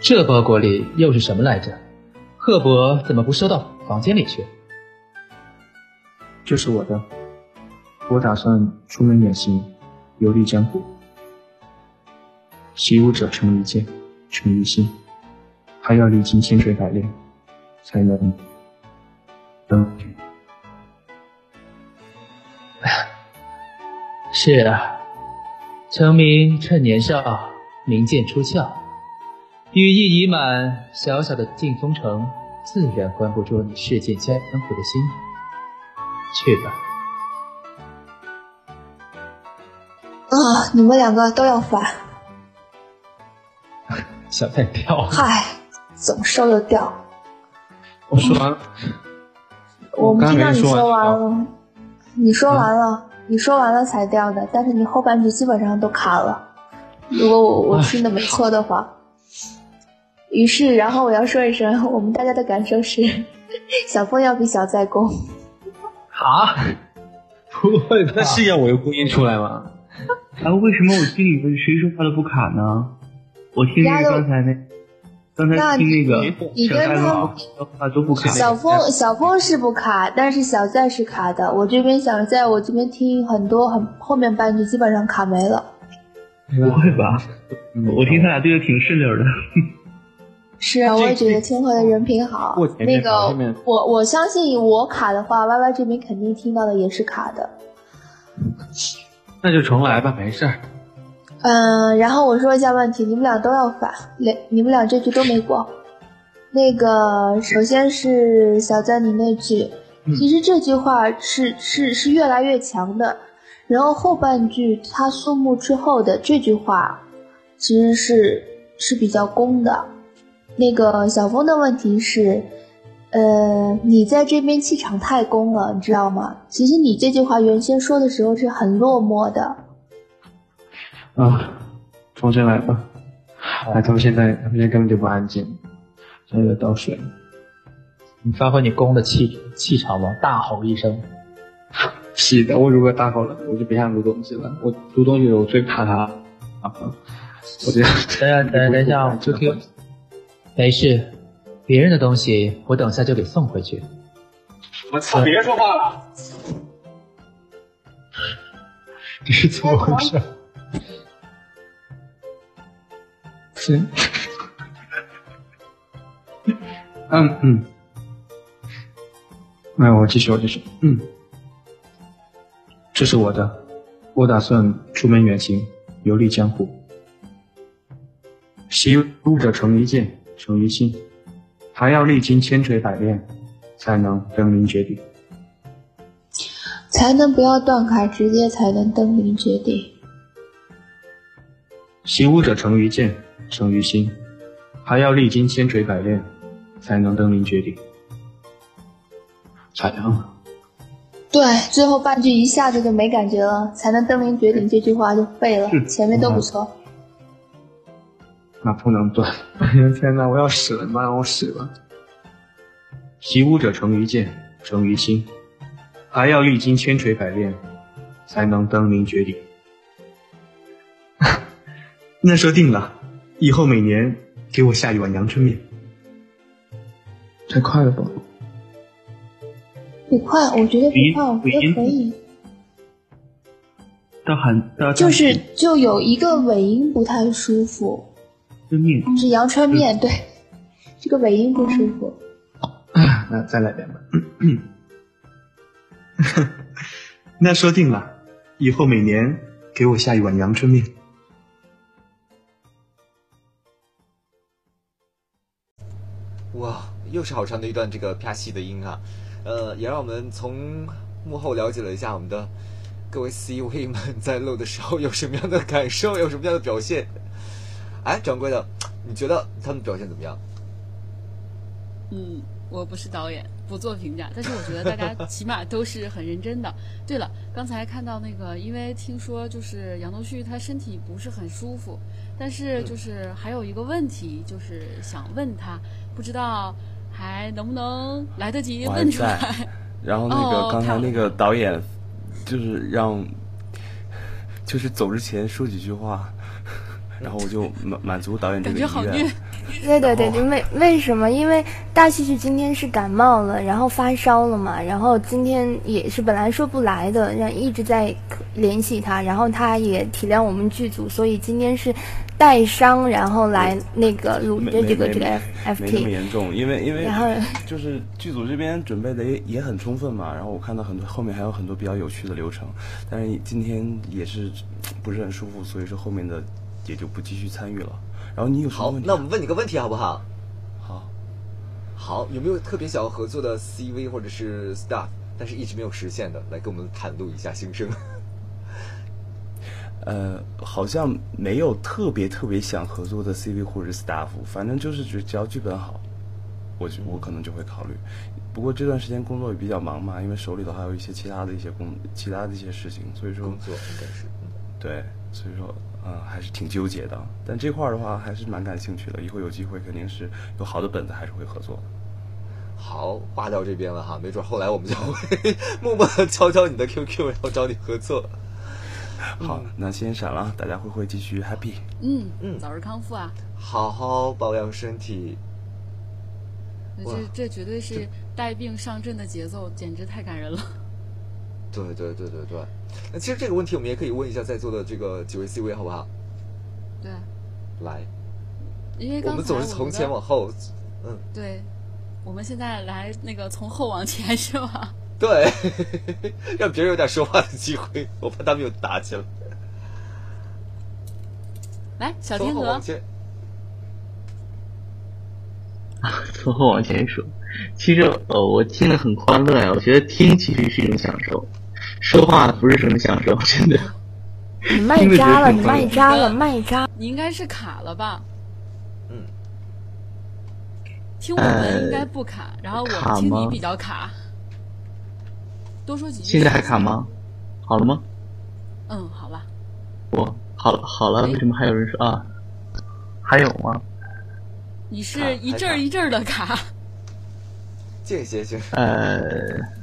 这包裹里又是什么来着？赫伯怎么不收到房间里去？这是我的，我打算出门远行，游历江湖。习武者成于剑，成于心，还要历经千锤百炼，才能登天。是啊，成名趁年少，名剑出鞘，羽翼已满，小小的劲风城自然关不住你世界江湖的心。去吧。啊，你们两个都要烦，小菜掉了。嗨，总收得掉。我说完了，我们刚听到你说完了，你说完了，你说完了才掉的，但是你后半句基本上都卡了。如果我我听的没错的话，于是，然后我要说一声，我们大家的感受是，小峰要比小在攻。啊？不会吧？那是要我有故音出来吗？啊，为什么我听你们谁说话都不卡呢？我听那个刚才那，刚才听那个你跟他小白马说话都不卡。小峰小峰是不卡，但是小在是卡的。我这边小在我这边听很多很后面半句基本上卡没了。不会吧？我听他俩对的挺顺溜的。是啊，我也觉得清河的人品好那个面我我相信我卡的话，Y Y 这边肯定听到的也是卡的。那就重来吧，没事儿。嗯，然后我说一下问题，你们俩都要反，两你们俩这句都没过。那个，首先是小赞你那句，其实这句话是是是越来越强的，然后后半句他肃穆之后的这句话，其实是是比较攻的。那个小峰的问题是，呃，你在这边气场太攻了，你知道吗？其实你这句话原先说的时候是很落寞的。啊，重新来吧。哎，他们现在他们现在根本就不安静，现在在倒水。你发挥你攻的气气场吧，大吼一声。是的，我如果大吼了，我就别想录东西了。我录东西我最怕他啊！我觉得。等一下，等一下，等一下，我 QQ。没事，别人的东西我等下就给送回去。我操！别说话了。这是怎么回事？行。嗯嗯。那，我继续，我继续。嗯。这是我的，我打算出门远行，游历江湖。习武者成一剑，成于心，还要历经千锤百炼，才能登临绝顶。才能不要断开，直接才能登临绝顶。习武者成于剑，成于心，还要历经千锤百炼，才能登临绝顶。咋样？对，最后半句一下子就没感觉了，才能登临绝顶这句话就废了，前面都不错。那不能断！天哪，我要死了！妈，我死了！习武者成于剑，成于心，还要历经千锤百炼，才能登临绝顶。那说定了，以后每年给我下一碗阳春面。太快了吧？不快，我觉得不快，我觉得可以。到喊到就是就有一个尾音不太舒服。春面是阳春面，对，这个尾音不舒服。那再来点吧。那说定了，以后每年给我下一碗阳春面。哇，又是好长的一段这个啪戏的音啊，呃，也让我们从幕后了解了一下我们的各位 C 位们在录的时候有什么样的感受，有什么样的表现。哎，掌柜的，你觉得他们表现怎么样？嗯，我不是导演，不做评价。但是我觉得大家 起码都是很认真的。对了，刚才看到那个，因为听说就是杨东旭他身体不是很舒服，但是就是还有一个问题，就是想问他，不知道还能不能来得及问出来。然后那个刚才那个导演，就是让，就是走之前说几句话。然后我就满满足导演这个意愿。对对 对，为为什么？因为大戏剧今天是感冒了，然后发烧了嘛，然后今天也是本来说不来的，让一直在联系他，然后他也体谅我们剧组，所以今天是带伤，然后来那个录的这个这个 F F T。没那么严重，因为因为然后就是剧组这边准备的也也很充分嘛，然后我看到很多后面还有很多比较有趣的流程，但是今天也是不是很舒服，所以说后面的。也就不继续参与了。然后你有什么问题？好，那我们问你个问题好不好？好，好，有没有特别想要合作的 CV 或者是 staff，但是一直没有实现的，来跟我们袒露一下心声？呃，好像没有特别特别想合作的 CV 或者 staff，反正就是只只要剧本好，我就我可能就会考虑。不过这段时间工作也比较忙嘛，因为手里头还有一些其他的一些工，其他的一些事情，所以说工作应该是对，所以说。嗯，还是挺纠结的，但这块儿的话还是蛮感兴趣的。以后有机会肯定是有好的本子，还是会合作的。好，挂掉这边了哈，没准后来我们就会 默默的敲敲你的 QQ，然后找你合作。好，那先闪了，大家会不会继续 happy？嗯嗯，早日康复啊！好好保养身体。这这绝对是带病上阵的节奏，简直太感人了。对对对对对。那其实这个问题我们也可以问一下在座的这个几位 C 位，好不好？对，来，因为我们总是从前往后，嗯，对，我们现在来那个从后往前是吧？对，让别人有点说话的机会，我怕他们又打起来。来，小天鹅，啊，从后往前说，其实呃，我听得很欢乐呀，我觉得听其实是一种享受。说话不是什么享受，真的。你卖渣了，你卖渣了，卖渣！你应该是卡了吧？嗯。听我们应该不卡，然后我听你比较卡。多说几句。现在还卡吗？好了吗？嗯，好了。我好了，好了。为什么还有人说啊？还有吗？你是一阵儿一阵儿的卡。间歇性。呃。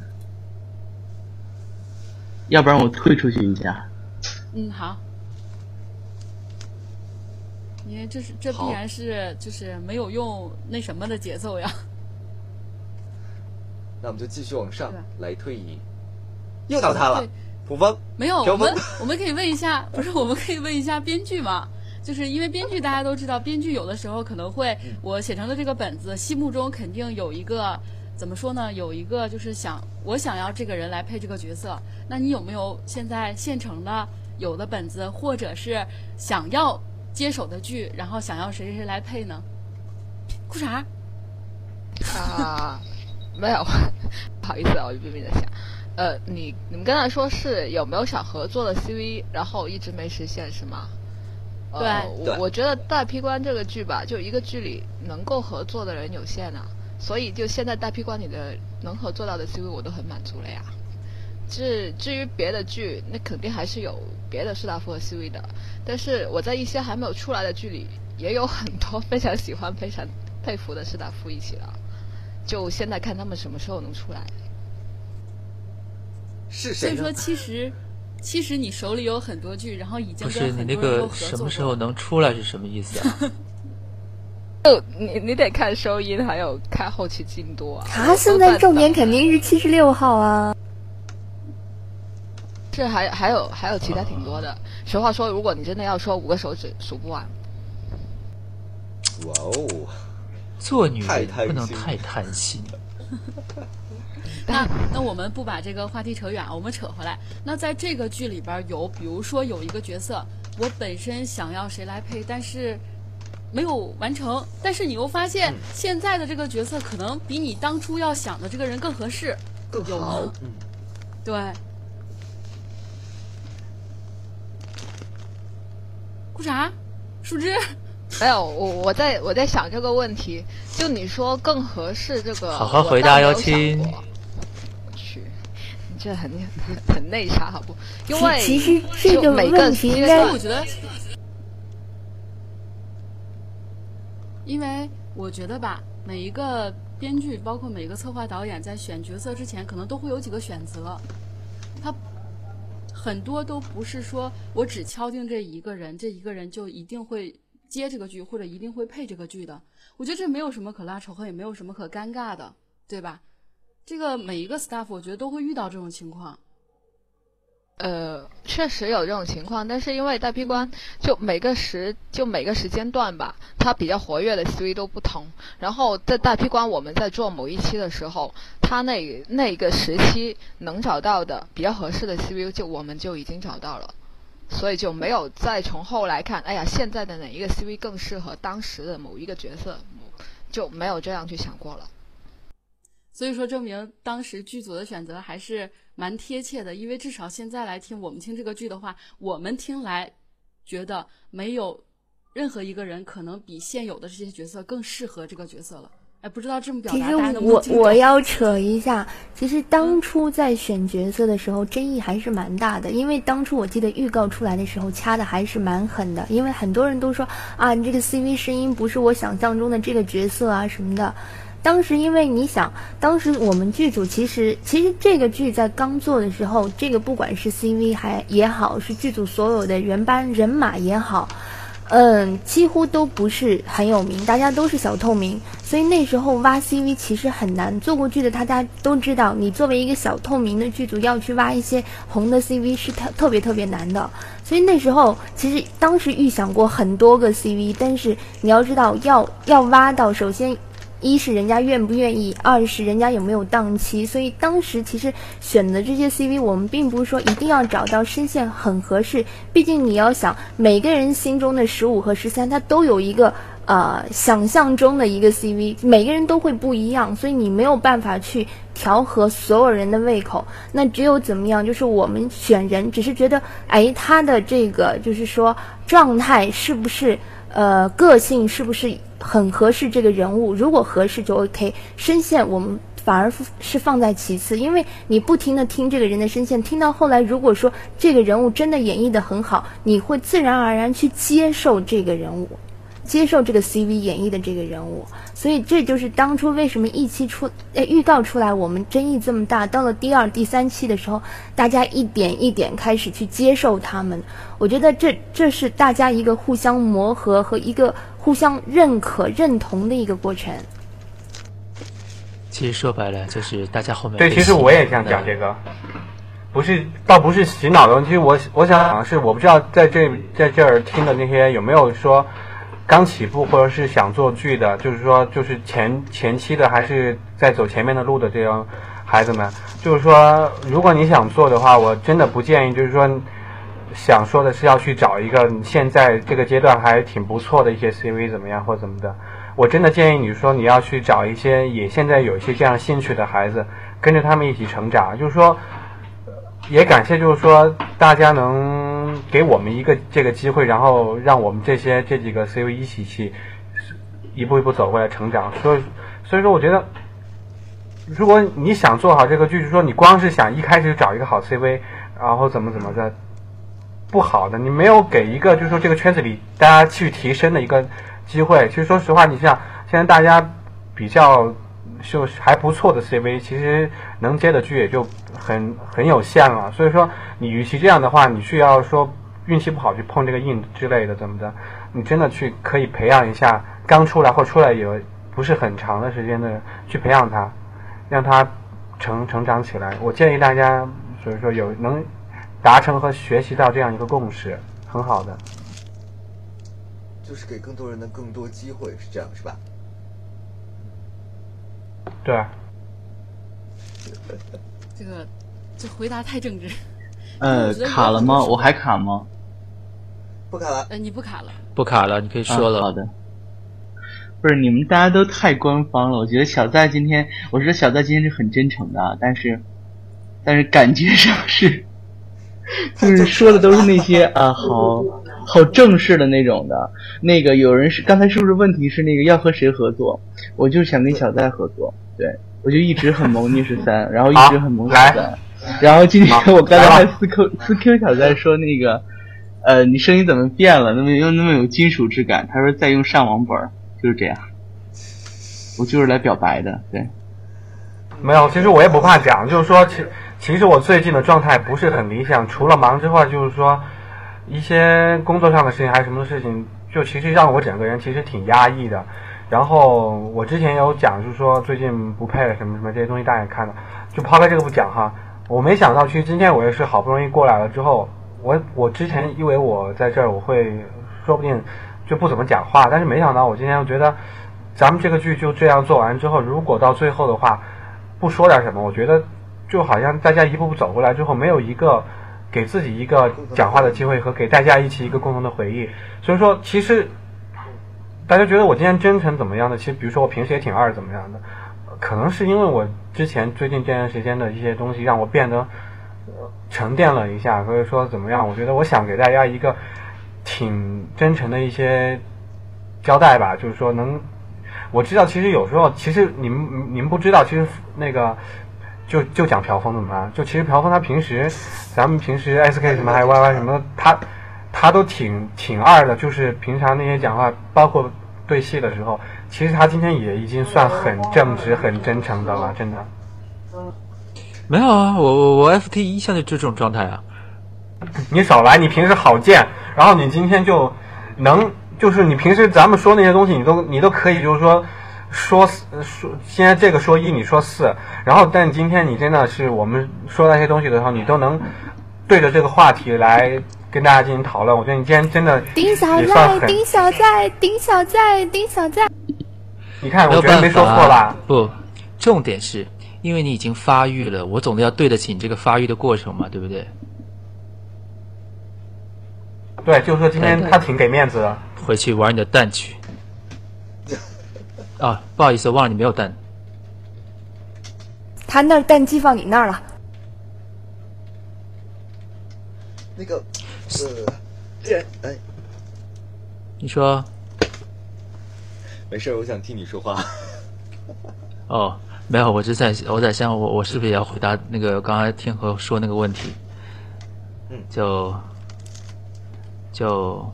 要不然我退出去一下。嗯，好。因为这是这必然是就是没有用那什么的节奏呀。那我们就继续往上来推移。又到他了，普风。没有，我们我们可以问一下，不是我们可以问一下编剧吗？就是因为编剧大家都知道，编剧有的时候可能会，我写成的这个本子，心目中肯定有一个。怎么说呢？有一个就是想我想要这个人来配这个角色，那你有没有现在现成的有的本子，或者是想要接手的剧，然后想要谁谁谁来配呢？裤衩？啊，没有，不好意思啊，我一边边在想。呃，你你们刚才说是有没有想合作的 CV，然后一直没实现是吗？呃对我我觉得大批官这个剧吧，就一个剧里能够合作的人有限啊，所以就现在大批官里的能合作到的 CV 我都很满足了呀。至至于别的剧，那肯定还是有别的士大夫和 CV 的，但是我在一些还没有出来的剧里，也有很多非常喜欢、非常佩服的士大夫一起了。就现在看他们什么时候能出来。是谁？所以说，其实其实你手里有很多剧，然后已经不是跟你那个很多人合什作过。么时候能出来是什么意思啊？就你你得看收音，还有看后期进度啊。啊，现在重点肯定是七十六号啊。这还还有还有其他挺多的。实话说，如果你真的要说五个手指数不完。哇哦，做女人不能太贪心。那那我们不把这个话题扯远啊，我们扯回来。那在这个剧里边有，比如说有一个角色，我本身想要谁来配，但是没有完成，但是你又发现嗯现在的这个角色可能比你当初要想的这个人更合适，更有？嗯，对。顾啥？树枝？没有，我我在我在想这个问题，就你说更合适这个，好好回答哟我倒没有亲我去，你这很很 很内插，好不？因为其实这个就每个问题应该我觉得，因为我觉得吧，每一个编剧，包括每一个策划导演，在选角色之前，可能都会有几个选择。他很多都不是说我只敲定这一个人，这一个人就一定会接这个剧，或者一定会配这个剧的。我觉得这没有什么可拉仇恨，也没有什么可尴尬的，对吧？这个每一个 staff，我觉得都会遇到这种情况。呃，确实有这种情况，但是因为大批官就每个时就每个时间段吧，它比较活跃的 CV 都不同。然后在大批官我们在做某一期的时候，他那那个时期能找到的比较合适的 CV 就我们就已经找到了，所以就没有再从后来看，哎呀，现在的哪一个 CV 更适合当时的某一个角色，就没有这样去想过了。所以说，证明当时剧组的选择还是蛮贴切的，因为至少现在来听我们听这个剧的话，我们听来觉得没有任何一个人可能比现有的这些角色更适合这个角色了。哎，不知道这么表达其实大家能不能我？我要扯一下，其实当初在选角色的时候，争议还是蛮大的，因为当初我记得预告出来的时候掐的还是蛮狠的，因为很多人都说啊，你这个 CV 声音不是我想象中的这个角色啊什么的。当时因为你想，当时我们剧组其实其实这个剧在刚做的时候，这个不管是 CV 还也好，是剧组所有的原班人马也好，嗯，几乎都不是很有名，大家都是小透明，所以那时候挖 CV 其实很难。做过剧的大家都知道，你作为一个小透明的剧组，要去挖一些红的 CV 是特特别特别难的。所以那时候其实当时预想过很多个 CV，但是你要知道，要要挖到，首先一是人家愿不愿意，二是人家有没有档期。所以当时其实选的这些 CV，我们并不是说一定要找到声线很合适，毕竟你要想每个人心中的十五和十三，他都有一个。呃，想象中的一个 CV，每个人都会不一样，所以你没有办法去调和所有人的胃口。那只有怎么样，就是我们选人，只是觉得，哎，他的这个就是说状态是不是，呃，个性是不是很合适这个人物？如果合适就 OK，声线我们。反而是放在其次，因为你不停的听这个人的声线，听到后来，如果说这个人物真的演绎的很好，你会自然而然去接受这个人物。接受这个 CV 演绎的这个人物，所以这就是当初为什么一期出呃预告出来，我们争议这么大。到了第二、第三期的时候，大家一点一点开始去接受他们。我觉得这这是大家一个互相磨合和一个互相认可、认同的一个过程。其实说白了就是大家后面对，其实我也想讲这个，不是，倒不是洗脑的问题。我我想讲的是，我不知道在这在这儿听的那些有没有说。刚起步或者是想做剧的，就是说，就是前前期的，还是在走前面的路的这样孩子们，就是说，如果你想做的话，我真的不建议，就是说，想说的是要去找一个现在这个阶段还挺不错的一些 CV 怎么样或怎么的，我真的建议你说你要去找一些也现在有一些这样兴趣的孩子，跟着他们一起成长，就是说，也感谢就是说大家能。给我们一个这个机会，然后让我们这些这几个 CV 一起去一步一步走过来成长。所以所以说，我觉得如果你想做好这个剧，就是说你光是想一开始找一个好 CV，然后怎么怎么的不好的，你没有给一个就是说这个圈子里大家去提升的一个机会。其实说实话，你像现在大家比较就还不错的 CV，其实能接的剧也就很很有限了。所以说，你与其这样的话，你需要说运气不好去碰这个硬之类的怎么的，你真的去可以培养一下刚出来或出来有不是很长的时间的去培养他，让他成成长起来。我建议大家，所以说有能达成和学习到这样一个共识，很好的。就是给更多人的更多机会，是这样是吧？对。这个这回答太正直。呃，卡了吗？我还卡吗？不卡了。呃，你不卡了。不卡了，你可以说了。好的。不是你们大家都太官方了，我觉得小在今天，我觉得小在今天是很真诚的，但是，但是感觉上是，就是说的都是那些啊，好好正式的那种的。那个有人是刚才是不是问题是那个要和谁合作？我就想跟小戴合作，对我就一直很萌逆十三，然后一直很萌小戴，然后今天我刚才还私 Q 私 Q 小戴说那个，呃，你声音怎么变了？那么又那么有金属质感？他说在用上网本。就是这样，我就是来表白的，对。没有，其实我也不怕讲，就是说，其其实我最近的状态不是很理想，除了忙之外，就是说一些工作上的事情，还是什么事情，就其实让我整个人其实挺压抑的。然后我之前有讲，就是说最近不配了什么什么这些东西，大家也看了。就抛开这个不讲哈，我没想到，其实今天我也是好不容易过来了之后，我我之前因为我在这儿，我会说不定。就不怎么讲话，但是没想到我今天我觉得，咱们这个剧就这样做完之后，如果到最后的话，不说点什么，我觉得就好像大家一步步走过来之后，没有一个给自己一个讲话的机会和给大家一起一个共同的回忆。所以说，其实大家觉得我今天真诚怎么样的？其实比如说我平时也挺二怎么样的，可能是因为我之前最近这段时间的一些东西让我变得沉淀了一下，所以说怎么样？我觉得我想给大家一个。挺真诚的一些交代吧，就是说能，我知道其实有时候其实你们你们不知道，其实那个就就讲朴峰怎么办？就其实朴峰他平时咱们平时 S K 什么还有 Y Y 什么，他他都挺挺二的，就是平常那些讲话，包括对戏的时候，其实他今天也已经算很正直、很真诚的了，真的。没有啊，我我我 F T 一向就就这种状态啊。你少来，你平时好贱。然后你今天就能，就是你平时咱们说那些东西，你都你都可以，就是说说说现在这个说一，你说四，然后但今天你真的是我们说那些东西的时候，你都能对着这个话题来跟大家进行讨论。我觉得你今天真的丁小在，丁小在，丁小在，丁小在。你看，我觉得没说错吧？不，重点是因为你已经发育了，我总得要对得起你这个发育的过程嘛，对不对？对，就是说今天他挺给面子的。回去玩你的蛋去。啊，不好意思，忘了你没有蛋。他那蛋寄放你那儿了。那个，呃，这哎，你说。没事，我想听你说话。哦，没有，我是在我在想，我我是不是也要回答那个刚才天河说那个问题？嗯，就。就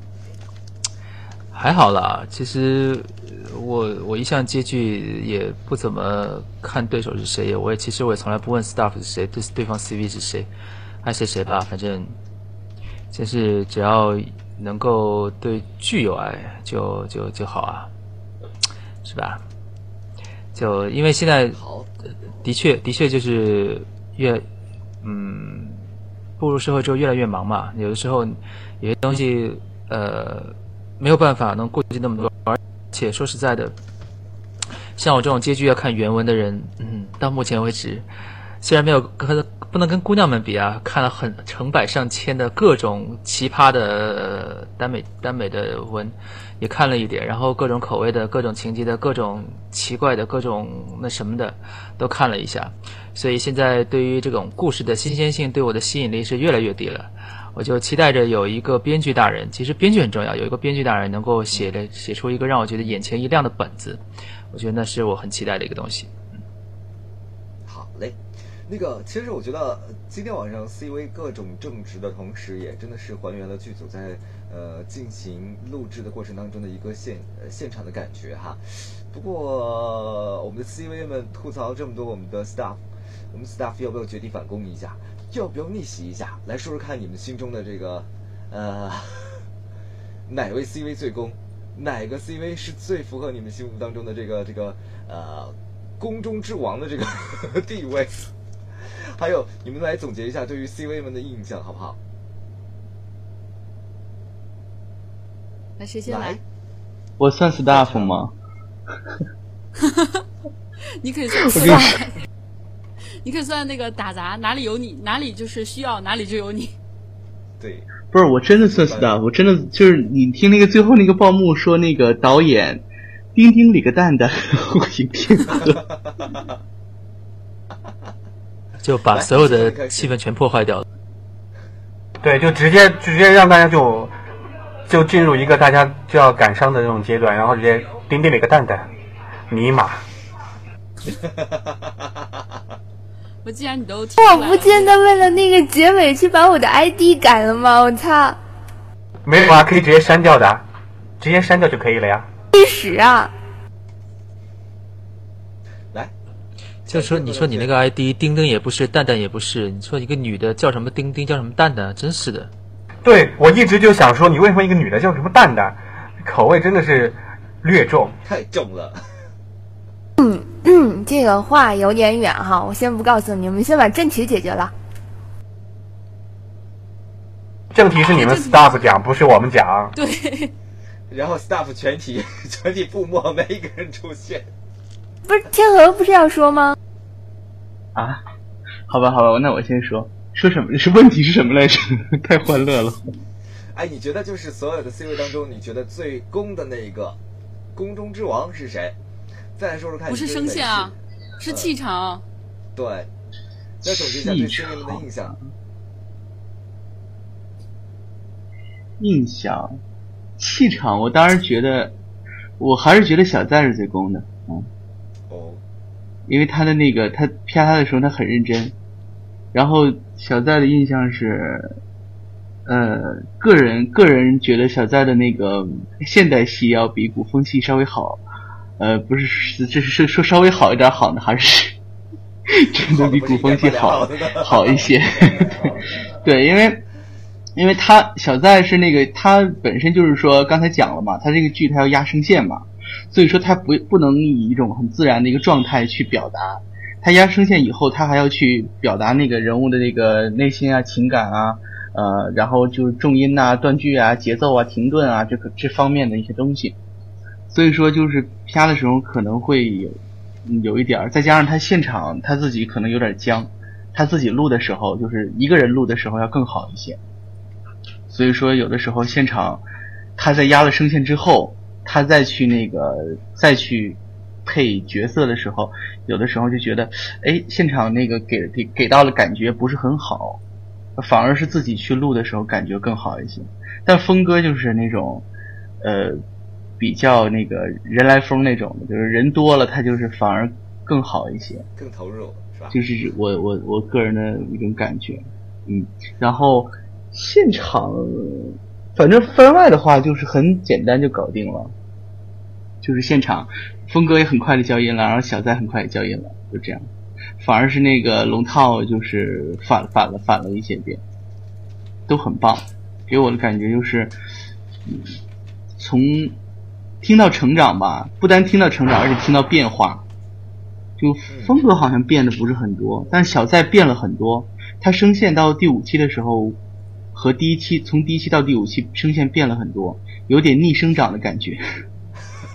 还好啦，其实我我一向接剧也不怎么看对手是谁，我也其实我也从来不问 staff 是谁，对对方 CV 是谁，爱谁谁吧，反正就是只要能够对剧有爱，就就就好啊，是吧？就因为现在的确的确就是越嗯步入社会之后越来越忙嘛，有的时候。有些东西，呃，没有办法能顾及那么多，而且说实在的，像我这种接剧要看原文的人，嗯，到目前为止，虽然没有跟不能跟姑娘们比啊，看了很成百上千的各种奇葩的耽美耽美的文，也看了一点，然后各种口味的各种情节的各种奇怪的各种那什么的都看了一下，所以现在对于这种故事的新鲜性对我的吸引力是越来越低了。我就期待着有一个编剧大人，其实编剧很重要，有一个编剧大人能够写的写出一个让我觉得眼前一亮的本子，我觉得那是我很期待的一个东西。好嘞，那个其实我觉得今天晚上 CV 各种正直的同时，也真的是还原了剧组在呃进行录制的过程当中的一个现呃现场的感觉哈。不过我们的 CV 们吐槽这么多，我们的 staff，我们 staff 要不要绝地反攻一下？要不要逆袭一下？来说说看你们心中的这个呃哪位 CV 最攻？哪个 CV 是最符合你们心目当中的这个这个呃宫中之王的这个 地位？还有你们来总结一下对于 CV 们的印象好不好？那谁先来？我算 staff 吗？你可以算 staff，你可以算那个打杂，哪里有你，哪里就是需要，哪里就有你。对，不是我真的算 staff，我真的就是你听那个最后那个报幕说那个导演丁丁里个蛋蛋，我一听 就把所有的气氛全破坏掉了。对，就直接直接让大家就就进入一个大家就要感伤的那种阶段，然后直接丁丁了一个蛋蛋，尼玛！我既然你都我不见得为了那个结尾去把我的 ID 改了吗？我操！没有啊，可以直接删掉的，直接删掉就可以了呀。历史啊！来就说你说你那个 ID 丁丁也不是，蛋蛋也不是，你说一个女的叫什么丁丁，叫什么蛋蛋，真是的。对，我一直就想说，你为什么一个女的叫什么蛋蛋？口味真的是略重，太重了。嗯嗯，这个话有点远哈，我先不告诉你们，先把正题解决了。正题是你们 staff 讲，不是我们讲。对。然后 staff 全体 全体覆没，没一个人出现。不是天河不是要说吗？啊，好吧，好吧，那我先说，说什么？是问题是什么来着？太欢乐了。哎，你觉得就是所有的 C 位当中，你觉得最攻的那一个宫中之王是谁？再来说说看。不是声线啊，是气场。对，再总结一下对的印象。印象，气场，我当然觉得，我还是觉得小赞是最攻的，嗯。哦。因为他的那个，他啪他的时候他很认真，然后小赞的印象是，呃，个人个人觉得小赞的那个现代戏要比古风戏稍微好，呃，不是，这是说稍微好一点好呢，还是 真的比古风戏好好一些？对，因为因为他小在是那个他本身就是说刚才讲了嘛，他这个剧他要压声线嘛。所以说他不不能以一种很自然的一个状态去表达，他压声线以后，他还要去表达那个人物的那个内心啊、情感啊，呃，然后就是重音啊、断句啊、节奏啊、停顿啊，这个这方面的一些东西。所以说就是啪的时候可能会有有一点儿，再加上他现场他自己可能有点僵，他自己录的时候就是一个人录的时候要更好一些。所以说有的时候现场他在压了声线之后。他再去那个再去配角色的时候，有的时候就觉得，哎，现场那个给给给到了感觉不是很好，反而是自己去录的时候感觉更好一些。但峰哥就是那种，呃，比较那个人来疯那种的，就是人多了他就是反而更好一些，更投入是吧？就是我我我个人的一种感觉，嗯，然后现场。反正番外的话就是很简单就搞定了，就是现场，峰哥也很快的交音了，然后小在很快也交音了，就这样。反而是那个龙套就是反反了反了一些遍，都很棒，给我的感觉就是，嗯从听到成长吧，不单听到成长，而且听到变化。就风格好像变得不是很多，但小在变了很多。他声线到第五期的时候。和第一期从第一期到第五期声线变了很多，有点逆生长的感觉。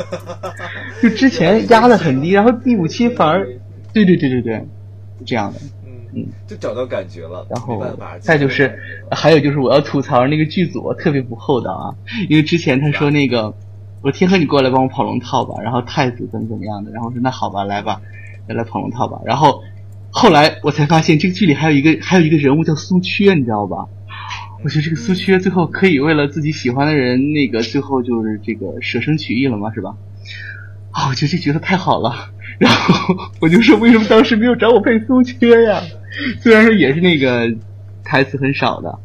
就之前压的很低，然后第五期反而，对对对对对，这样的，嗯，就找到感觉了。然后再就是，还有就是我要吐槽那个剧组特别不厚道啊，因为之前他说那个，我说天河你过来帮我跑龙套吧，然后太子怎么怎么样的，然后说那好吧来吧，来来跑龙套吧，然后后来我才发现这个剧里还有一个还有一个人物叫苏缺，你知道吧？我觉得这个苏缺最后可以为了自己喜欢的人，那个最后就是这个舍生取义了嘛，是吧？啊，我觉得这角色太好了。然后我就说，为什么当时没有找我配苏缺呀？虽然说也是那个台词很少的。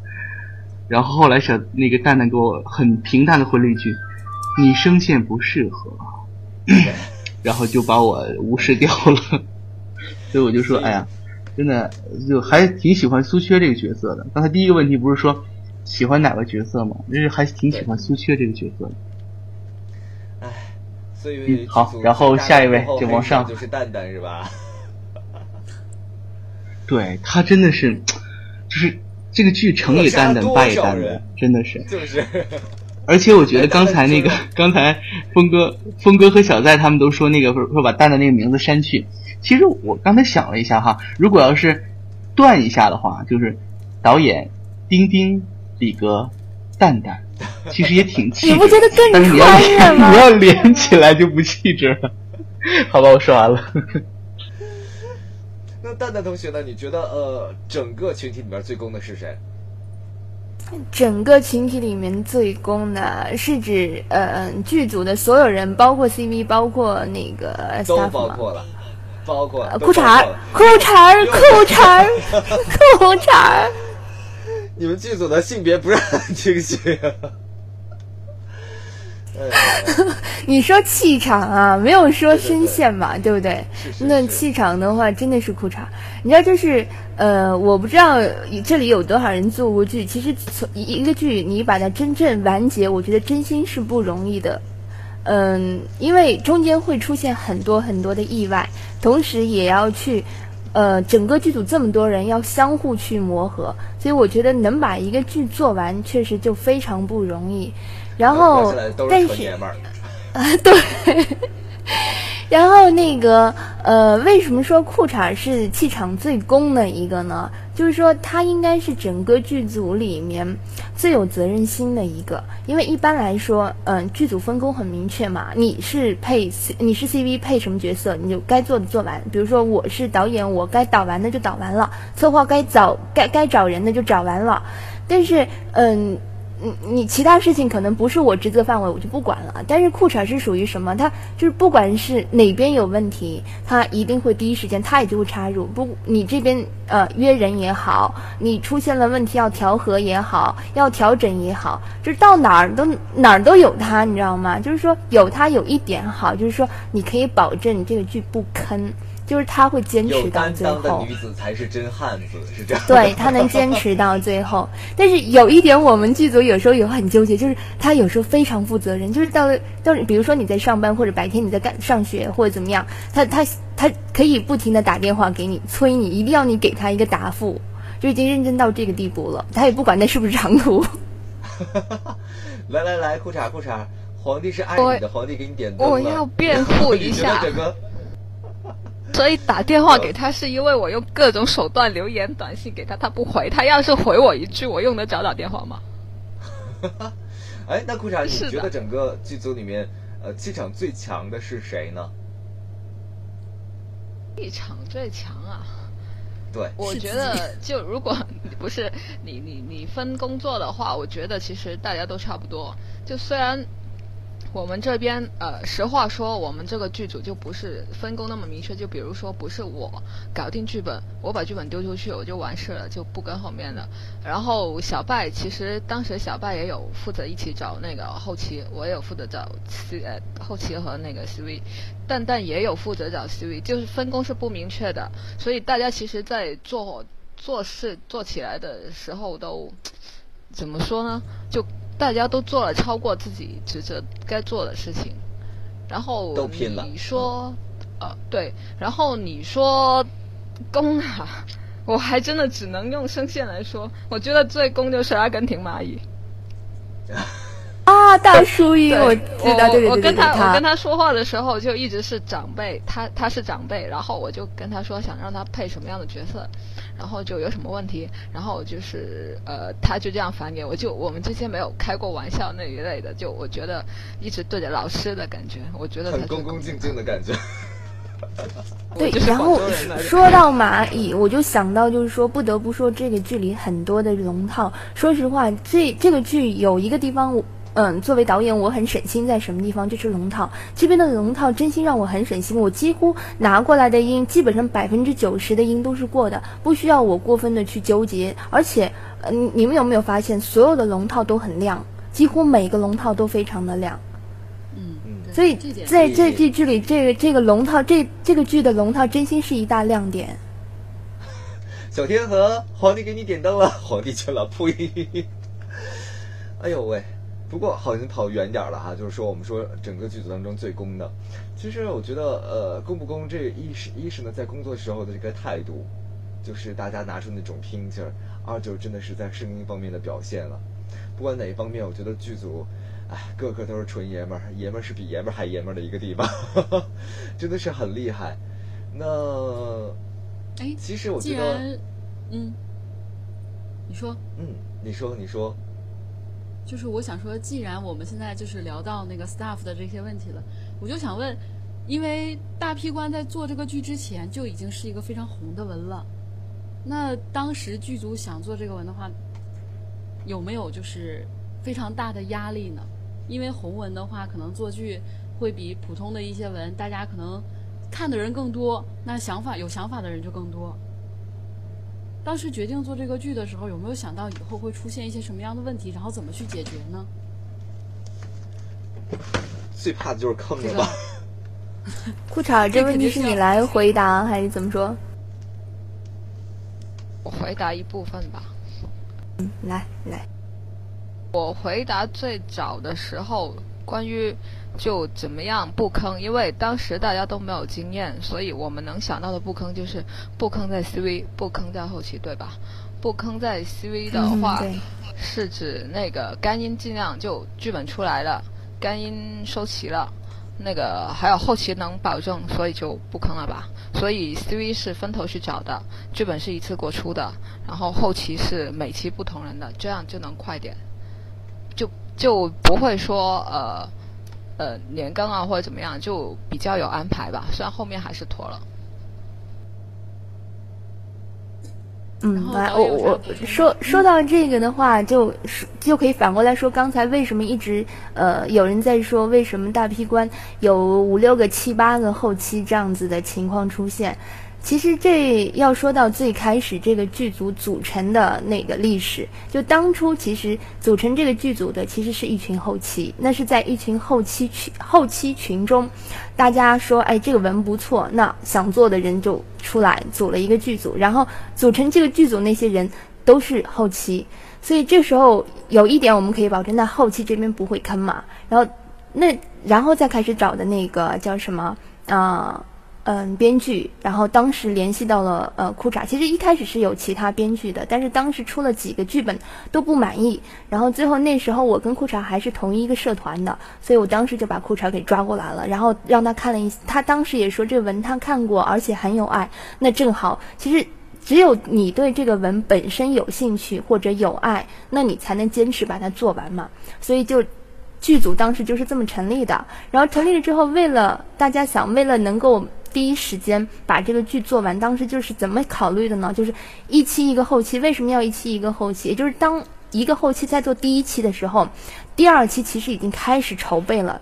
然后后来小那个蛋蛋给我很平淡的回了一句：“你声线不适合。” 然后就把我无视掉了。所以我就说，哎呀，真的就还挺喜欢苏缺这个角色的。刚才第一个问题不是说喜欢哪个角色吗？就是还挺喜欢苏缺这个角色的。唉，所以嗯好然后下一位就往上就是蛋蛋是吧？对他真的是，就是这个剧成也蛋蛋，败也蛋蛋，真的是。就是。而且我觉得刚才那个，刚才峰哥、峰哥和小在他们都说那个会会把蛋蛋那个名字删去。其实我刚才想了一下哈，如果要是断一下的话，就是导演丁丁、李哥、蛋蛋，其实也挺气质。你不觉得更但是你要穿越 吗你要连起来就不气质了。好吧，我说完了。那蛋蛋同学呢？你觉得呃，整个群体里面最攻的是谁？整个群体里面最攻的是指呃剧组的所有人，包括 CV，包括那个都 staff？包括了，包括裤衩儿裤衩儿、裤衩儿、裤衩儿。你们剧组的性别不是很清晰。呃 你说气场啊，没有说声线嘛，对不对？那气场的话，真的是裤衩。你知道，就是呃，我不知道这里有多少人做过剧。其实从一一个剧，你把它真正完结，我觉得真心是不容易的。嗯，因为中间会出现很多很多的意外，同时也要去，呃，整个剧组这么多人要相互去磨合，所以我觉得能把一个剧做完，确实就非常不容易。然后但是。啊，对。然后那个呃，为什么说裤衩是气场最攻的一个呢？就是说他应该是整个剧组里面最有责任心的一个，因为一般来说，嗯、剧组分工很明确嘛，你是配 C，你是 CV 配什么角色，你就该做的做完。比如说我是导演，我该导完的就导完了，策划该找该该找人的就找完了。但是，嗯。你你其他事情可能不是我职责范围，我就不管了。但是裤衩是属于什么？他就是不管是哪边有问题，他一定会第一时间他也就会插入。不，你这边呃约人也好，你出现了问题要调和也好，要调整也好，就是到哪儿都哪儿都有他，你知道吗？就是说有他有一点好，就是说你可以保证你这个剧不坑，就是他会坚持到担最后当的女。子才是真汉子，是这样。对他能坚持到最后，但是有一点，我们剧组有时候也会很纠结，就是他有时候非常负责任，就是到了到了，比如说你在上班或者白天你在干上学或者怎么样，他他他可以不停的打电话给你催你，一定要你给他一个答复，就已经认真到这个地步了，他也不管那是不是长途。来来来，裤衩裤衩，皇帝是爱你的，皇帝给你点灯了我要辩护一下你觉得整个所以打电话给他是因为我用各种手段留言短信给他，他不回。他要是回我一句，我用得着打电话吗？哎，那裤衩，你觉得整个剧组里面，呃，气场最强的是谁呢？气场最强啊！对，我觉得，就如果不是你你你分工作的话，我觉得其实大家都差不多。就虽然我们这边呃，实话说，我们这个剧组就不是分工那么明确。就比如说，不是我搞定剧本，我把剧本丢出去，我就完事了，就不跟后面的。然后小拜其实当时小拜也有负责一起找那个后期，我也有负责找 C 呃后期和那个 CV，蛋蛋也有负责找 CV，就是分工是不明确的，所以大家其实，在做做事做起来的时候都怎么说呢？就大家都做了超过自己职责该做的事情，然后都拼了。你说，呃，对，然后你说攻啊，我还真的只能用声线来说，我觉得最攻就是阿根廷蚂蚁。啊，大叔音，对我知道，对对对对对，我跟他我跟他说话的时候就一直是长辈，他他是长辈，然后我就跟他说想让他配什么样的角色，然后就有什么问题，然后就是呃他就这样反给我，就我们之间没有开过玩笑那一类的，就我觉得一直对着老师的感觉，我觉得才很恭恭敬敬的感觉。对然后说到蚂蚁，我就想到就是说，不得不说这个剧里很多的龙套。说实话，这这个剧有一个地方我。嗯，作为导演，我很省心在什么地方？就是龙套这边的龙套，真心让我很省心。我几乎拿过来的音，基本上百分之九十的音都是过的，不需要我过分的去纠结。而且，嗯、你们有没有发现，所有的龙套都很亮，几乎每个龙套都非常的亮。嗯嗯，所以在这这剧里，这个这个龙套，这这个剧的龙套真心是一大亮点。小天河，皇帝给你点灯了，皇帝去了，呸！哎呦喂，不过好像跑远点了哈，就是说我们说整个剧组当中最攻的，其实我觉得呃攻不攻这一是一是呢在工作时候的这个态度，就是大家拿出那种拼劲儿；二就是真的是在声音方面的表现了。不管哪一方面，我觉得剧组，哎，个个都是纯爷们儿，爷们儿是比爷们儿还爷们儿的一个地方，真的是很厉害。那哎，其实我觉得，嗯，你说，嗯，你说你说，就是我想说，既然我们现在就是聊到那个 staff 的这些问题了，我就想问，因为大批官在做这个剧之前就已经是一个非常红的文了，那当时剧组想做这个文的话，有没有就是非常大的压力呢？因为红文的话，可能做剧会比普通的一些文，大家可能看的人更多，那想法有想法的人就更多。当时决定做这个剧的时候，有没有想到以后会出现一些什么样的问题，然后怎么去解决呢？最怕的就是坑了吧？裤衩，这问题是你来回答还是怎么说？我回答一部分吧。嗯，来来，我回答最早的时候，关于就怎么样不坑，因为当时大家都没有经验，所以我们能想到的不坑就是不坑在 CV，不坑在后期，对吧？不坑在 CV 的话，嗯是指那个干音尽量就剧本出来了，干音收齐了，那个还有后期能保证，所以就不坑了吧。所以 CV 是分头去找的，剧本是一次过出的，然后后期是每期不同人的，这样就能快点，就就不会说呃呃年更啊或者怎么样，就比较有安排吧。虽然后面还是拖了。嗯，来，我我说说到这个的话，就就可以反过来说，刚才为什么一直呃有人在说，为什么大批官有五六个、七八个后期这样子的情况出现？其实这要说到最开始这个剧组组成的那个历史，就当初其实组成这个剧组的其实是一群后期，那是在一群后期群后期群中，大家说哎这个文不错，那想做的人就出来组了一个剧组，然后组成这个剧组那些人都是后期，所以这时候有一点我们可以保证，那后期这边不会坑嘛，然后那然后再开始找的那个叫什么啊？嗯，编剧，然后当时联系到了呃裤衩，其实一开始是有其他编剧的，但是当时出了几个剧本都不满意，然后最后那时候我跟裤衩还是同一个社团的，所以我当时就把裤衩给抓过来了，然后让他看了一，他当时也说这文他看过，而且很有爱，那正好，其实只有你对这个文本身有兴趣或者有爱，那你才能坚持把它做完嘛，所以就。剧组当时就是这么成立的，然后成立了之后，为了大家想，为了能够第一时间把这个剧做完，当时就是怎么考虑的呢？就是一期一个后期，为什么要一期一个后期？也就是当一个后期在做第一期的时候，第二期其实已经开始筹备了，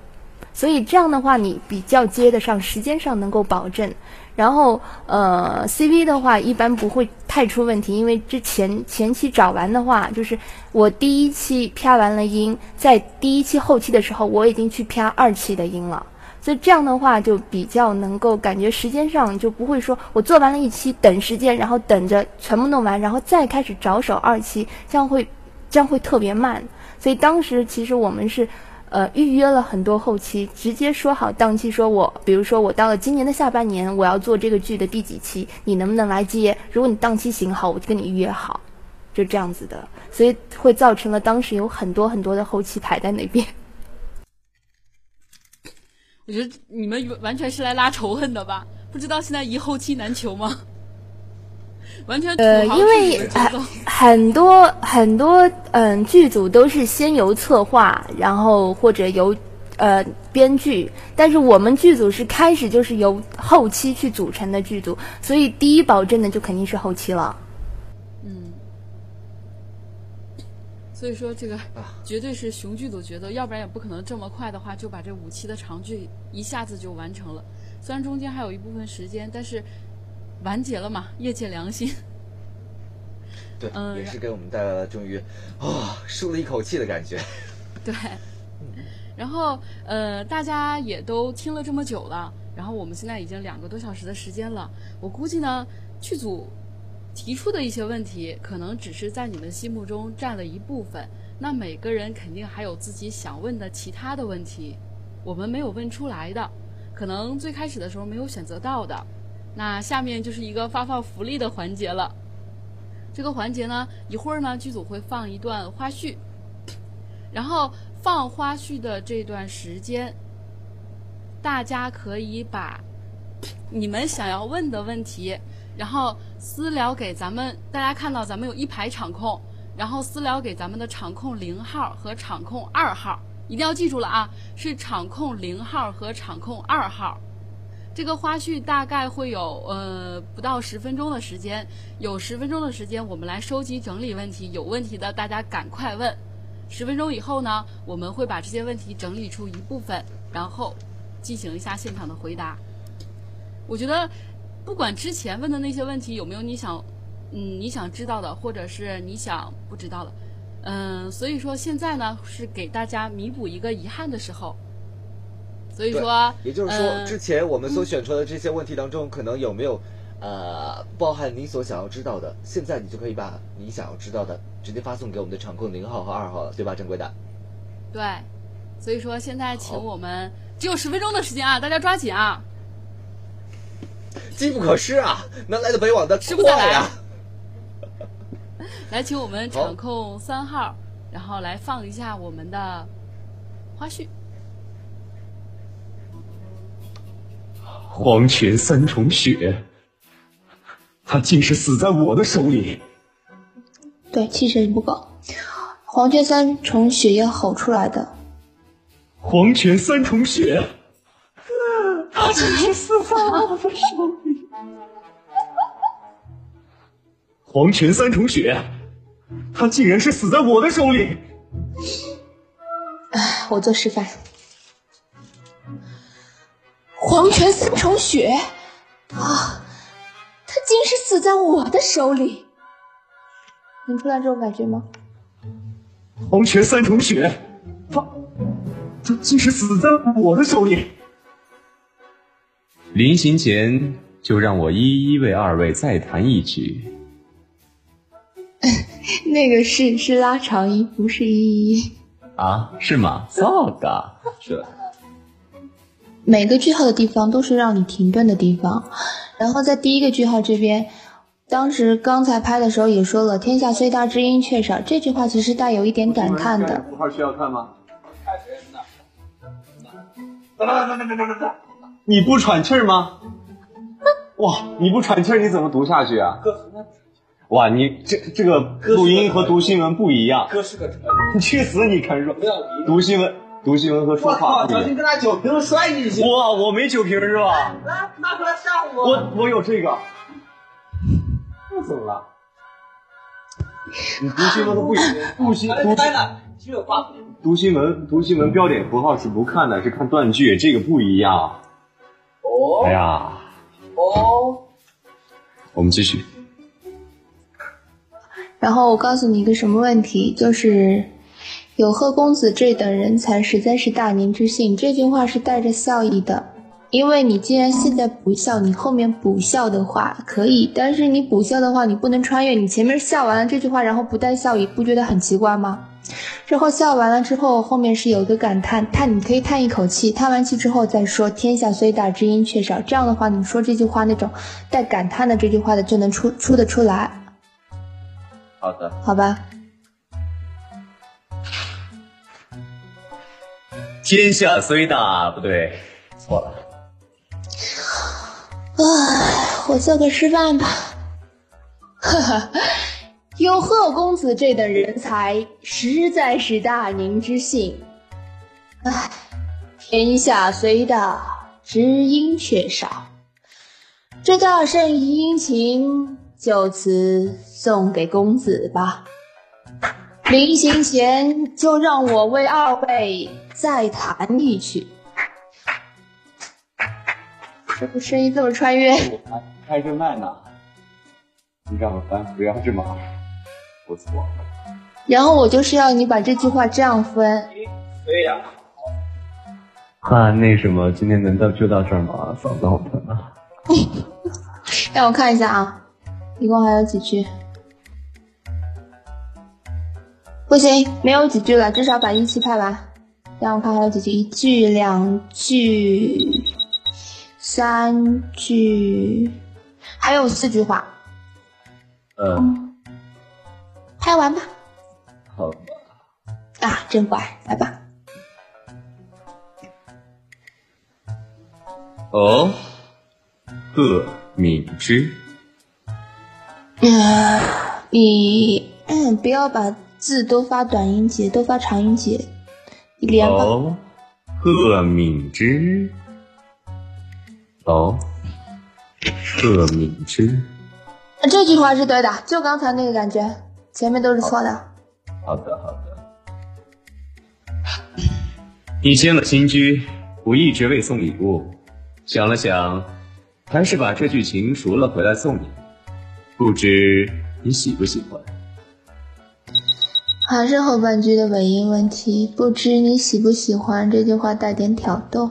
所以这样的话你比较接得上，时间上能够保证。然后呃，CV 的话一般不会太出问题，因为之前前期找完的话，就是我第一期啪完了音，在第一期后期的时候，我已经去啪二期的音了，所以这样的话就比较能够感觉时间上就不会说我做完了一期等时间，然后等着全部弄完，然后再开始着手二期，这样会这样会特别慢。所以当时其实我们是。呃，预约了很多后期，直接说好档期，说我，比如说我到了今年的下半年，我要做这个剧的第几期，你能不能来接？如果你档期行好，我就跟你预约好，就这样子的，所以会造成了当时有很多很多的后期排在那边。我觉得你们完全是来拉仇恨的吧？不知道现在一后期难求吗？完全呃，因为很很多很多嗯剧组都是先由策划，然后或者由呃编剧，但是我们剧组是开始就是由后期去组成的剧组，所以第一保证的就肯定是后期了。嗯，所以说这个绝对是雄剧组觉得，要不然也不可能这么快的话就把这五期的长剧一下子就完成了。虽然中间还有一部分时间，但是完结了嘛，业界良心。对，嗯也是给我们带来了终于啊、舒了一口气的感觉。对，然后呃，大家也都听了这么久了，然后我们现在已经两个多小时的时间了，我估计呢，剧组提出的一些问题，可能只是在你们心目中占了一部分，那每个人肯定还有自己想问的其他的问题，我们没有问出来的，可能最开始的时候没有选择到的，那下面就是一个发放福利的环节了。这个环节呢，一会儿呢，剧组会放一段花絮，然后放花絮的这段时间，大家可以把你们想要问的问题，然后私聊给咱们。大家看到咱们有一排场控，然后私聊给咱们的场控零号和场控二号，一定要记住了啊，是场控零号和场控二号。这个花絮大概会有呃不到十分钟的时间，有十分钟的时间我们来收集整理问题，有问题的大家赶快问。十分钟以后呢，我们会把这些问题整理出一部分，然后进行一下现场的回答。我觉得，不管之前问的那些问题有没有你想，嗯，你想知道的，或者是你想不知道的，嗯，所以说现在呢是给大家弥补一个遗憾的时候。所以说，也就是说，呃之前我们所选出的这些问题当中，可能有没有呃包含你所想要知道的？现在你就可以把你想要知道的直接发送给我们的场控零号和二号了，对吧，正规的？对，所以说现在请我们只有十分钟的时间啊，大家抓紧啊！机不可失啊，南来的北往的吃不再来快呀！来，请我们场控三号，然后来放一下我们的花絮。黄泉三重雪，他竟是死在我的手里。对，气势不够。黄泉三重雪要吼出来的，黄泉三重雪，他竟是死在我的手里。黄泉三重雪，他竟然是死在我的手里。唉，我做示范。黄泉三重雪啊，他竟是死在我的手里。能出来这种感觉吗？黄泉三重雪，他他竟是死在我的手里。临行前，就让我一一为二位再弹一曲。那个是是拉长音，不是一一。啊，是吗？糟糕，是。每个句号的地方都是让你停顿的地方，然后在第一个句号这边，当时刚才拍的时候也说了“天下虽大，知音却少”，这句话其实带有一点感叹的。符号需要看吗？你不喘气儿吗？哇，你不喘气儿你怎么读下去啊？哇，你这这个录音和读新闻不一样。哥是个传 你去死！你肯说读新闻，读新闻和说话。小心跟他酒瓶子摔进去！哇，我没酒瓶是吧？来，拿出来吓我！我我有这个。那怎么了？你读新闻都不一样，读新读呆了，只有话读新闻读新闻标点符号是不看的，是看断句，这个不一样。哦哎呀，哦，我们继续。然后我告诉你一个什么问题，就是有贺公子这等人才，实在是大明之幸。这句话是带着笑意的，因为你既然现在不笑，你后面补笑的话可以，但是你补笑的话，你不能穿越，你前面笑完了这句话，然后不带笑意，不觉得很奇怪吗？之后笑完了之后，后面是有一个感叹，叹你可以叹一口气，叹完气之后再说“天下虽大，知音却少”。这样的话，你说这句话那种带感叹的这句话的就能出出得出来，好的，好吧？天下虽大，不对，错了。唉，我做个示范吧。哈哈，有贺公子这等人才，实在是大宁之幸。唉，天下虽大，知音却少。这大圣怡殷勤，就此送给公子吧。临行前，就让我为二位再弹一曲。这不声音这么穿越？开着麦呢，你让咱不要这么好不错。然后我就是要你把这句话这样分。对呀。啊，那什么，今天能到就到这儿吗？嗓子好疼啊。让我看一下啊，一共还有几句？不行，没有几句了，至少把一期拍完。让我看还有几句，一句、两句、三句，还有四句话，嗯，拍完吧。好。啊，真乖，来吧。哦，贺敏之，呃，你嗯，不要把字都发短音节，都发长音节，你连吧。哦，贺敏之，哦，贺敏之，这句话是对的，就刚才那个感觉，前面都是错的。好的，好的。你迁了新居，我一直未送礼物，想了想，还是把这句情赎了回来送你，不知你喜不喜欢？还是后半句的尾音问题，不知你喜不喜欢这句话带点挑逗。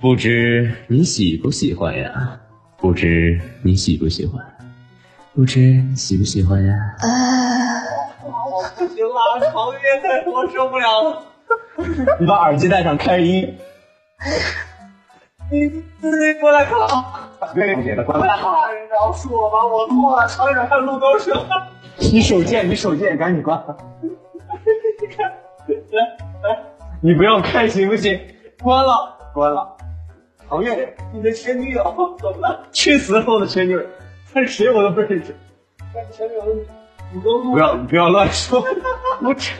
不知你喜不喜欢呀？不知你喜不喜欢？不知你喜不喜欢呀？啊，不行了，床越太我受不了了。你把耳机戴上，开音。你自己过来看，对，别的关过来看，饶恕我吧，我错了，厂长看路都是。你手贱，你手贱，赶紧关。你看，来来，你不要看行不行？关了，关了。唐月，你的前女友怎么了？去死吧，我的前女友，她是谁我都不认识。那你前女友的股东不要，不要乱说，胡扯。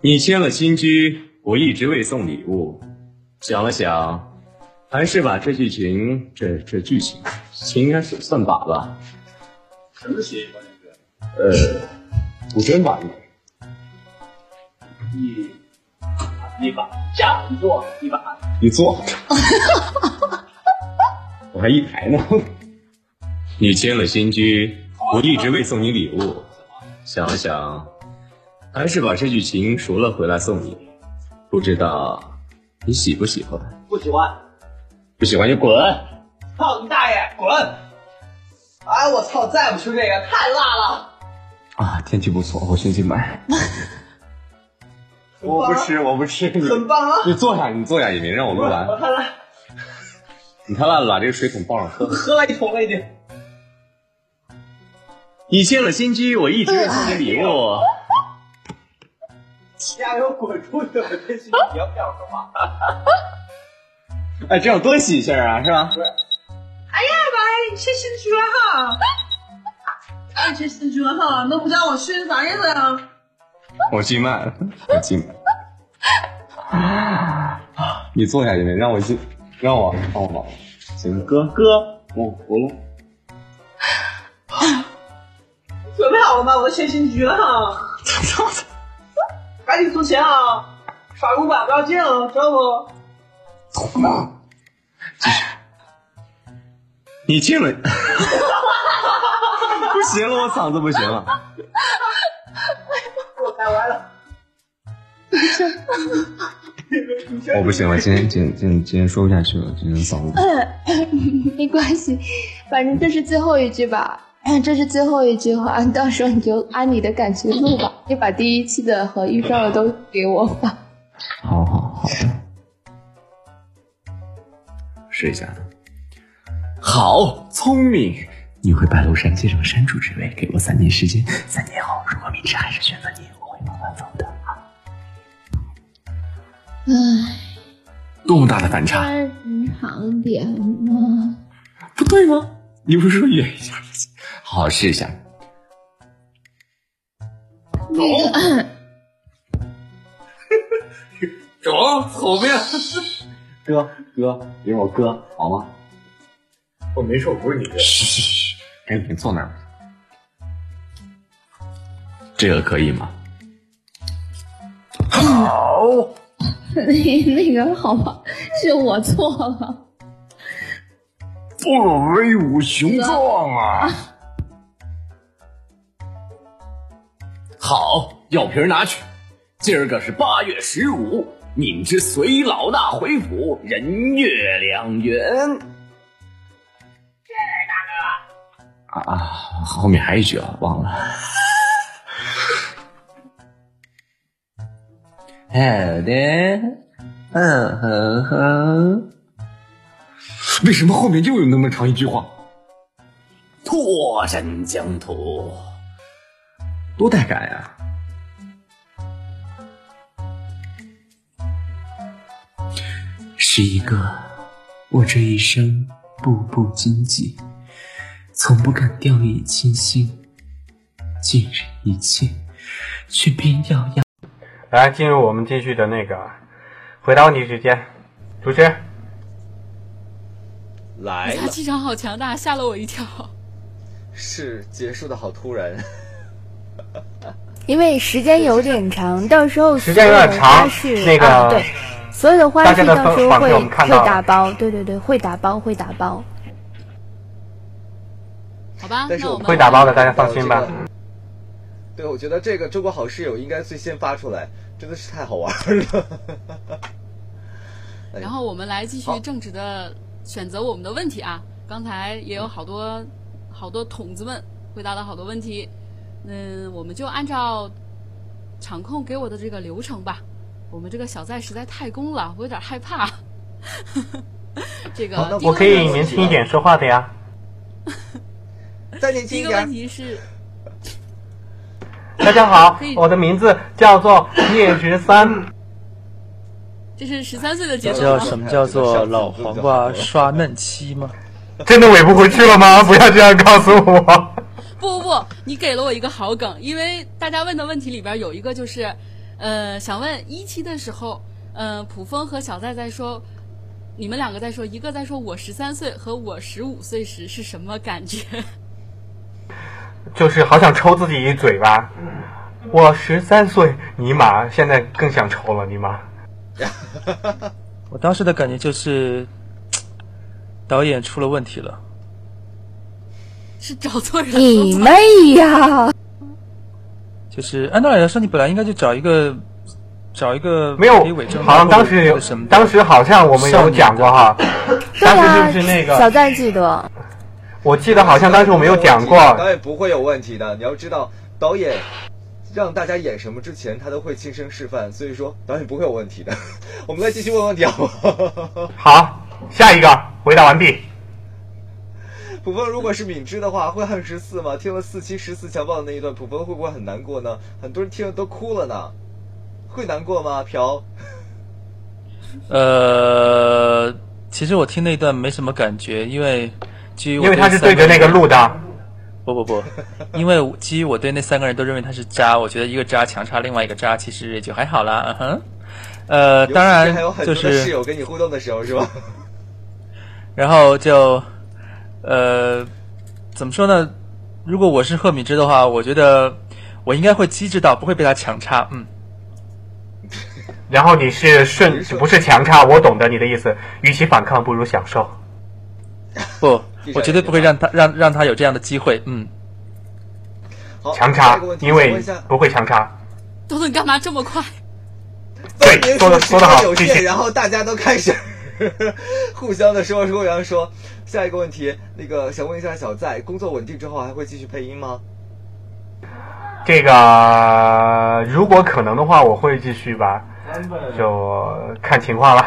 你迁了新居，我一直未送礼物，想了想，还是把这剧情，这这剧情，情应该是算把吧。什么谐音关键是？呃，古筝吧，应该是。一，一把架一坐一把你坐，我还一排呢。你迁了新居，我一直未送你礼物，想了想。还是把这句情赎了回来送你，不知道你喜不喜欢？不喜欢，不喜欢就滚！操你大爷，滚！哎，我操，再不吃这个太辣了。啊，天气不错，我先去买。我不吃，我不吃。很棒啊！你坐下，你坐下，也没让我录完。我太辣。你太烂了，把这个水桶抱上喝。喝了一桶了已经。你进了新居，我一直未送你礼物。加油，滚出去！我真心你要不要说话。哎，这样多喜庆啊，是吧？对。哎呀妈呀，你吃新居了哈！哎，吃新居了哈，都不叫我去，啥意思呀？我进麦了，我进麦。你坐下去没？让我进，让我帮我忙。行，哥哥，我服了。准备好了吗？我迁新局了哈。操操！赶紧出钱啊！耍五百不要进啊，知道不？继续。你进了，不行了，我嗓子不行了。我开歪了。我不行了，今天今天今天今天说不下去了，今天嗓子。没关系，反正这是最后一句吧。这是最后一句话，到时候你就按你的感觉录吧。你把第一期的和预告的都给我吧。好好好的，试一下。好，聪明！你会白鹿山接掌山主之位，给我三年时间。三年后，如果明池还是选择你，我会慢慢走的。唉，多么大的反差！长点吗？不对吗？你不是说远一点吗？好好试一下。那个，什么？后面？哥哥，你是我哥，好吗？我没说我不是你哥。嘘嘘嘘，赶紧坐那儿。这个可以吗？好，那 那个好吧，是我错了。不威武雄壮啊！好，药瓶拿去。今儿个是八月十五，敏之随老大回府，人月两圆。是大哥啊啊！后面还有一句啊，忘了。好的，嗯哼哼。为什么后面又有那么长一句话？拓展疆土，多带感呀！是一个我这一生步步荆棘，从不敢掉以轻心，尽人一切，却偏要压。来，进入我们继续的那个回答问题时间，主持。来了，他气场好强大，吓了我一跳。是结束的好突然，因为时间有点长，到时候时间有点长，那个、啊、对，所有的花絮到时候会会打包，对对对，会打包会打包。好吧，但是我们会打包的，大家放心吧。对，我觉得这个中国好室友应该最先发出来，真的是太好玩了。然后我们来继续正直的。选择我们的问题啊，刚才也有好多好多筒子们回答了好多问题，嗯，我们就按照场控给我的这个流程吧。我们这个小在实在太攻了，我有点害怕。这个我可以年轻一点说话的呀。再年轻一点。第一个问题是，大家好，我的名字叫做聂十三。这是十三岁的节奏。知道什么叫做老黄瓜刷嫩漆吗？真的尾不回去了吗？不要这样告诉我。不不不，你给了我一个好梗，因为大家问的问题里边有一个就是，呃，想问一期的时候，呃，普峰和小在在说，你们两个在说，一个在说我十三岁和我十五岁时是什么感觉？就是好想抽自己一嘴巴。我十三岁，尼玛，现在更想抽了，尼玛。我当时的感觉就是，导演出了问题了。是找错人了。你妹呀！就是按道理来说，你本来应该就找一个，找一个没有。好像当时有，当时好像我们有讲过哈。当时是不是那个？小赞记得。我记得好像当时我没有讲过。导演不会有问题的，你要知道，导演。让大家演什么之前，他都会亲身示范，所以说导演不会有问题的。我们再继续问问题好不好？好，下一个回答完毕。普风如果是敏芝的话，会恨十四吗？听了四期十四强暴的那一段，普风会不会很难过呢？很多人听了都哭了呢，会难过吗？朴？呃，其实我听那一段没什么感觉，因为基于因为他是对着那个录的。不不不，因为基于我对那三个人都认为他是渣，我觉得一个渣强插另外一个渣，其实也就还好啦。嗯哼，呃，当然就是室友跟你互动的时候是吧？然后就，呃，怎么说呢？如果我是贺敏之的话，我觉得我应该会机智到不会被他强插。嗯。然后你是顺，不是强插，我懂得你的意思。与其反抗，不如享受。不。我绝对不会让他让让他有这样的机会，嗯。强插，因为不会强插。豆豆，你干嘛这么快？对，说的说的好，有限，然后大家都开始 互相的说说，然后说下一个问题，那个想问一下小在，工作稳定之后还会继续配音吗？这个如果可能的话，我会继续吧，就看情况了。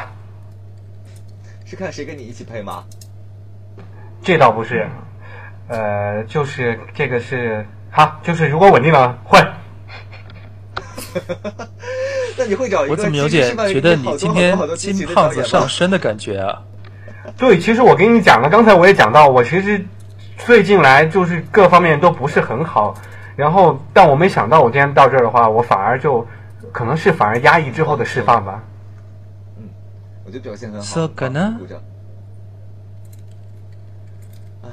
是看谁跟你一起配吗？这倒不是，呃，就是这个是好，就是如果稳定了会。那你会找一个？我怎么有点觉得你今天金胖子上身的感觉啊？对，其实我跟你讲了，刚才我也讲到，我其实最近来就是各方面都不是很好，然后但我没想到我今天到这儿的话，我反而就可能是反而压抑之后的释放吧。嗯我觉得表现很好。So 可能鼓掌。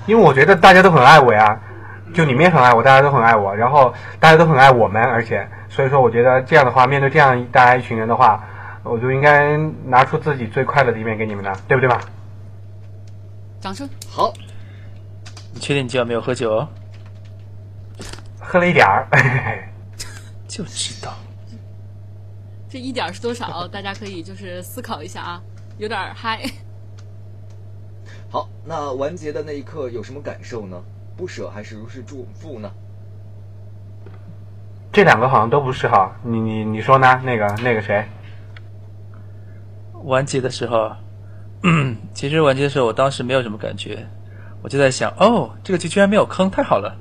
因为我觉得大家都很爱我呀，就你们也很爱我，大家都很爱我，然后大家都很爱我们，而且所以说我觉得这样的话，面对这样大家一群人的话，我就应该拿出自己最快乐的一面给你们的，对不对嘛？掌声。好，你确定你今晚没有喝酒？哦喝了一点儿，就知道。这一点是多少？大家可以就是思考一下啊，有点嗨。好，那完结的那一刻有什么感受呢？不舍还是如释重负呢？这两个好像都不是哈，你你你说呢？那个那个谁？完结的时候，嗯，其实完结的时候，我当时没有什么感觉，我就在想，哦，这个剧居然没有坑，太好了。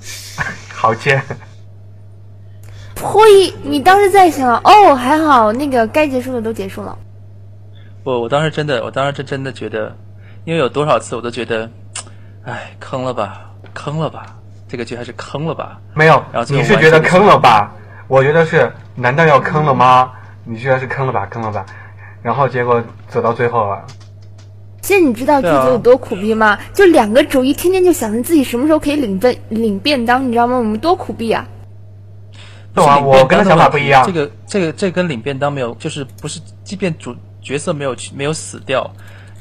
好贱。呸！你当时在想，哦，还好，那个该结束的都结束了。不我当时真的，我当时真真的觉得，因为有多少次我都觉得，哎，坑了吧，坑了吧，这个剧还是坑了吧。没有然后，后你是觉得坑了吧？我觉得是，难道要坑了吗？你居然是坑了吧，坑了吧？然后结果走到最后了。其实你知道剧组有多苦逼吗？就两个主一天天就想着自己什么时候可以领便领便当，你知道吗？我们多苦逼啊！懂啊，我跟他想法不一样。这个这个这跟领便当没有，就是不是，即便主角色没有没有死掉，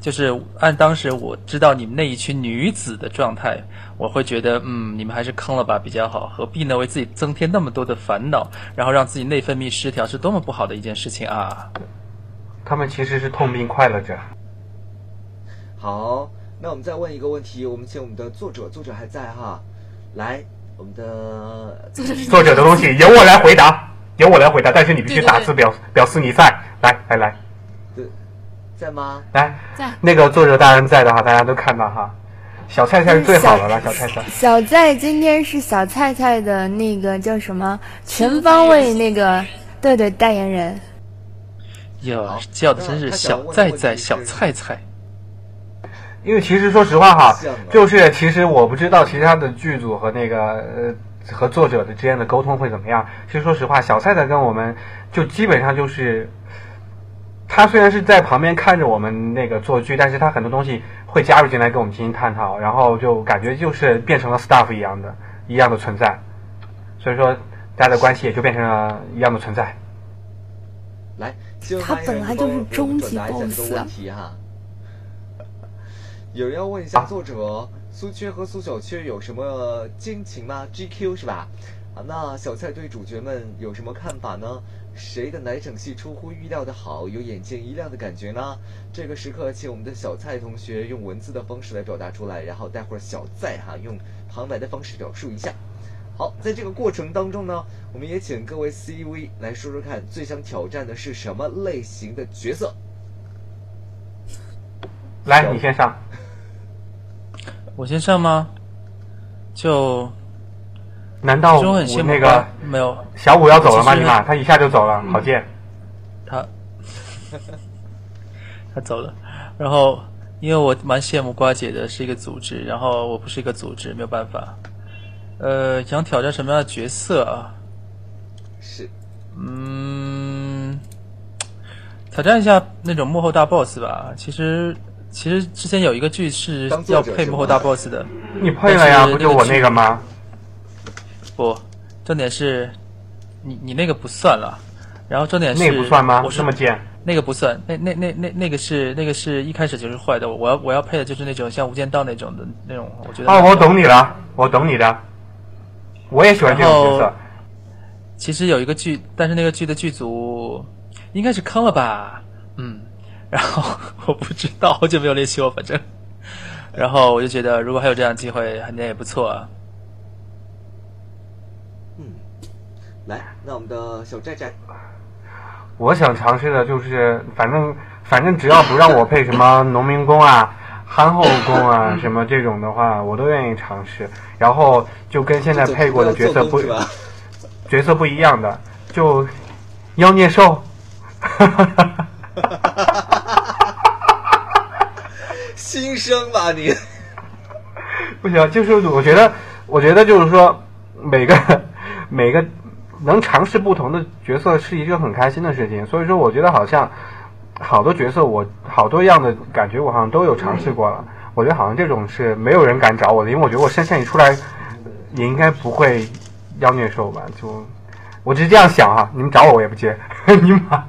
就是按当时我知道你们那一群女子的状态，我会觉得，嗯，你们还是坑了吧比较好，何必呢？为自己增添那么多的烦恼，然后让自己内分泌失调，是多么不好的一件事情啊！他们其实是痛并快乐着。好，那我们再问一个问题，我们请我们的作者，作者还在哈，来，我们的作者的东西由我来回答，由我来回答，但是你必须打字表表示你在。来来来对，在吗？来，在那个作者大人在的哈，大家都看到哈。小菜菜是最好的了，小菜菜。小蔡今天是小菜菜的那个叫什么全方位那个对对代言人。哟，叫的真是小在在小菜菜。因为其实说实话哈就是其实我不知道其他的剧组和那个呃和作者的之间的沟通会怎么样。其实说实话，小菜菜跟我们就基本上就是，他虽然是在旁边看着我们那个做剧，但是他很多东西会加入进来跟我们进行探讨，然后就感觉就是变成了 staff 一样的一样的存在，所以说大家的关系也就变成了一样的存在。来，希望他本来就是终极转达一下这 boss 个啊问题哈。有人要问一下作者，苏缺和苏小缺有什么奸情吗？GQ 是吧？啊，那小蔡对主角们有什么看法呢？谁的哪整戏出乎预料的好，有眼前一亮的感觉呢？这个时刻，请我们的小蔡同学用文字的方式来表达出来，然后待会儿小蔡哈用旁白的方式表述一下。好，在这个过程当中呢，我们也请各位 CV 来说说看，最想挑战的是什么类型的角色？来，你先上。我先上吗？就难道我那个没有小五要走了吗？其实尼玛，他一下就走了，好贱。他 他走了，然后因为我蛮羡慕瓜姐的，是一个组织，然后我不是一个组织，没有办法。呃，想挑战什么样的角色啊？是，嗯，挑战一下那种幕后大 boss 吧。其实其实之前有一个剧是要配幕后大 boss 的，你配了呀不就我那个吗？不，重点是你你那个不算了。然后重点是那个不算吗我是这么贱？那个不算，那那那那那个是那个是一开始就是坏的。我要我要配的就是那种像《无间道》那种的那种，我觉得。哦，我懂你了，我懂你的。我也喜欢这种角色。其实有一个剧，但是那个剧的剧组应该是坑了吧？嗯，然后 我不知道，好久没有联系我，反正。然后我就觉得，如果还有这样的机会，肯定也不错啊。来，那我们的小寨寨，我想尝试的就是，反正反正只要不让我配什么农民工啊、憨厚工啊 什么这种的话，我都愿意尝试。然后就跟现在配过的角色不角色不一样的，就妖孽兽。新生吧你？不行，就是我觉得，我觉得就是说，每个每个能尝试不同的角色是一个很开心的事情。所以说，我觉得好像好多角色我好多样的感觉我好像都有尝试过了。我觉得好像这种是没有人敢找我的，因为我觉得我声线一出来，也应该不会妖孽兽吧？就我只是这样想哈、你们找我我也不接，尼玛。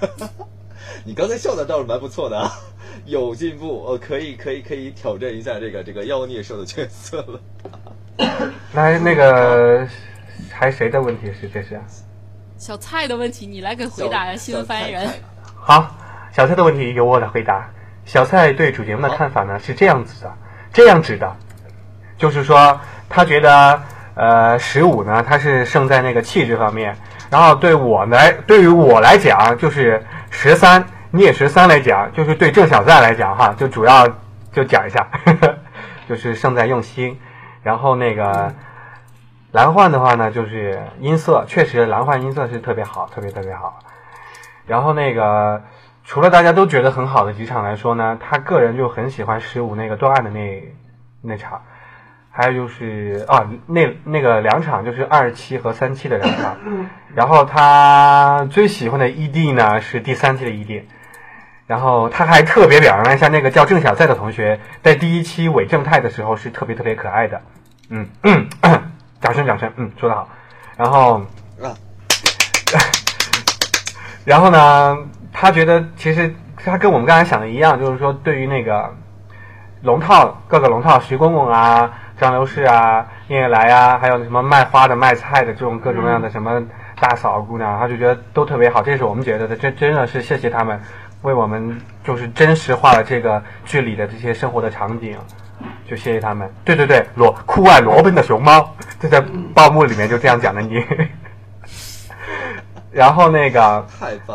你刚才笑的倒是蛮不错的啊，有进步，呃，可以可以可以挑战一下这个这个妖孽兽的角色了。来，那个还谁的问题是这是？小蔡的问题你来给回答呀，新闻发言人。好，小蔡的问题由我来回答。小蔡对主节目的看法呢是这样子的，这样子的，就是说他觉得呃十五呢他是胜在那个气质方面，然后对我来对于我来讲就是十三聂十三来讲就是对郑小在来讲哈就主要就讲一下，呵 呵就是胜在用心，然后那个蓝幻的话呢就是音色确实蓝幻音色是特别好，特别特别好，然后那个。除了大家都觉得很好的几场来说呢，他个人就很喜欢十五那个断案的那那场，还有就是啊那那个两场就是二期和三期的两场，然后他最喜欢的 ED 呢是第三期的 ED，然后他还特别表扬了一下那个叫郑小在的同学，在第一期伪正太的时候是特别特别可爱的，嗯嗯，掌声掌声，嗯说的好，然后啊，然后呢？他觉得其实他跟我们刚才想的一样，就是说对于那个龙套各个龙套徐公公啊、张刘氏啊、聂月来啊，还有什么卖花的、卖菜的这种各种各样的什么大嫂姑娘，他就觉得都特别好。这是我们觉得的，这真的是谢谢他们为我们就是真实化了这个剧里的这些生活的场景，就谢谢他们。对对对，罗酷爱罗奔的熊猫，就在报幕里面就这样讲的你。然后那个，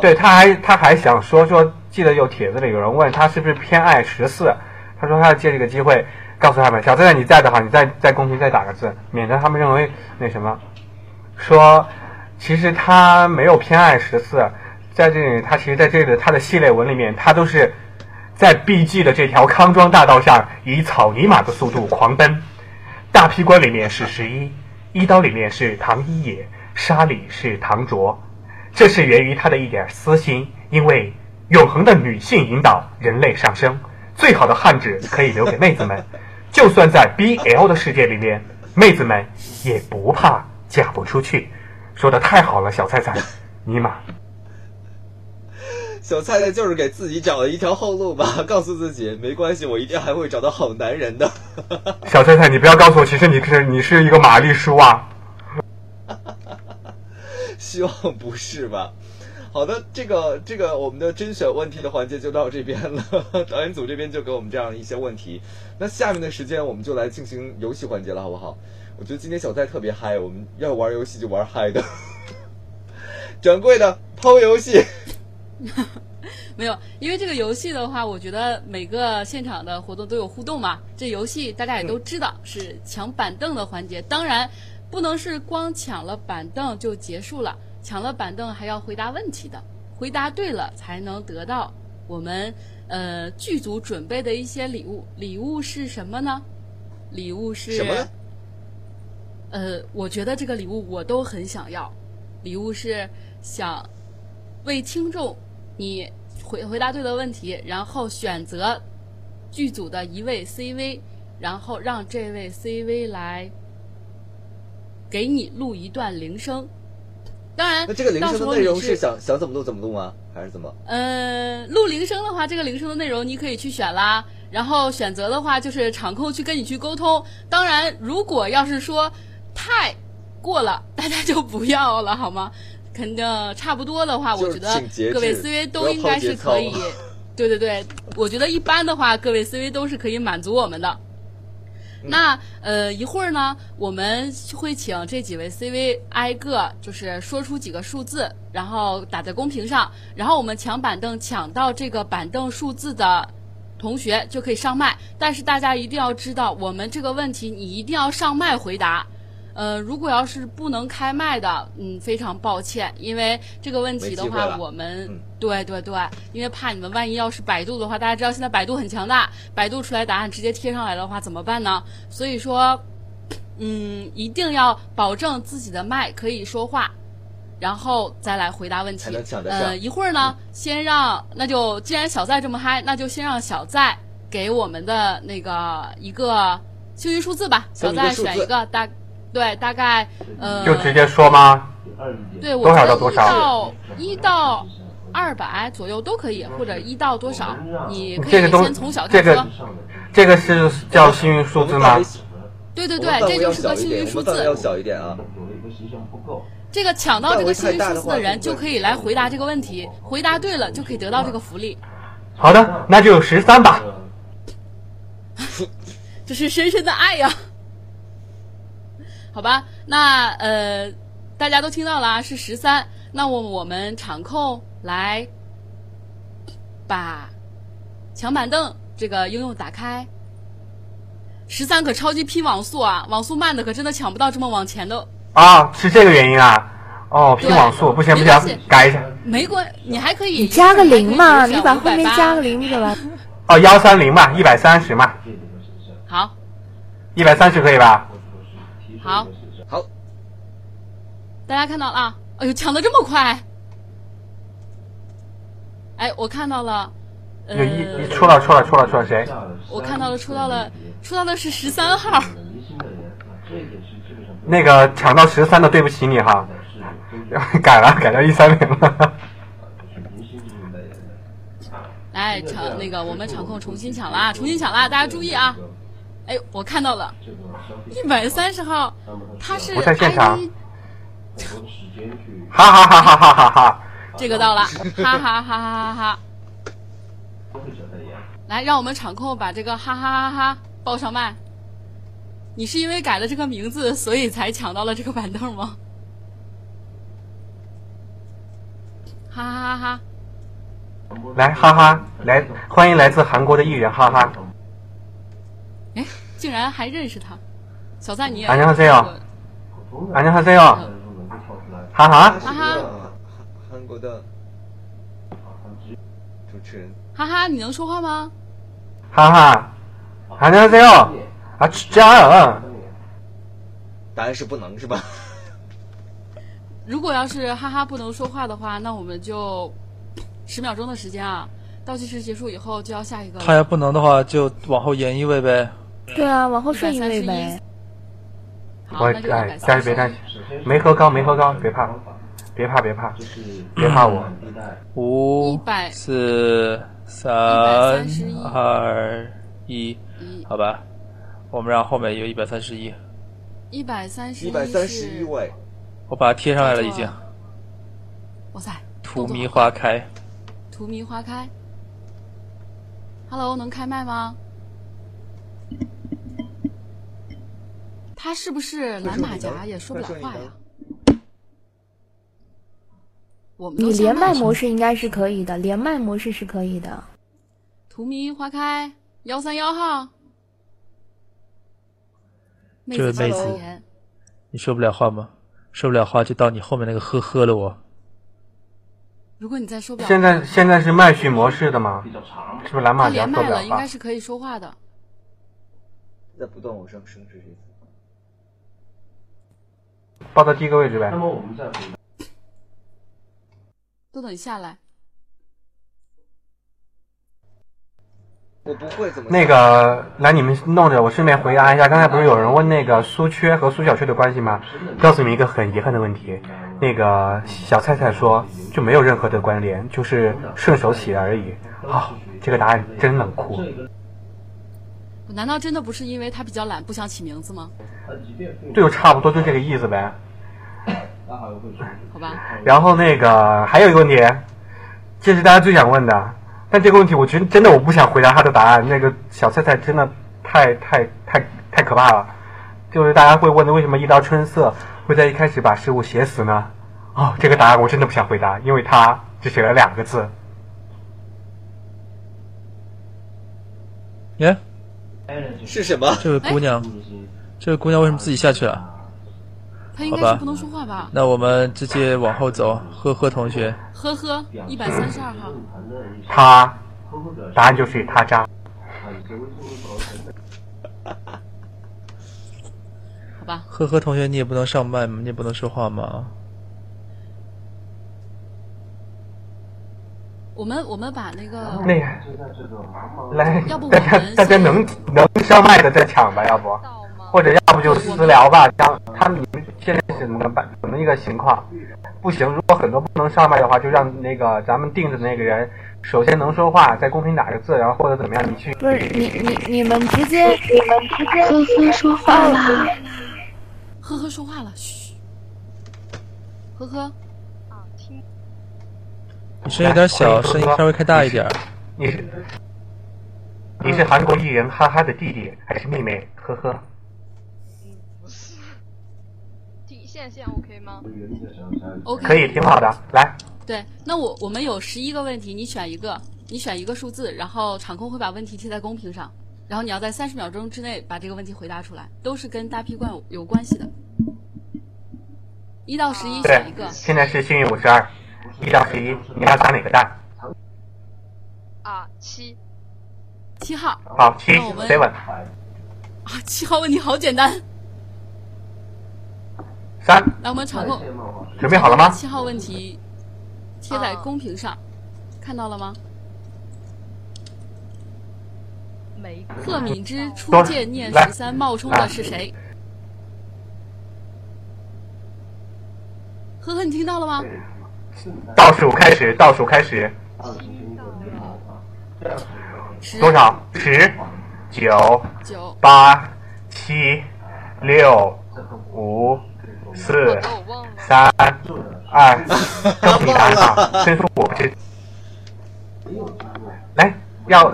对，他还他还想说说，记得有帖子里有人问他是不是偏爱十四，他说他要借这个机会告诉他们，小在你在的话，你在在公屏再打个字，免得他们认为那什么，说其实他没有偏爱十四，在这里他其实在这里他的系列文里面，他都是在 BG 的这条康庄大道上以草泥马的速度狂奔，大批官里面是十一，一刀里面是唐一野，沙里是唐卓。这是源于他的一点私心，因为永恒的女性引导人类上升，最好的汉子可以留给妹子们，就算在 BL 的世界里面，妹子们也不怕嫁不出去。说的太好了，小菜菜，尼玛！小菜菜就是给自己找了一条后路吧，告诉自己没关系，我一定还会找到好男人的。小菜菜，你不要告诉我，其实你是你是一个玛丽苏啊。希望不是吧？好的，这个这个我们的甄选问题的环节就到这边了，导演组这边就给我们这样一些问题。那下面的时间我们就来进行游戏环节了，好不好？我觉得今天小蔡特别嗨，我们要玩游戏就玩嗨的。掌柜的抛游戏，没有，因为这个游戏的话，我觉得每个现场的活动都有互动嘛。这游戏大家也都知道是抢板凳的环节，当然。不能是光抢了板凳就结束了，抢了板凳还要回答问题的，回答对了才能得到我们呃剧组准备的一些礼物。礼物是什么呢？礼物是什么？呃，我觉得这个礼物我都很想要。礼物是想为听众你回回答对的问题，然后选择剧组的一位 CV，然后让这位 CV 来。给你录一段铃声，当然，那这个铃声的内容是想想怎么录怎么录吗？还是怎么？呃，录铃声的话，这个铃声的内容你可以去选啦。然后选择的话，就是场控去跟你去沟通。当然，如果要是说太过了，大家就不要了，好吗？肯定差不多的话，我觉得各位 CV 都应该是可以。对对对，我觉得一般的话，各位 CV 都是可以满足我们的。那呃一会儿呢，我们会请这几位 CV 挨个就是说出几个数字，然后打在公屏上，然后我们抢板凳抢到这个板凳数字的同学就可以上麦。但是大家一定要知道，我们这个问题你一定要上麦回答。呃，如果要是不能开麦的，嗯，非常抱歉，因为这个问题的话，我们对对对，因为怕你们万一要是百度的话，大家知道现在百度很强大，百度出来答案直接贴上来的话怎么办呢？所以说，嗯，一定要保证自己的麦可以说话，然后再来回答问题呃，一会儿呢，先让那就既然小在这么嗨，那就先让小在给我们的那个一个幸运数字吧。小在选一个大，对，大概呃，就直接说吗？对，我多少觉得一到多少到一到二百左右都可以，或者一到多少，你可这个东以先从小这个开说。这个是叫幸运数字吗？对对对这就是个幸运数我们范围要字。小一点啊。这个抢到这个幸运数字的人就可以来回答这个问题，回答对了就可以得到这个福利。好的，那就十三吧。这是深深的爱呀。好吧，那呃，大家都听到了啊，是十三。那我我们场控来把抢板凳这个应用打开。十三可超级拼网速啊，网速慢的可真的抢不到这么往前的。啊，是这个原因啊。哦，拼网速不行不行，改一下。没关，你还可以你加个零嘛，你把后面580加个零不就完？哦，幺三零嘛，一百三十嘛，好，一百三十可以吧？好，好，大家看到了啊？哎呦，抢的这么快！哎，我看到了，呃有，一一出了出了出了出了谁？我看到了，出到了，出到的是十三号。那个抢到十三的，对不起你哈，改了改到一三零了。来抢那个，我们场控重新抢了啊，重新抢了啊，大家注意啊！哎，我看到了，一百三十号，他是不在现场 哈哈哈哈哈哈哈！这个到了，哈哈哈哈哈哈！来，让我们场控把这个哈哈哈哈报上麦。你是因为改了这个名字，所以才抢到了这个板凳吗？哈哈哈哈！来哈哈，来欢迎来自韩国的艺人哈哈。哎，竟然还认识他，小赞你也 안녕하세요 안녕하세요，哈哈。哈哈韩国的主持人，哈哈，你能说话吗？哈哈，안녕하세요啊，진짜。答案是不能是吧？如果要是哈哈不能说话的话，那我们就十秒钟的时间啊，倒计时结束以后就要下一个了。他要不能的话，就往后延一位呗。 对啊，往后顺一位呗。好，我哎，131家里别担心，没喝高没喝高，别怕，别怕别怕，别怕我。五100四三131二一，好吧，我们让后面有一百三十一，一百三十一百三十一位，我把它贴上来了已经。哇塞，荼蘼花开，荼蘼花开。Hello，能开麦吗？他是不是蓝马甲也说不了话呀？我们你连麦模式应该是可以的，连麦模式是可以的。荼蘼花开幺三幺号，妹子这位妹子，你说不了话吗？说不了话就到你后面那个呵呵了我。如果你再说不了，现在现在是麦序模式的吗？是不是蓝马甲他连麦了，应说不了话该？是可以说话的。在不断往上升这些。报到第一个位置呗。那么我们再回答。都等下来，我不会怎么那个，来你们弄着，我顺便回答一下，刚才不是有人问那个苏缺和苏小缺的关系吗？告诉你们一个很遗憾的问题，那个小菜菜说就没有任何的关联，就是顺手写而已。啊、这个答案真冷酷。难道真的不是因为他比较懒，不想起名字吗？对，差不多就这个意思呗。好吧，然后那个还有一个问题，这是大家最想问的，但这个问题我觉得真的我不想回答他的答案。那个小菜菜真的太太太太可怕了，就是大家会问的为什么一刀春色会在一开始把事物写死呢？哦，这个答案我真的不想回答，因为他只写了两个字。耶，是什么？这位姑娘，这位姑娘为什么自己下去了？她应该是不能说话吧？那我们直接往后走，呵呵同学。呵呵，一百三十二号，他，答案就是他渣。好吧，呵呵同学，你也不能上麦吗？你也不能说话吗？我们我们把那个那个来要不，大家大家能能上麦的再抢吧，要不，或者要不就私聊吧。像他们你们现在是怎么办怎么一个情况？不行，如果很多不能上麦的话，就让那个咱们定着的那个人首先能说话，在公屏打个字，然后或者怎么样，你去不是你你你们直接你们直接呵呵说话啦，呵呵说话了，嘘，呵呵，你声音有点小，声音稍微开大一点。你是你是韩国艺人哈哈的弟弟还是妹妹？呵呵。底线线 OK 吗 OK 可以，挺好的。来，对，那我我们有十一个问题，你选一个，你选一个数字，然后场控会把问题贴在公屏上，然后你要在三十秒钟之内把这个问题回答出来，都是跟大批罐有有关系的。一到十一选一个，，现在是幸运五十二，一到十一，你要打哪个蛋？啊，七七号。好，七 seven 啊，七号问题好简单。三，来，我们场控准备好了吗七号问题贴在公屏上，看到了吗？没贺敏之初见念来十三冒充的是谁？呵呵，你听到了吗？倒数开始，倒数开始，多少？十、九、八、七、六、五、四、三、二，告诉你答案啊！申诉我不知。来，要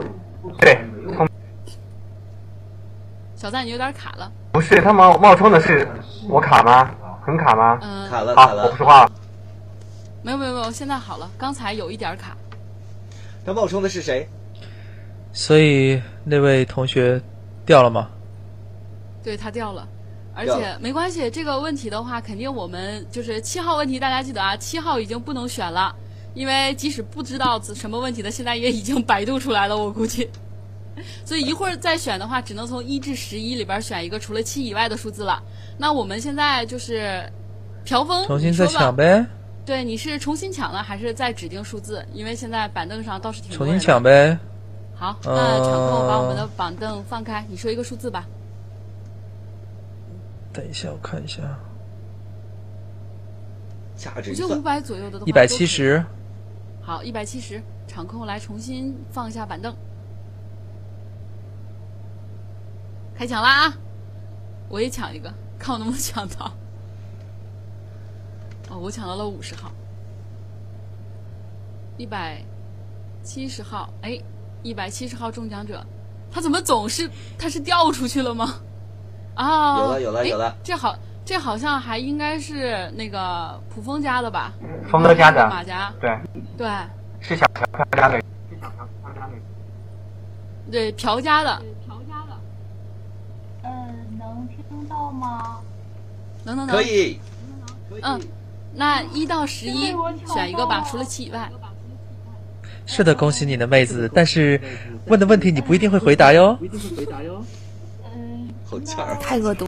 对，小赞，你有点卡了。不是他冒冒充的是我卡吗？很卡吗？嗯好，卡了好我不说话了。没有没有没有，现在好了，刚才有一点卡。他冒充的是谁？所以那位同学掉了吗？对他掉了，而且没关系。这个问题的话，肯定我们就是七号问题，大家记得啊，七号已经不能选了，因为即使不知道什么问题的，现在也已经百度出来了，我估计。所以一会儿再选的话，只能从一至十一里边选一个除了七以外的数字了。那我们现在就是朴峰，重新再你说吧抢。呗，对，你是重新抢呢，还是再指定数字？因为现在板凳上倒是挺多重新人抢呗。好，呃那场控把我们的板凳放开，你说一个数字吧。等一下，我看一下，我觉得五百左右的一百七十。好，一百七十，场控来重新放一下板凳，开抢啦啊！我也抢一个，看我能不能抢到。哦，我抢到了五十号，一百七十号，哎，一百七十号中奖者，他怎么总是他是掉出去了吗？啊，有了有了哎有了这好，这好像还应该是那个普丰家的吧？峰哥家的马家，对，对是小朴朴家的。对，朴家的，嗯，能听到吗？能能能，可以。嗯，那一到十一选一个吧，除了七以外。是的，恭喜你的妹子，但是问的问题你不一定会回答哟。嗯，好欠儿，太恶毒。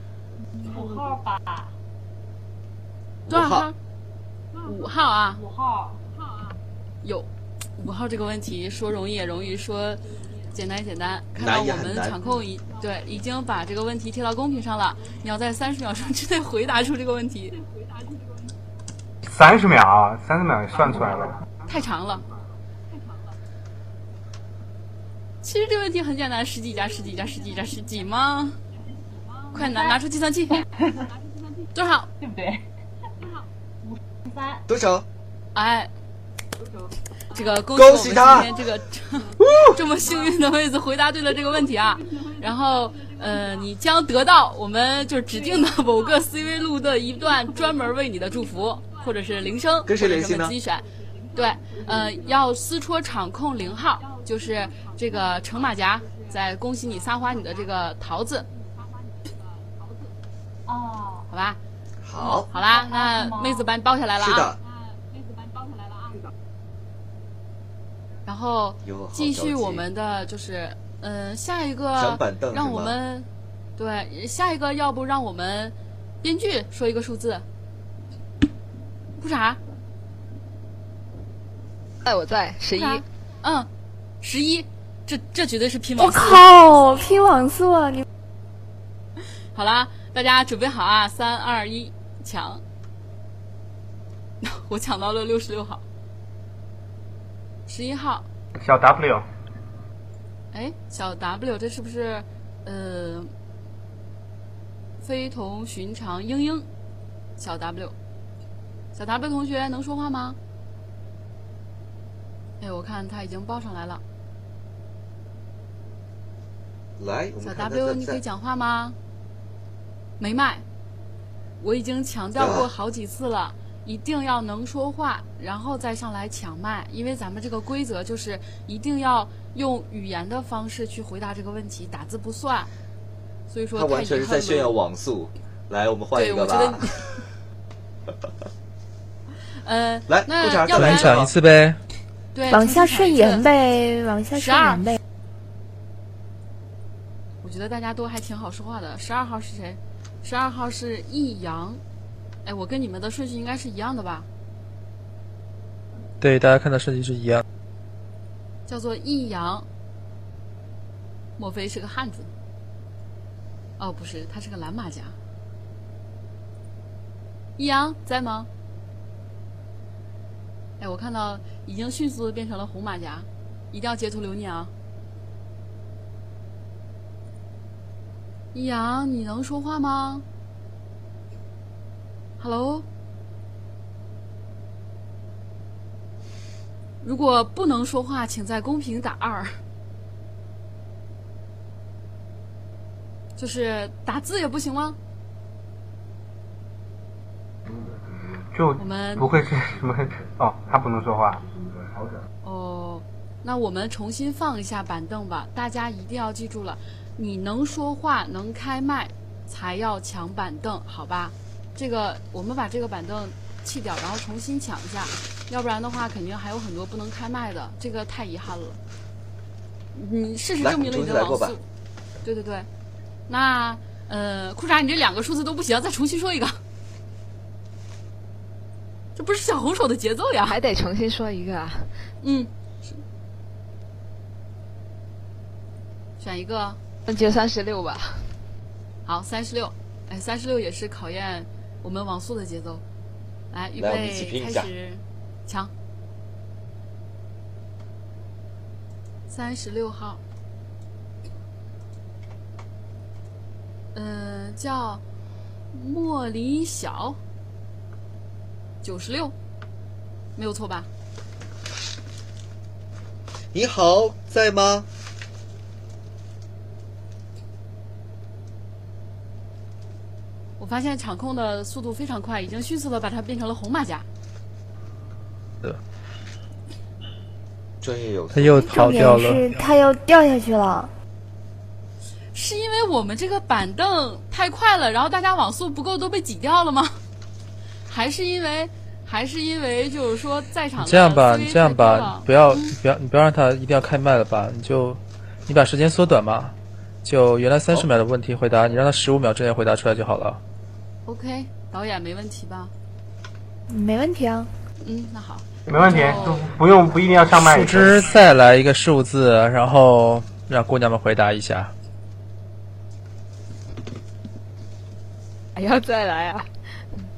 五号吧，多少五号号？五号啊，五号，有五号这个问题说容易也容易，说简单也简单。看到我们场控已对已经把这个问题贴到公屏上了，你要在三十秒钟之内回答出这个问题，三十秒，三十秒也算出来了。太长了。其实这个问题很简单，十几加十几加十几加十几吗？快拿拿出计算器，多少？对不对？三，多少？哎，这个恭恭喜今天这个 这么幸运的妹子回答对了这个问题啊！然后呃，你将得到我们就是指定的某个 CV 录的一段专门为你的祝福，或者是铃声，跟谁或者联系呢什么机选。对，呃，要私戳场控零号，就是这个程马甲在恭喜你撒花你的这个桃子，哦，好吧？好，好啦，那妹子把你包下来了啊。是的，然后继续我们的就是，嗯、下一个让我们对下一个，要不让我们编剧说一个数字？不啥？在我在十一，嗯，十一，这这绝对是拼网速我速。靠，拼网速啊！你 好啦，大家准备好啊！三二一，抢！我抢到了六十六号，十一号。小 W，哎，小 W，这是不是呃非同寻常英英？小 W，小 W 同学能说话吗？哎，我看他已经报上来了。来，小 W，你可以讲话吗？没麦，我已经强调过好几次了，一定要能说话，然后再上来抢麦，因为咱们这个规则就是一定要用语言的方式去回答这个问题，打字不算。所以说他完全是在炫耀。网速。来，我们换一个吧。呃，来那要不然抢一次呗。对，往下顺延。呗，往下顺延呗。我觉得大家都还挺好说话的。十二号是谁？十二号是易阳。哎，我跟你们的顺序应该是一样的吧？对，大家看到顺序是一样。叫做易阳。莫非是个汉子？哦，不是，他是个蓝马甲。易阳在吗？哎，我看到已经迅速的变成了红马甲，一定要截图留念啊！易阳，你能说话吗？Hello，如果不能说话，请在公屏打二。就是打字也不行吗？就我们不会是什么哦，他不能说话。哦，那我们重新放一下板凳吧。大家一定要记住了，你能说话、能开麦，才要抢板凳，好吧？这个我们把这个板凳弃掉，然后重新抢一下，要不然的话，肯定还有很多不能开麦的，这个太遗憾了。你事实证明了你的网速，对对对。那呃，裤衩，你这两个数字都不行，再重新说一个。这不是小红手的节奏呀！还得重新说一个啊。嗯，选一个。那就三十六吧。好，三十六。哎，三十六也是考验我们网速的节奏。来，预备，开始，抢。三十六号，嗯、叫莫离晓，九十六，没有错吧？你好，在吗？我发现场控的速度非常快，已经迅速的把它变成了红马甲。专业有素。他又重跑掉了。他又掉下去了。是因为我们这个板凳太快了，然后大家网速不够都被挤掉了吗？还是因为，还是因为就是说在场的这样吧，你这样吧了，不要，你不要，你不要让他一定要开麦了吧？你就，你把时间缩短嘛，就原来三十秒的问题回答，你让他十五秒之内回答出来就好了。OK，导演没问题吧？没问题啊。嗯，那好。没问题不用不一定要上麦树。枝再来一个数字，然后让姑娘们回答一下。还要再来啊？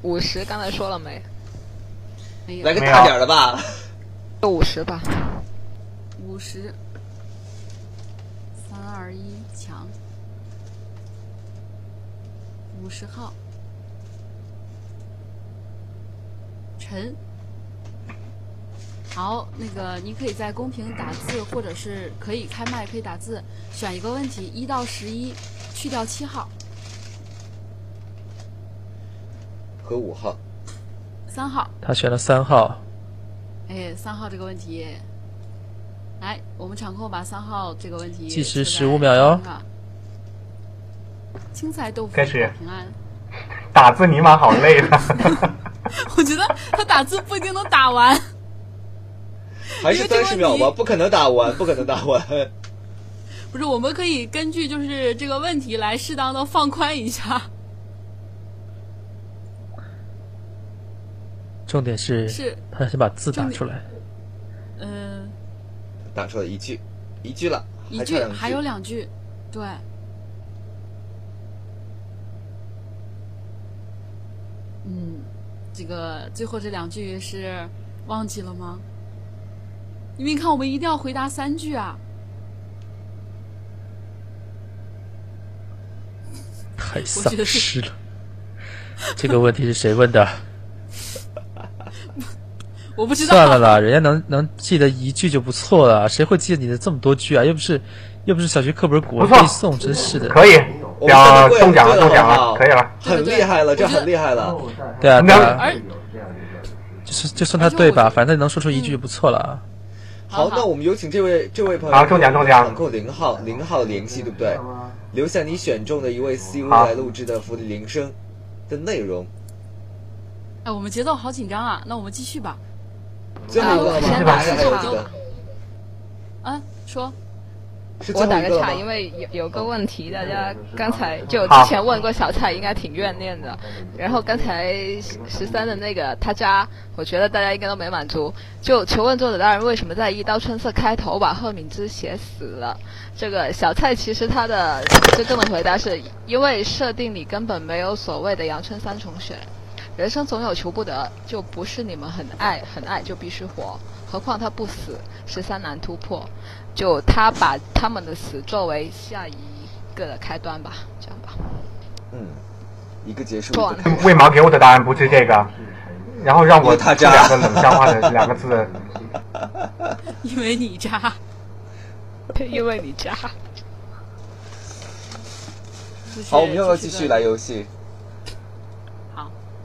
五十刚才说了没？没有来个大点的吧。就五十吧。五十，三二一，抢。五十号，陈。好，那个你可以在公屏打字，或者是可以开麦，可以打字，选一个问题，一到十一，去掉七号，和五号。三号。他选了三号，哎，三号这个问题，来，我们场控把三号这个问题计时设在15秒哟。青菜豆腐开始平安。打字尼玛好累啊！我觉得他打字不一定能打完。还是三十秒吧，不可能打完，不可能打完。不是，我们可以根据就是这个问题来适当的放宽一下。重点是是他先把字打出来。嗯，打出了一句，一句了，一还差两还有两句，对。嗯，这个最后这两句是忘记了吗？因为你看，我们一定要回答三句啊。太丧尸了！这个问题是谁问的？我不知道。算了啦，人家能 能记得一句就不错了，谁会记得你的这么多句啊？又不是又不是小学课本古文背诵，真是的。可以，表中奖了，了，中奖了，可以了。很厉害了，这很厉害了。对啊，对啊。就是就算他对吧，反正能说出一句就不错了啊。好，那我们有请这位这位朋友，好，中奖中奖，网购零号零号联系，对不对？留下你选中的一位 C U 来录制的福利铃声的内容。哎，我们节奏好紧张啊！那我们继续吧。最后一个吗？先还还有打几个？啊，说。我打个岔？因为有有个问题，大家刚才就之前问过小蔡，应该挺怨念的。然后刚才十三的那个他家，我觉得大家应该都没满足。就求问作者大人，为什么在《一刀春色》开头把贺敏之写死了？这个小蔡其实他的真正的回答是因为设定里根本没有所谓的阳春三重选，人生总有求不得，就不是你们很爱很爱就必须活，何况他不死，十三难突破。就他把他们的死作为下一个的开端吧，这样吧。嗯，一个结束。为毛给我的答案不是这个？然后让我出因为他渣两个冷笑话的两个字。因为你渣。因为你渣。好，我们要不要继续来游戏？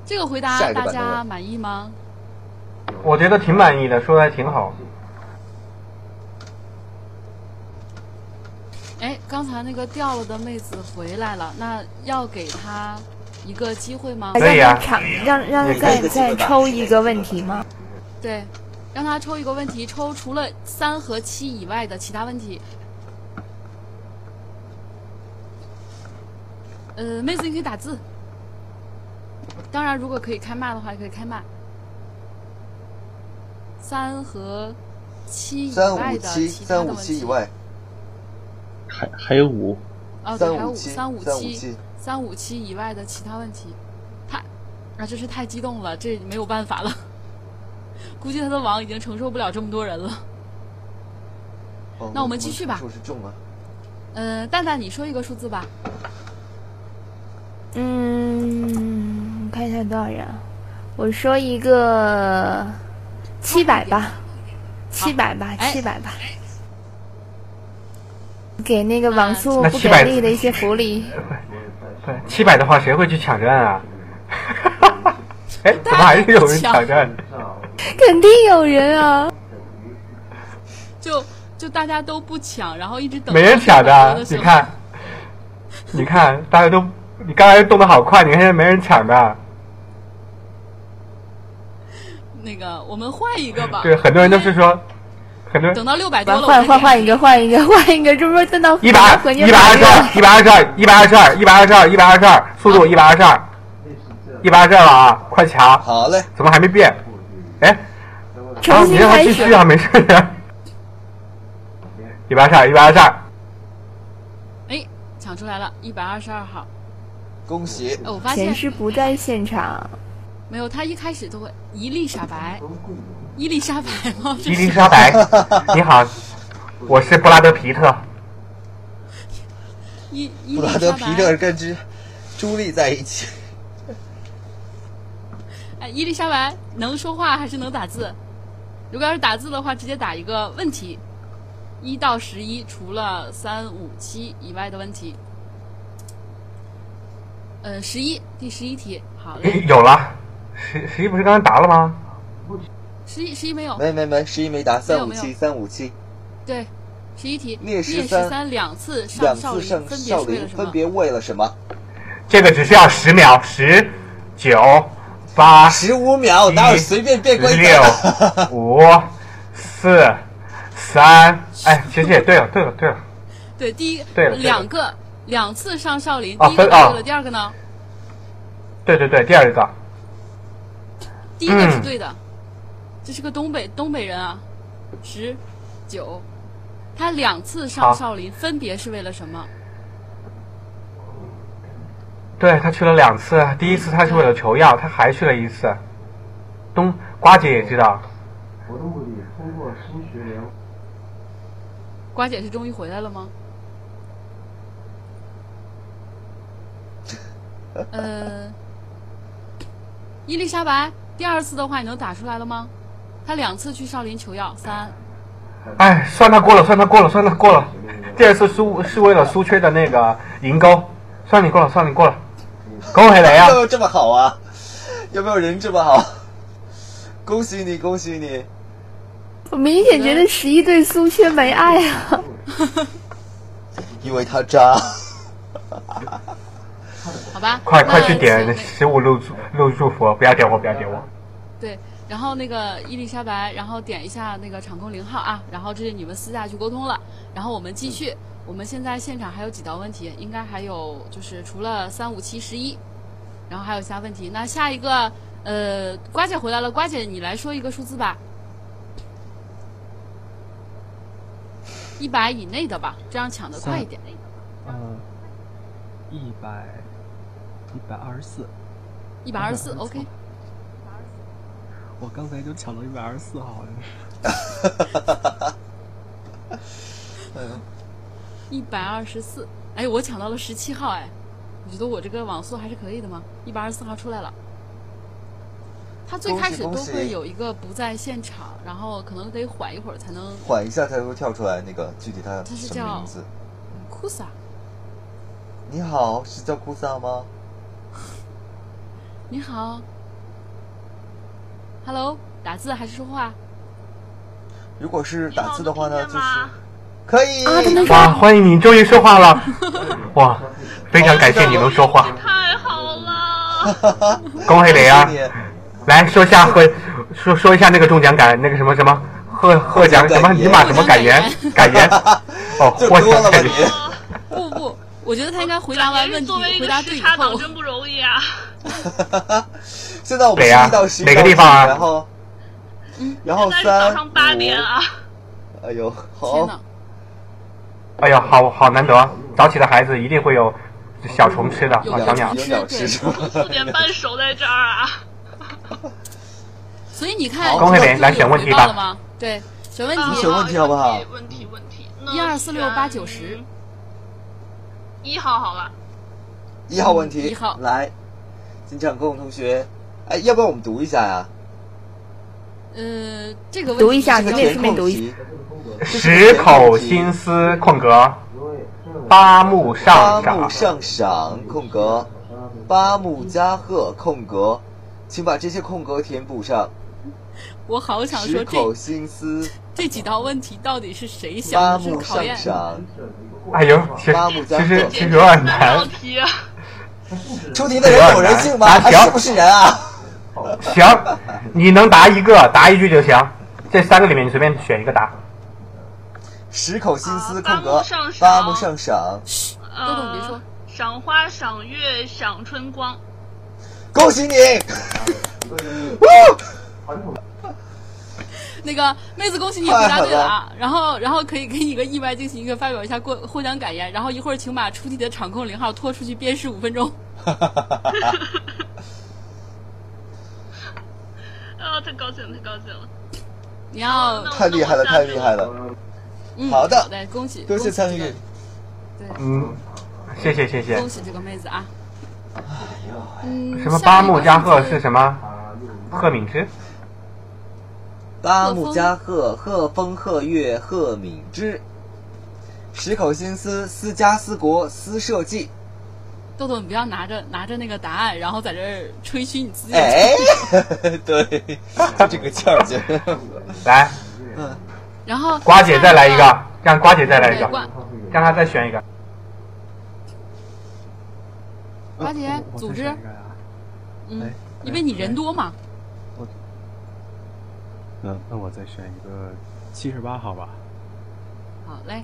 好，这个回答个大家满意吗？我觉得挺满意的，说的还挺好。哎，刚才那个掉了的妹子回来了，那要给她一个机会吗？可以啊让让再再抽一个问题吗？对，让她抽一个问题，抽除了三和七以外的其他问题。呃，妹子你可以打字，当然如果可以开麦的话，也可以开麦。三和七以三五外的七，三五其他的问题。七以外，还还有五，哦，对，还有357三五357七、三五七以外的其他问题，太啊，真是太激动了，这没有办法了，估计他的网已经承受不了这么多人了。哦那我们继续吧数是中吗？呃，蛋蛋，你说一个数字吧。嗯，我看一下多少人啊？我说一个七百吧，七百吧，哎七百吧。给那个网速不给力的一些福利。对，七百的话谁会去抢占啊？哎，怎么还是有人抢占？肯定有人啊！就就大家都不抢，然后一直等。没人抢的，你看，你看，大家都，你刚才动的好快，你看现在没人抢的。那个，我们换一个吧。对，很多人都是说，很多人等到六百多了，换换换一个，换一个，换一个，这不是等到一百二、和一百二十二、一百二十二、一百二十二、一百二十二、一百二十二，速度一百二十二，一百二十二了啊！快抢！好嘞，怎么还没变？哎，啊，重新你让他开始继续啊，没事的。一百二十二，一百二十二，哎，抢出来了，一百二十二号。恭喜！哎，我发现前世不在现场，没有，他一开始都会伊丽莎白，伊丽莎白吗？伊丽莎白，你好，我是布拉德皮特。伊伊布丽莎白拉德皮特跟之朱莉在一起。哎，伊丽莎白能说话还是能打字？如果要是打字的话，直接打一个问题，一到十一，除了三五七以外的问题。呃，十一，第十一题，好嘞。诶有了，十十一不是刚才答了吗？十一，十一没有。没没没，十一没答，三五七，三五七，对，十一题。聂十十三三两次上两少林，次上分别为了什么？分别为了什么？这个只需要十秒，十、九、八、十五秒，哪有随便变规则六的？、五、四、三，哎，其实也对了，对了，对了，对，第一对了对了两个两次上少林，哦第一个对了，第二个呢？对对对，第二个，第一个是嗯对的，这是个东北东北人啊。十、九，他两次上少林，分别是为了什么？对他去了两次，第一次他是为了求药，他还去了一次。东瓜姐也知道，活动部里通过新学联瓜姐是终于回来了吗？呃，伊丽莎白，第二次的话你能打出来了吗？他两次去少林求药，三。哎，算他过了，算他过了，算他过了。第二次输是为了苏缺的那个银钩，算你过了，算你过了。恭喜你啊有！没有这么好啊？有没有人这么好？恭喜你，恭喜你！我明显觉得十一对苏缺没爱啊。因为他渣。好吧，快快去点十五路路祝福，不要点我，不要点我。对，然后那个伊丽莎白，然后点一下那个场控零号啊，然后这是你们私下去沟通了，然后我们继续，我们现在现场还有几道问题，应该还有就是除了三五七十一，然后还有其他问题，那下一个呃，瓜姐回来了，瓜姐你来说一个数字吧，一百以内的吧，这样抢的快一点。嗯，一百一百二十四，一百二十四，OK。我刚才就抢到一百二十四号，好像是。一百二十四，哎，我抢到了十七号，哎，你觉得我这个网速还是可以的吗。一百二十四号出来了，他最开始都会有一个不在现场，然后可能得缓一会儿才能。缓一下才会跳出来那个具体他他是什么叫名字？库萨，你好，是叫库萨吗？你好，Hello，打字还是说话？如果是打字的话呢，就是可以啊。哇，欢迎你终于说话了！哇，非常感谢你能说话，太好了！恭喜你啊！来说下贺，说说一下那个中奖感，那个什么什么贺贺奖什么尼玛什么感言感言哦，获奖感言。不不，我觉得他应该回答完问题，作为一个回答对以时差党后，真不容易啊！现在我们一到十一哪个地方啊然后，然后是早三上八点啊！哎呦，天好，哎呀，好好难得，早起的孩子一定会有小虫吃的啊，有小鸟。有鸟吃是吧？四点半守在这儿啊！所以你看，恭喜你来选问题吧回报了吗？对，选问题，你选问题好不好？问题问题，一二四六八九十，一号好了。一号问题，一号来，金场控同学，哎，要不要我们读一下呀？呃，这个问题读一下，你们也顺便读一下。十口心思空格，八目上赏目。上赏空格，八目加贺空格，请把这些空格填补上。我好想说十口心思，这几道问题到底是谁想八的？是目上考验赏。哎呦，其实八目加其实贺其实有点难。出题的人有人性吗？答题他是不是人啊？行，你能答一个，答一句就行。这三个里面你随便选一个答。十口心思空格八目上，赏。豆豆你别说，赏花、赏月、赏春光。恭喜你！那个妹子，恭喜你回答对了啊！然后，然后可以给你个意外惊喜，一个发表一下过获奖感言。然后一会儿请把出题的场控零号拖出去鞭尸五分钟。啊，太高兴了，太高兴了！你要太厉害了，太厉害了！嗯，好的好的，恭喜，多谢参与恭喜这个对，嗯，谢谢谢谢恭。喜这个妹子啊！嗯，什么八木加贺是什么？贺敏之。八木加贺，贺风贺月贺敏之。十口心思，思家思国思社稷。豆豆，你不要拿着拿着那个答案，然后在这儿吹嘘你自己。哎，对，就这个劲儿劲儿。来，嗯，然后瓜姐再来一个，让瓜姐再来一个，让她再选一个。瓜姐组织嗯哎，因为你人多嘛。嗯，那我再选一个七十八号吧。好嘞，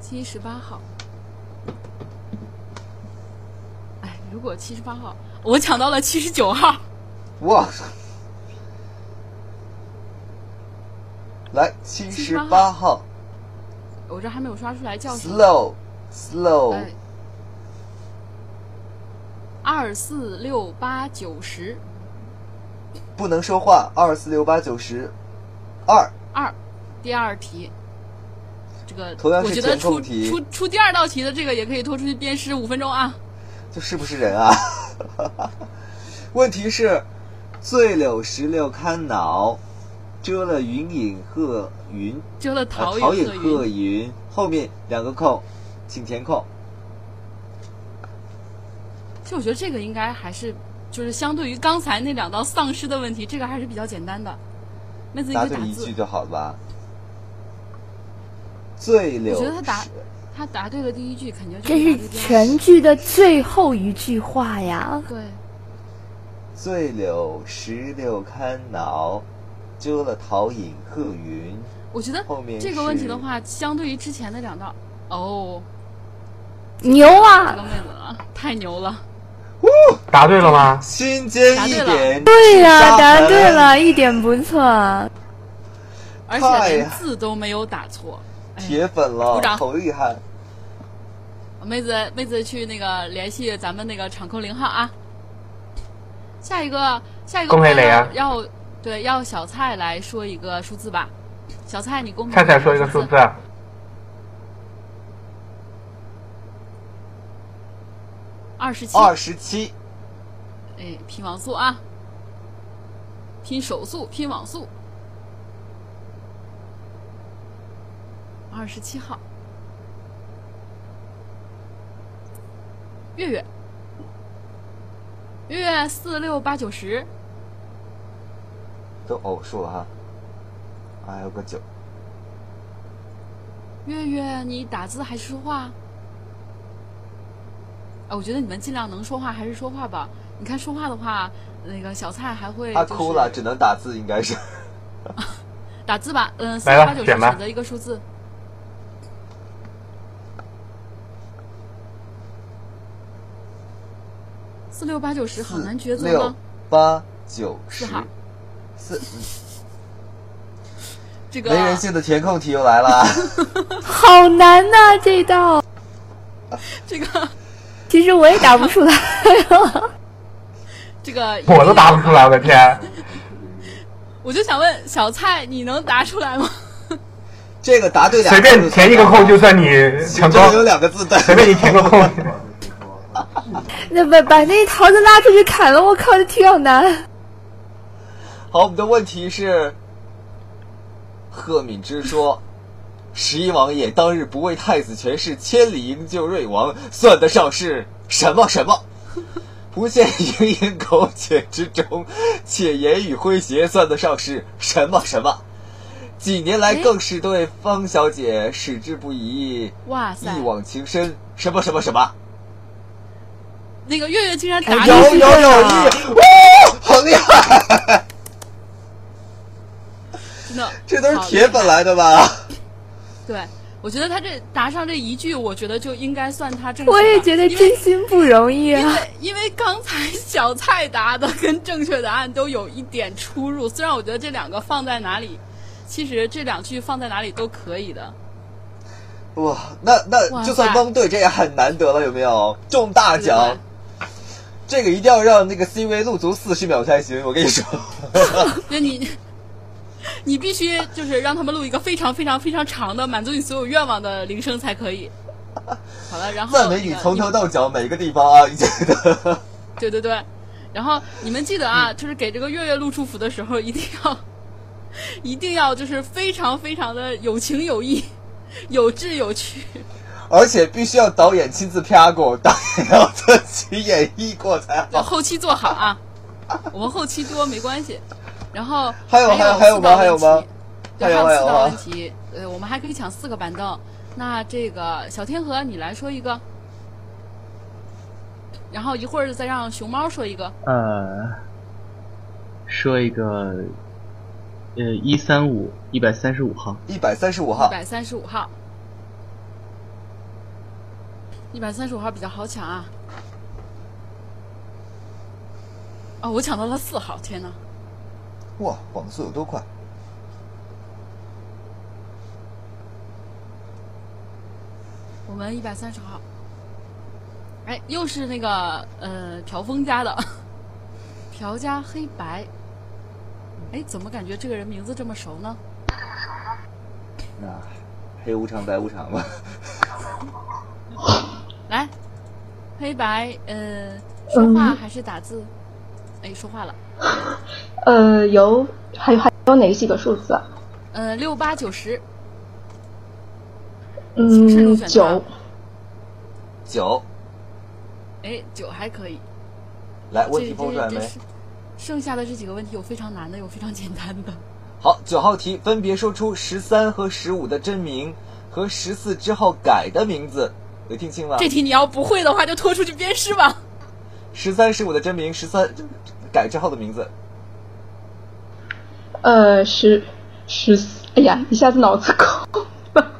七十八号。哎，如果七十八号，我抢到了七十九号。哇塞！来七十八号。我这还没有刷出来叫声。Slow, slow. 二四六八九十不能说话。二四六八九十二，二，第二题。这个同样是我觉得出填空题出出第二道题的这个也可以拖出去鞭尸五分钟啊！这是不是人啊？问题是，醉柳石榴堪恼，遮了云影鹤云，遮了桃呃桃影鹤云，后面两个空，请填空。其实我觉得这个应该还是就是相对于刚才那两道丧尸的问题，这个还是比较简单的。妹子，你答对一句。就好了吧？醉我觉得他答他答对了第一句，肯定就这是答对第二句全剧的最后一句话呀。对。醉柳石榴看脑，遮了桃影鹤云。我觉得后面这个问题的话，相对于之前的两道，哦，牛啊这个妹子啊，太牛了！答对了吗？心间答对了点，对呀、沙答对了，一点不错。而且连字都没有打错。铁粉了鼓，掌好厉害！妹子，妹子去那个联系咱们那个场控零号啊。下一个，下一个恭喜磊啊要要对要小蔡来说一个数字吧。小蔡，你公屏菜菜说一个数字，二十七，二十七，哎，拼网速啊，拼手速，拼网速。二十七号，月月，月月四六八九十，都偶数了哈，还有个九。月月，你打字还是说话？啊，我觉得你们尽量能说话还是说话吧。你看说话的话，那个小蔡还会、就是、他哭了，只能打字，应该是。打字吧，嗯，四六八九十选择一个数字。四六八九十好难抉择六吗？八九十四，这个没人性的填空题又来了。好难呐、这道。这个其实我也答不出来。这个 我都答不出来，我的天！我就想问小蔡，你能答出来吗？这个答对两随个字便填一个空就算你成功这，有两个字对。随便你填个空。那把把那桃子拉出去砍了，我靠，这题好难。好，我们的问题是：贺敏之说，十一王爷当日不为太子权势，千里营救瑞王，算得上是什么什么？不见蝇营苟且之中，且言语诙谐，算得上是什么什么？几年来更是对方小姐矢志不移，哇塞一往情深，什么什么什么？那个月月竟然哎答有有有一，哇，好厉害！真的，这都是铁粉来的吧？对，我觉得他这答上这一句，我觉得就应该算他正确。我也觉得真心不容易啊因啊。为因为刚才小蔡答的跟正确答案都有一点出入，虽然我觉得这两个放在哪里，其实这两句放在哪里都可以的。哇，那那就算塞蒙对，这也很难得了，有没有？中大奖，这个一定要让那个 CV 录足四十秒才行，我跟你说。那你 你必须就是让他们录一个非常非常非常长的满足你所有愿望的铃声才可以。好了，然后赞美你从头到脚每个地方啊，你觉得？对对对，然后你们记得啊，就是给这个月月录祝福的时候，一定要，一定要就是非常非常的有情有义、有志有趣。而且必须要导演亲自啪过，导演要自己演绎过才对，好。后期做好啊，我们后期多没关系。然后还有还有还有吗？还有吗？对，还有四道问？题，呃，我们还可以抢四个板凳。那这个小天河，你来说一个，然后一会儿再让熊猫说一个。呃，说一个，呃，一三五一百三十五号，一百三十五号一百三十五号，一百三十五号比较好抢啊。哦，我抢到了四号，天哪！哇网速有多快？我们一百三十号。哎又是那个呃朴峰家的。朴家黑白。哎怎么感觉这个人名字这么熟呢？那黑无常白无常吧来黑白呃说话还是打字？哎，说话了。呃，有还有还有哪几个数字啊？呃，六八九十。嗯，九。九。哎，九还可以。来，问题抛出来没？剩下的这几个问题有非常难的，有非常简单的。好，九号题，分别说出十三和十五的真名和十四之后改的名字，有听清吗？这题你要不会的话，就拖出去鞭尸吧。十三、十五的真名，十三改之后的名字。呃，十十，哎呀，一下子脑子空了。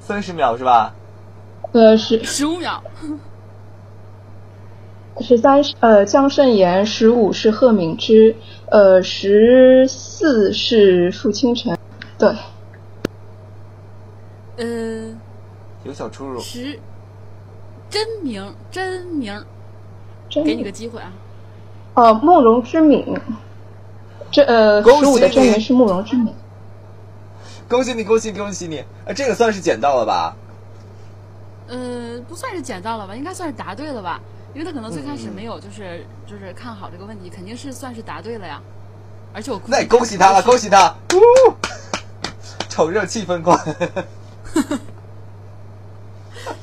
三十秒是吧？呃，十十五秒。十三呃江胜言，十五是贺敏之，呃十四是傅清晨，对。呃，有小出入。十真名真名，给你个机会啊。呃，慕容之敏，这呃十五的真名是慕容之敏。恭喜你，恭喜你，恭喜你！哎，这个算是捡到了吧？呃，不算是捡到了吧，应该算是答对了吧。因为他可能最开始没有，就是就是看好这个问题，肯定是算是答对了呀。而且我那也恭喜他了，恭喜他！呜，炒热气氛快。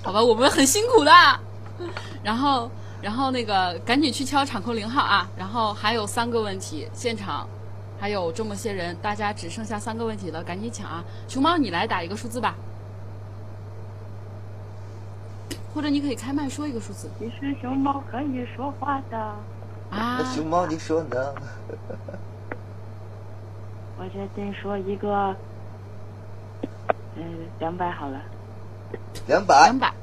好吧，我们很辛苦的。然后，然后那个赶紧去敲场控零号啊！然后还有三个问题，现场还有这么些人，大家只剩下三个问题了，赶紧抢啊！熊猫，你来打一个数字吧。或者你可以开麦说一个数字。你是熊猫可以说话的。啊。熊猫，你说呢？我决定说一个，嗯，两百好了。两百。两百。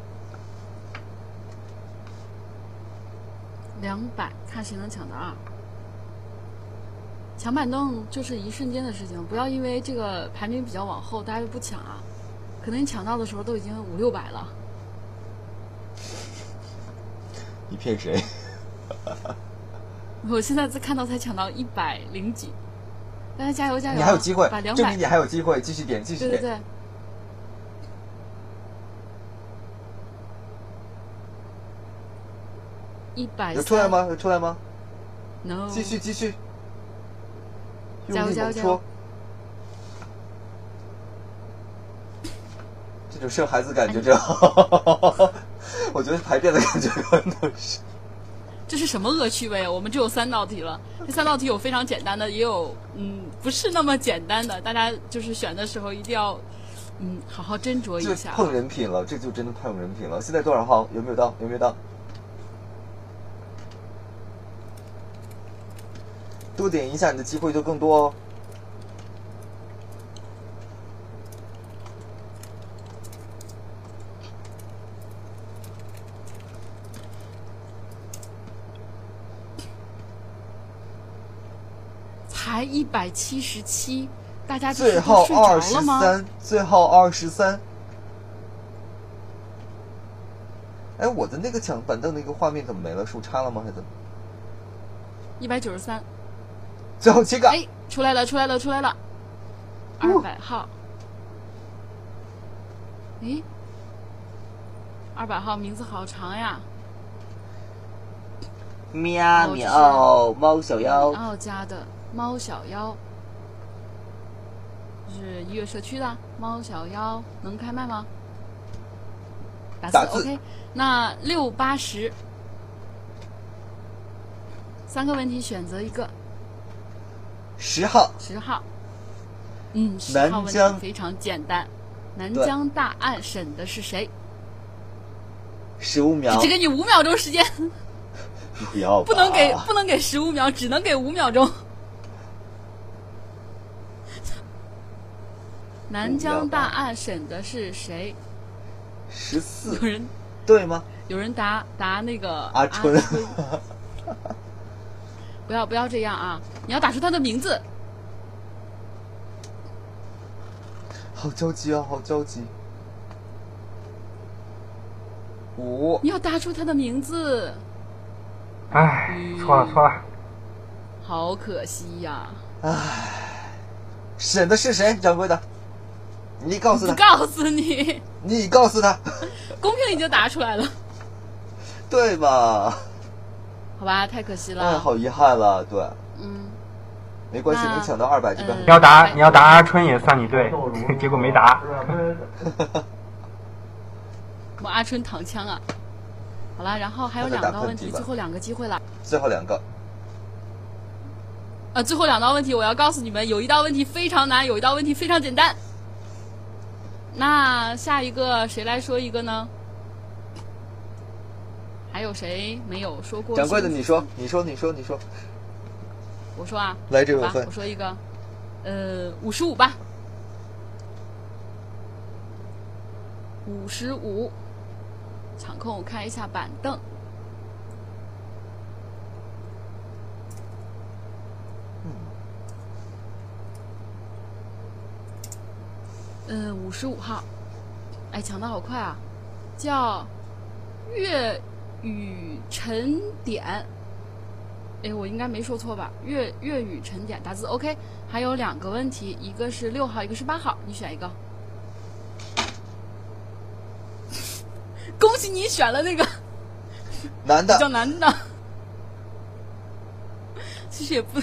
两百，看谁能抢到啊！抢板凳就是一瞬间的事情，不要因为这个排名比较往后，大家就不抢啊。可能你抢到的时候都已经五六百了。你骗谁？我现在才看到才抢到一百零几，大家加油加油！你还有机会，把两百，你还有机会，继续点，继续点。对对对。一百。有出来吗？有出来吗？No。继续继续。加油加油加油！这种生孩子感觉真好。我觉得排便的感觉可能是，这是什么恶趣味啊？我们只有三道题了，这三道题有非常简单的，也有嗯不是那么简单的，大家就是选的时候一定要嗯好好斟酌一下。碰人品了，这就真的碰人品了。现在多少号？有没有到？有没有到？多点一下，你的机会就更多哦。才一百七十七，大家最后二十三，最后二十三。哎，我的那个抢板凳那个画面怎么没了？树插了吗？还是怎么？一百九十三，最后七个。哎，出来了，出来了，出来了，二百号。咦，二百号名字好长呀！喵喵，猫小妖。奥家的。猫小妖，是一月社区的猫小妖，能开麦吗？打字 OK。那六八十，三个问题选择一个。十号。十号。嗯，十号问题非常简单。南疆大案审的是谁？十五秒。只给你五秒钟时间。不要。不能给，不能给十五秒，只能给五秒钟。南疆大案审的是谁？十四。有人对吗？有人答答那个阿春。不要不要这样啊！你要打出他的名字。好焦急啊！好焦急。五，你要答出他的名字，唉，错了错了，好可惜呀！审的是谁？掌柜的，你告诉他，不告诉你，你告诉他，公屏已经答出来了，对吧？好吧，太可惜了。哎，好遗憾了，对，嗯，没关系，能抢到二百就更好。你要答你要答阿春也算你对，结果没答。我阿春躺枪啊！好了，然后还有两道问题，最后两个机会了。最后两个，呃，最后两道问题，我要告诉你们，有一道问题非常难，有一道问题非常简单。那下一个谁来说一个呢？还有谁没有说过？掌柜的，你说，你说，你说，你说，我说啊，来这位分我说一个，呃，五十五吧，五十五。场控开一下板凳。嗯，五十五号，哎，抢的好快啊！叫粤语晨点，哎，我应该没说错吧？粤粤语晨点打字 OK。还有两个问题，一个是六号，一个是八号，你选一个。恭喜你选了那个男的比较难的。其实也不，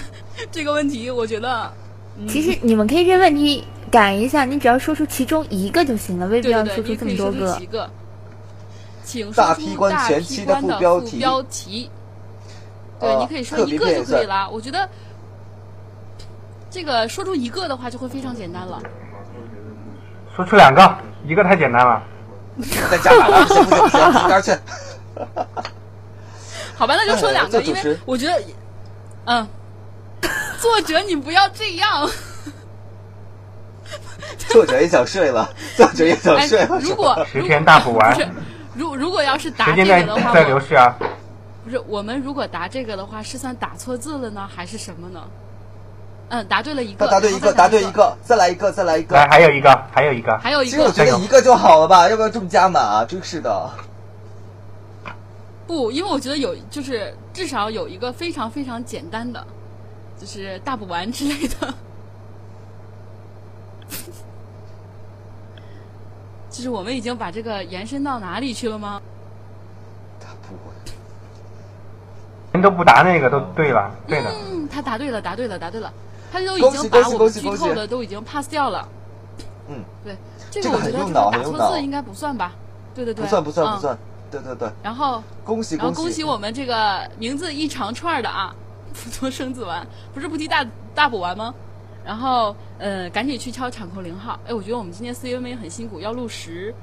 这个问题我觉得，嗯、其实你们可以这问题改一下，你只要说出其中一个就行了，未必要说出这么多。个。请说大出批关前期的大批关副标题的标题。对，呃你可以说一个就可以了。我觉得这个说出一个的话就会非常简单了。说出两个，一个太简单了。再加满了，行不行？不行，一边去。好吧，那就说两个，因为我觉得，嗯，作者你不要这样。作者也想睡了，作者也想哎睡了。，如果十天大补完如如果要是答这个的话，在流逝啊。不是我们如果答这个的话，是算打错字了呢，还是什么呢？嗯，答对了一个，答对一个，答对一个，再来一个，再来一个。来，还有一个，还有一个，还有一个其实我觉得一个就好了吧，要不要这么加码啊？真是的。不，因为我觉得有，就是至少有一个非常非常简单的，就是大补丸之类的。就是我们已经把这个延伸到哪里去了吗？他不会人都不答那个都对了，对的。嗯，他答对了，答对了，答对了，他都已经把我们剧透的都已经 pass 掉了。嗯，对，这这个我觉得就是个很用脑打错字应该不算吧？对对对，不算不算嗯不算，对对对。然后，恭喜然后恭喜恭喜我们这个名字一长串的啊，普陀生子丸不是菩提大大补丸吗？然后呃，赶紧去敲场控零号。哎，我觉得我们今天 CMA 很辛苦，要录十，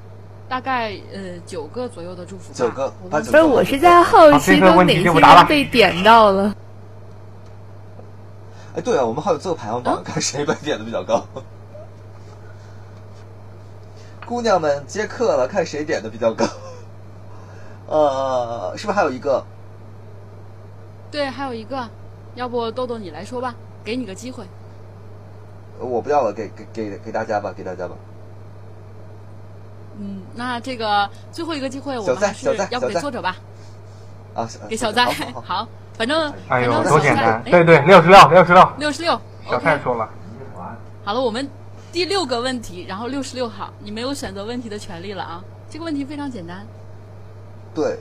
大概呃九个左右的祝福吧。九个不是，我是在后期都哪些人被点到了？哎，对啊，我们还有做排行榜，看谁被点的比较高。姑娘们接客了，看谁点的比较高。呃，是不是还有一个？对，还有一个，要不豆豆你来说吧，给你个机会。我不要了，给给给给大家吧，给大家吧。嗯，那这个最后一个机会，我们还是要不给作者吧？啊，给小灾好反正哎呦，反正多简单！哎对对，六十六，六十六。六十六。小蔡说了，好了，我们第六个问题，然后六十六号，你没有选择问题的权利了啊！这个问题非常简单，对，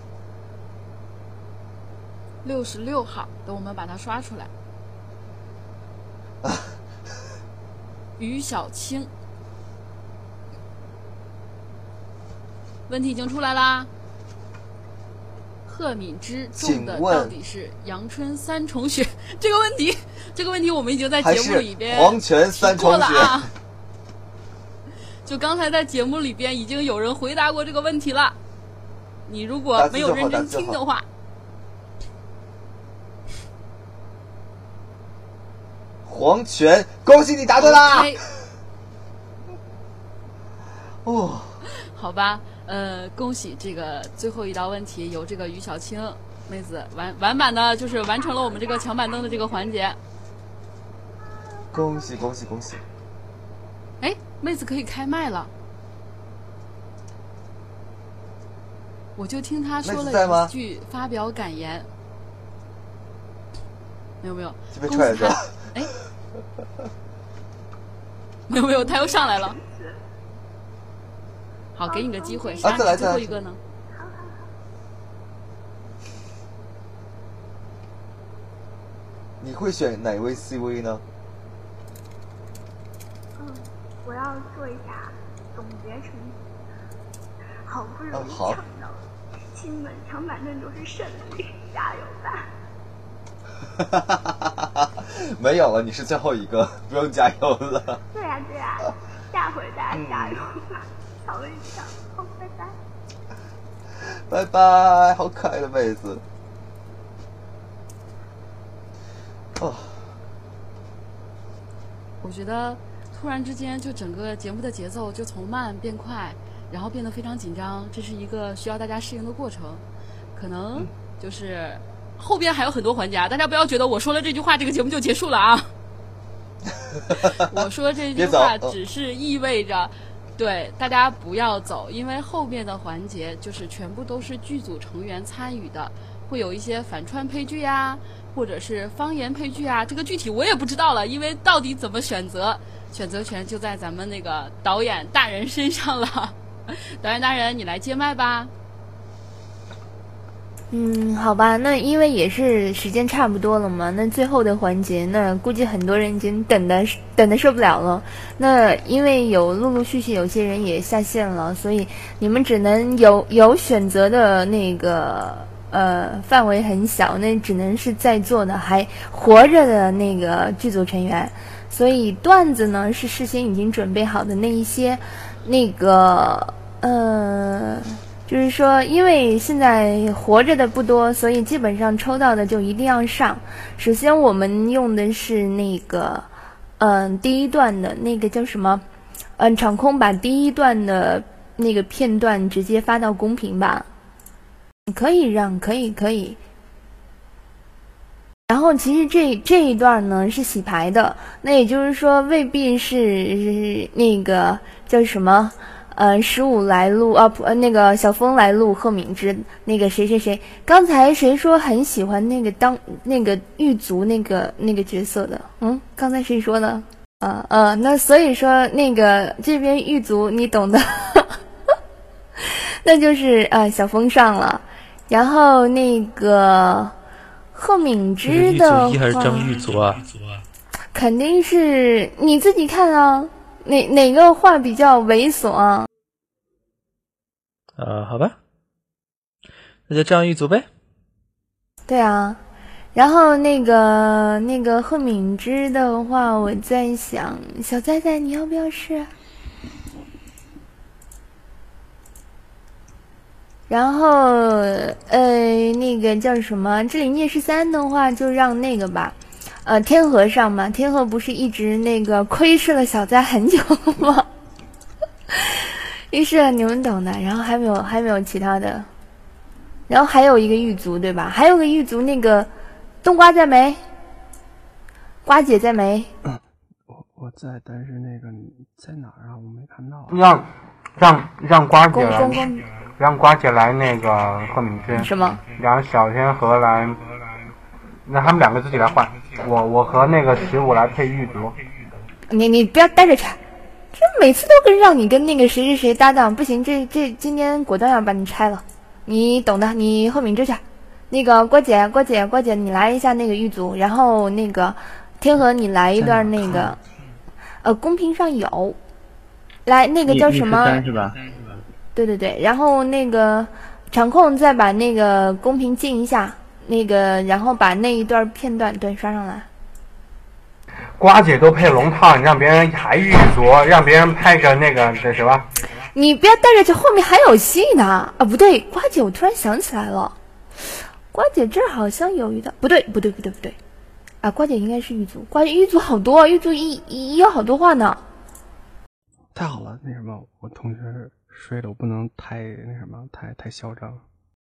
六十六号，等我们把它刷出来。于小青，问题已经出来啦。贺敏之中的到底是阳春三重雪？这个问题，这个问题我们已经在节目里边黄泉三？了啊。就刚才在节目里边已经有人回答过这个问题了，你如果没有认真听的话，黄泉，恭喜你答对啦！哦，好吧，呃，恭喜这个最后一道问题由这个于小青妹子完完满的，就是完成了我们这个抢板凳的这个环节。恭喜恭喜恭喜！哎，妹子可以开麦了。我就听他说了一句发表感言，没有没有，就被踹着公司还哎，没 有没有，他又上来了。好，给你个机会，杀你最再来再来后一个呢？你会选哪位 CV 呢？嗯，我要做一下总结成绩。好不容易抢到了，亲们抢反正都是胜利，加油吧！没有了，你是最后一个，不用加油了。对呀、对呀、下回大家加油吧！抢了一抢，好，拜拜。拜拜，好可爱的妹子。哦，我觉得突然之间，就整个节目的节奏就从慢变快，然后变得非常紧张，这是一个需要大家适应的过程。可能就是后边还有很多环节啊，大家不要觉得我说了这句话，这个节目就结束了啊。我说这句话嗯只是意味着，对大家不要走，因为后面的环节就是全部都是剧组成员参与的，会有一些反串配剧呀、或者是方言配剧啊，这个具体我也不知道了，因为到底怎么选择，选择权就在咱们那个导演大人身上了。导演大人，你来接麦吧。嗯，好吧，那因为也是时间差不多了嘛，那最后的环节，那估计很多人已经等的等的受不了了。那因为有陆陆续续有些人也下线了，所以你们只能有有选择的那个呃范围很小，那只能是在座的还活着的那个剧组成员。所以段子呢是事先已经准备好的那一些，那个呃。就是说，因为现在活着的不多，所以基本上抽到的就一定要上。首先，我们用的是那个，嗯、第一段的那个叫什么？嗯、场控把第一段的那个片段直接发到公屏吧。可以让，可以，可以。然后，其实这这一段呢是洗牌的，那也就是说，未必是那个叫什么。呃，十五来录啊，不，呃，那个小峰来录贺敏之，那个谁谁谁，刚才谁说很喜欢那个当那个狱卒那个那个角色的？嗯，刚才谁说的？啊呃，那所以说那个这边狱卒你懂的，那就是呃小峰上了，然后那个贺敏之的卒一还是话张狱卒啊？肯定是你自己看啊，哪哪个话比较猥琐啊？呃，好吧，那就这样一组呗。对啊，然后那个那个贺敏之的话，我在想，小仔仔你要不要试？然后呃，那个叫什么？这里聂十三的话，就让那个吧，呃，天河上嘛，天河不是一直那个窥视了小灾很久吗？于是你们懂的。然后还没有还没有其他的。然后还有一个狱卒，对吧？还有个狱卒，那个冬瓜在没？瓜姐在没？我我在，但是那个在哪儿啊？我没看到。让让让瓜姐来让瓜姐来那个贺敏之，什么？让小天河来，让他们两个自己来换，我我和那个十五来配玉足。你你不要待着去，这每次都跟让你跟那个谁谁谁搭档，不行，这这今天果断要把你拆了，你懂的，你后敏之去。那个郭姐，郭姐，郭姐，你来一下那个狱卒，然后那个天河你来一段那个，呃，公屏上有，来那个叫什么？三是吧？对对对，然后那个场控再把那个公屏静一下，那个然后把那一段片段对刷上来。瓜姐都配龙套，你让别人还狱卒，让别人拍个那个那什么？你不要带着去，后面还有戏呢。啊，不对，瓜姐，我突然想起来了，瓜姐这儿好像有一道，不对，不对，不对，不对，啊，瓜姐应该是狱卒，瓜姐狱卒好多，狱卒一一有好多话呢。太好了，那什么，我同学睡了，我不能太那什么，太太嚣张。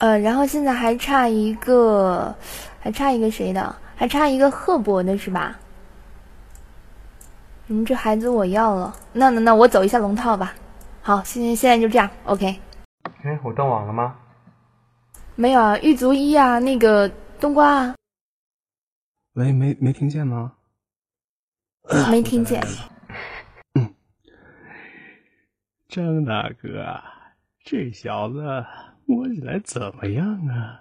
呃，然后现在还差一个，还差一个谁的？还差一个赫伯的是吧？嗯，这孩子我要了。那那那我走一下龙套吧。好，现在现在就这样，OK。哎，我断网了吗？没有啊，玉足一啊，那个冬瓜啊，喂，没没听见吗？没听见。嗯 张大哥，这小子摸起来怎么样啊？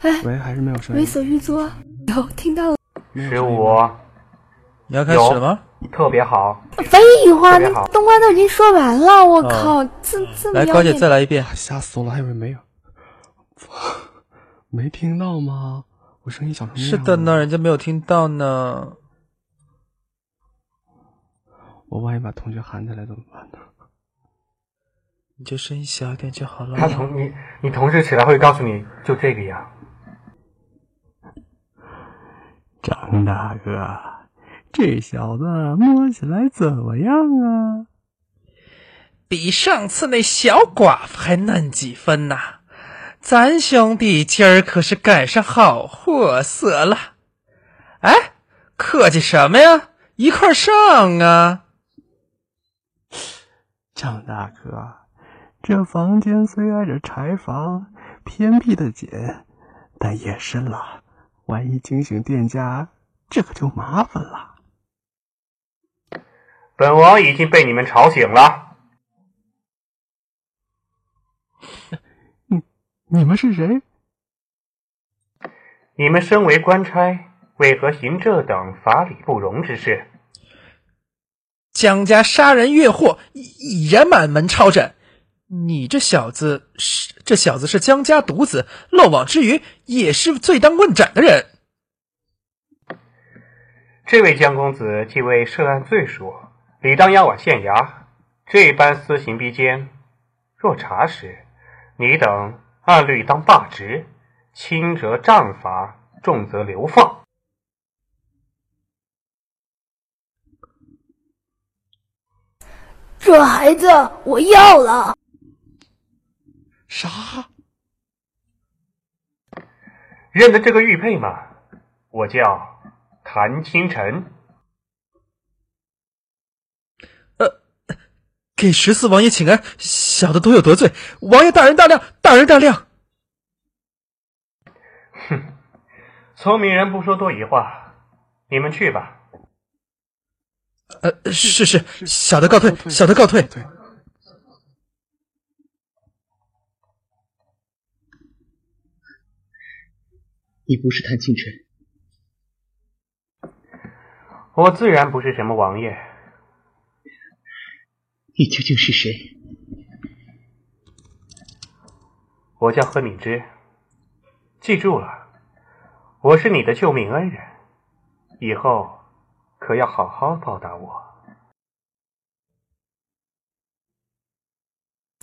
哎，喂，还是没有声音。为所欲作，有听到了。十五，你要开始了吗？特别好。废话，那特别好冬瓜都已经说完了，我哦靠，这这么来，高姐再来一遍。吓死我了，还以为没有。没听到吗？我声音小成那样。是的呢，人家没有听到呢。我万一把同学喊起来怎么办呢？你就声音小一点就好了。他同你你同事起来会告诉你就这个样。张大哥，这小子摸起来怎么样啊？比上次那小寡妇还嫩几分呐、咱兄弟今儿可是赶上好货色了。哎，客气什么呀？一块上啊！张大哥，这房间虽挨着柴房，偏僻的紧，但夜深了，万一惊醒店家，这可就麻烦了。本王已经被你们吵醒了。你你们是谁？你们身为官差，为何行这等法理不容之事？江家杀人越货，已已然满门抄斩。你这小子是这小子是江家独子，漏网之鱼，也是罪当问斩的人。这位江公子既为涉案罪属，理当押往县衙。这般私刑逼奸，若查实，你等按律当罢职，轻则杖罚，重则流放。这孩子我要了。啥？认得这个玉佩吗？我叫谭清晨。给十四王爷请安，小的多有得罪，王爷大人大量，大人大量。哼聪明人不说多余话，你们去吧。呃，是是，小的告退，小的告退。你不是谭清晨，我自然不是什么王爷。你究竟是谁？我叫何敏之，记住了，我是你的救命恩人，以后可要好好报答我。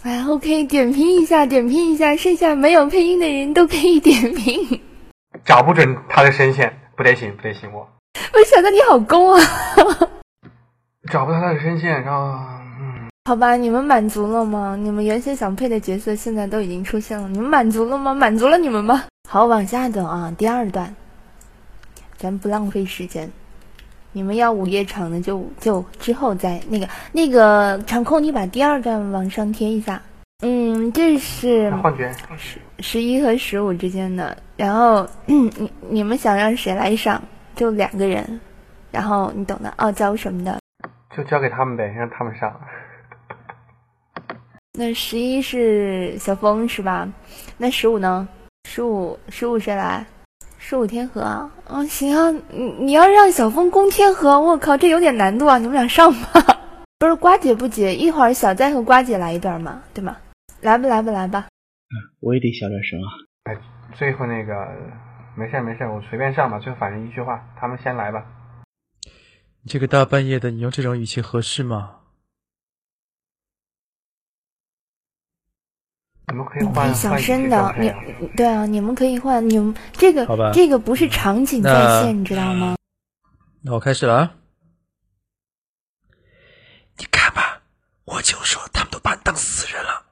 哎，OK，点评一下，点评一下，剩下没有配音的人都可以点评。找不准他的声线，不得行，不得行，我我想到你好攻啊！找不到他的声线，然后嗯好吧，你们满足了吗？你们原先想配的角色现在都已经出现了，你们满足了吗？满足了你们吗？好，往下走啊，第二段，咱不浪费时间。你们要午夜场的就就之后再那个那个场控，你把第二段往上贴一下。嗯，这是幻觉十十一和十五之间的，然后嗯，你你们想让谁来上？就两个人，然后你懂的，傲娇什么的。就交给他们呗，让他们上。那十一是小峰是吧？那十五呢？十五十五谁来？十五天河啊？嗯，行啊，你你要让小峰攻天河，我靠，这有点难度啊！你们俩上吧。不是瓜姐不解，一会儿小栽和瓜姐来一段嘛，对吗？来吧，来吧，来吧。我也得小点声啊。哎，最后那个没事没事，我随便上吧。最后反正一句话，他们先来吧。这个大半夜的，你用这种语气合适吗？你们可以换小声的，你对啊，你们可以换，你们这个好吧这个不是场景在那线，你知道吗？那我开始了啊！你看吧，我就说他们都把你当死人了。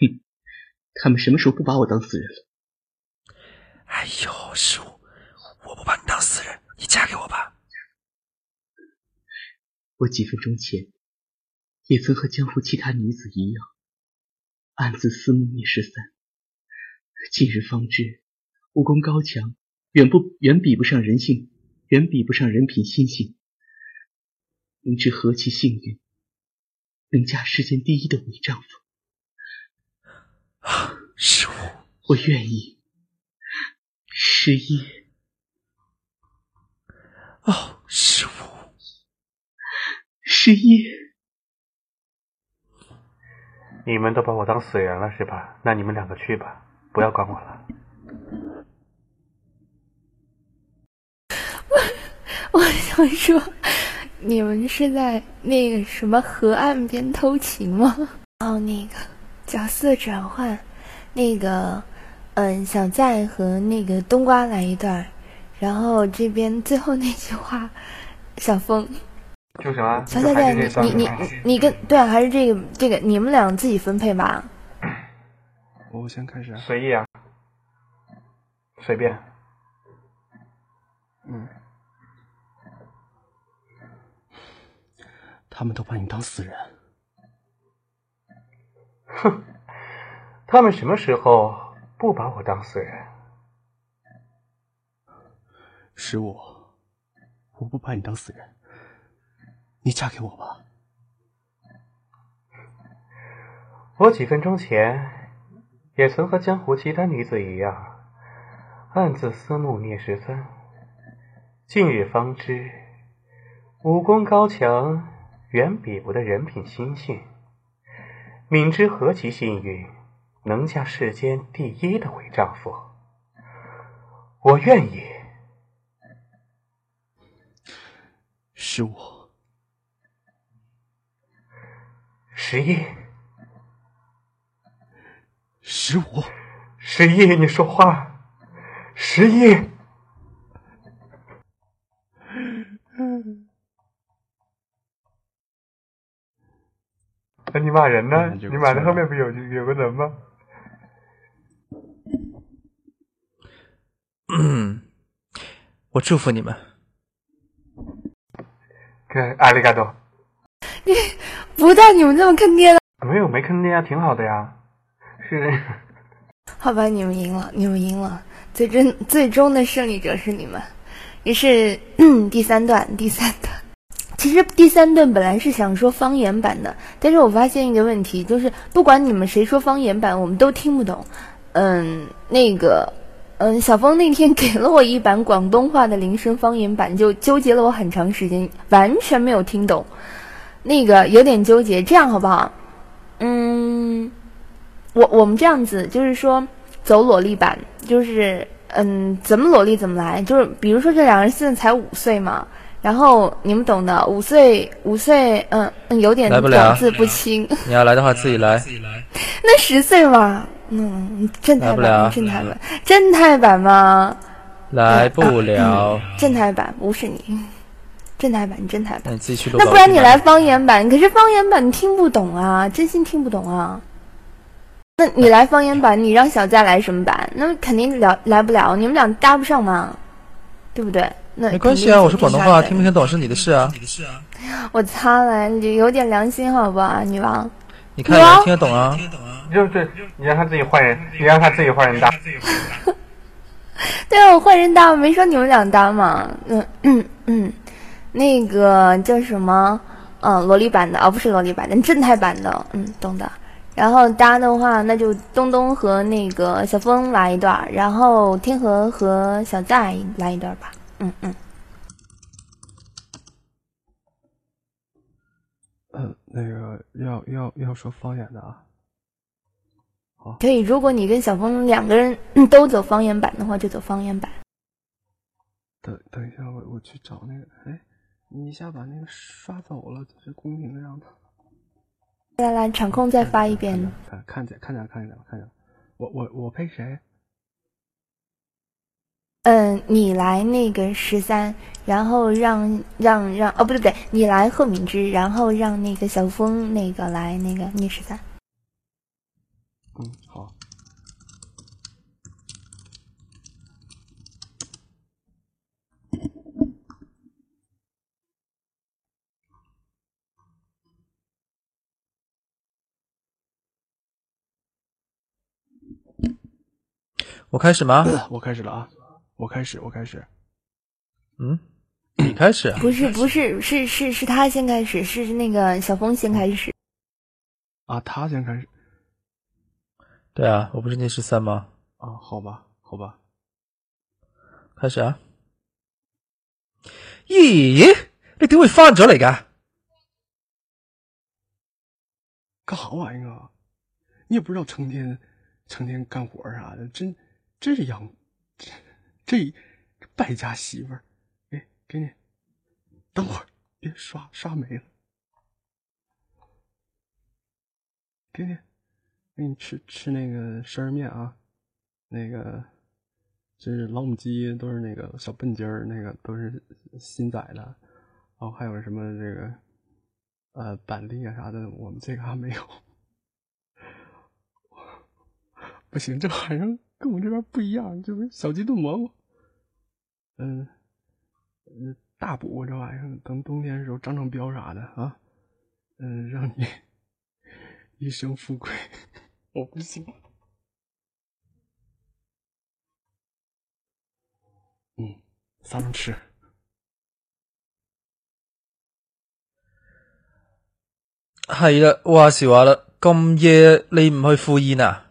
哼他们什么时候不把我当死人了？哎呦，十五，我不把你当死人，你嫁给我吧。我几分钟前也曾和江湖其他女子一样，暗自思慕聂十三。近日方知，武功高强，远不远比不上人性，远比不上人品心性。明知何其幸运，能嫁世间第一的伪丈夫。十五，我愿意。十一，哦，十五，十一，你们都把我当死人了是吧？那你们两个去吧，不要管我了。我我想说，你们是在那个什么河岸边偷情吗？哦，那个角色转换，那个。嗯，小再和那个冬瓜来一段，然后这边最后那句话，小峰，就什么？小在在，你你你你跟对啊，还是这个这个，你们俩自己分配吧。我先开始，随意啊，随便。嗯，他们都把你当死人。哼，他们什么时候？不把我当死人，是我，我不把你当死人，你嫁给我吧。我几分钟前也曾和江湖其他女子一样，暗自思慕聂十三，近日方知，武功高强，远比不得人品心性。敏之何其幸运。能嫁世间第一的伪丈夫，我愿意。十五，十一，十五，十一，你说话，十一。那你骂人呢？你骂的后面不有有个人吗？嗯，我祝福你们。跟阿里嘎多。你不带你们这么坑爹的。没有，没坑爹啊，挺好的呀。是。好吧，你们赢了，你们赢了。最终最终的胜利者是你们。于是第三段，第三段。其实第三段本来是想说方言版的，但是我发现一个问题，就是不管你们谁说方言版，我们都听不懂。嗯，那个。嗯，小峰那天给了我一版广东话的铃声方言版，就纠结了我很长时间，完全没有听懂，那个有点纠结。这样好不好？嗯，我我们这样子就是说走萝莉版，就是嗯，怎么萝莉怎么来，就是比如说这两个人现在才五岁嘛，然后你们懂的，五岁五岁，嗯嗯，有点咬字不清。你要来的话自己来。那十岁嘛。嗯，正太版，正太版，正太版吗？来不了。正太版不是你，正太版，你正太版。那不然你来方言版？可是方言版你听不懂啊，真心听不懂啊。那你来方言版，你让小佳来什么版？那肯定聊来不了，你们俩搭不上嘛，对不对？那没关系啊，我是广东话，听不听懂是你的事啊。我擦了，你有点良心好不好，女王？你看能听得懂啊？就是你让他自己换人，你让他自己换人搭。对啊，我换人搭，我没说你们俩搭嘛。嗯嗯嗯，那个叫什么？嗯，萝莉版的哦，不是萝莉版的，正太版的。嗯，懂的。然后搭的话，那就东东和那个小峰来一段，然后天河和小在来一段吧。嗯嗯。嗯，那个要要要说方言的啊。可以，如果你跟小峰两个人都走方言版的话，就走方言版。等等一下，我我去找那个，哎，你一下把那个刷走了，这是公屏的 样子。来来，场控再发一遍。看看见看见看见了看见了，我我我配谁？嗯，你来那个十三，然后让让让哦，不对不对，你来贺敏之，然后让那个小峰那个来那个聂十三。嗯，好。我开始吗？我开始了啊！我开始，我开始。嗯，你开始啊？不是不是是是是他先开始，是那个小峰先开始。啊，他先开始。对啊，我不是那十三吗？啊，好吧，好吧，开始啊！咦，你點會翻咗嚟㗎？干啥玩意儿啊？你也不知道成天成天干活啥的，真这是养这这败家媳妇儿。哎，给你，等会儿别刷刷没了，给你，给你吃吃那个生日面啊，那个这是老母鸡，都是那个小笨鸡儿，那个都是新宰的，然后还有什么这个呃板栗啊啥的，我们这个还没有。不行，这玩意儿跟我们这边不一样，就是小鸡炖蘑菇，嗯，嗯，大补这玩意儿，等冬天的时候长长膘啥的啊，嗯，让你一生富贵。我不行，嗯，咱们吃。係啦，話時話啦，咁夜你唔去赴宴啊？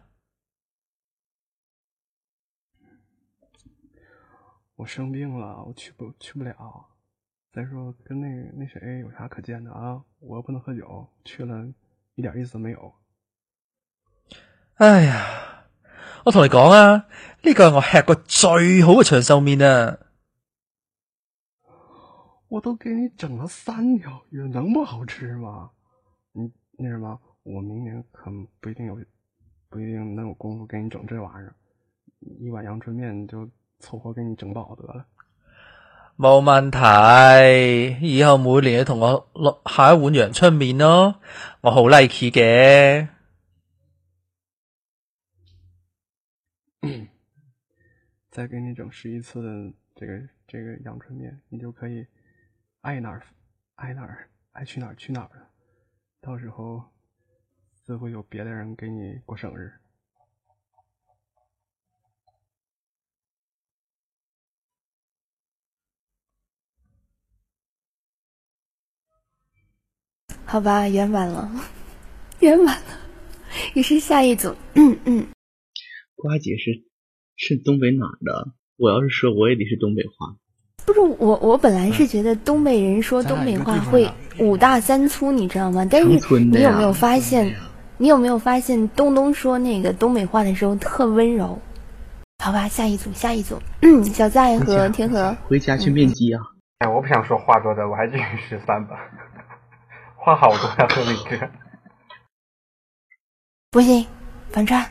我生病了，我去不去不了。再说跟那那谁有啥可见的啊？我又不能喝酒，去了一点意思都没有。哎呀，我同你讲啊，呢個係我吃过最好嘅长寿面啊！我都给你整了三条鱼，能不好吃吗？你那什么，我明年可不一定有，不一定能有功夫给你整这玩意儿。一碗阳春面就凑合给你整饱得了。冇問題，以後每年你同我落下一碗陽春面咯，我好 like 嘅。再给你整十一次的这个这个阳春面，你就可以爱哪儿爱哪儿，爱去哪儿去哪儿了。到时候自会有别的人给你过生日。好吧，圆满了，圆满了。于是下一组，嗯嗯，瓜姐是是东北哪儿的？我要是说，我也得是东北话。不是我，我本来是觉得东北人说东北话会五大三粗，你知道吗？但是你有没有发现？你有没有发现东东说那个东北话的时候特温柔？好吧，下一组，下一组，嗯，小在和天河回家去面基啊！哎，我不想说话多的，我还继续十三吧。话好多呀，贺明哥。不行，反串。好，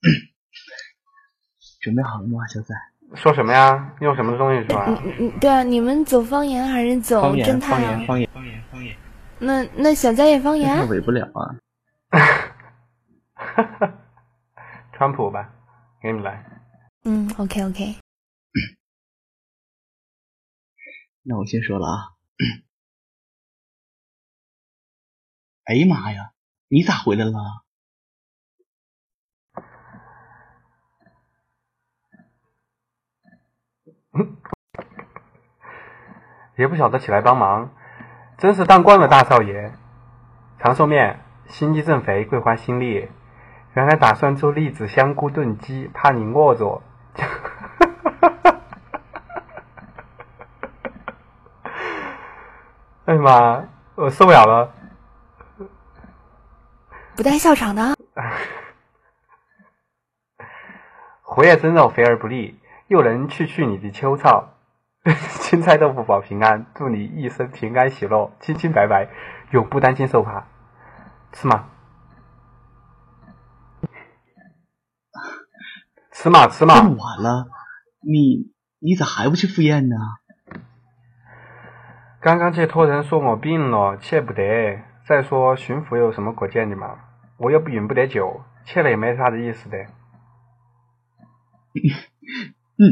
准备好了吗，小仔？说什么呀？用什么东西说啊？嗯嗯，对啊，你们走方言还是走侦探啊？方言，方言，方言。那那小在也方言？伪不了啊。川普吧，给你来。嗯，OK OK。那我先说了啊。哎呀妈呀，你咋回来了？也不晓得起来帮忙，真是当惯了大少爷。长寿面，心肌正肥，桂花心力。原来打算做栗子香菇炖鸡，怕你饿着。哎呀妈，我受不了了。不带笑场的。活叶蒸肉肥而不腻，又能去去你的秋燥。青菜豆腐保平安，祝你一生平安喜乐，清清白白，永不担惊受怕。吃嘛？吃嘛吃嘛！这么晚了，你你咋还不去赴宴呢？刚刚去托人说我病了，去不得。再说巡抚有什么可见的嘛？我又不饮不得酒，去了也没啥子意思的。嗯，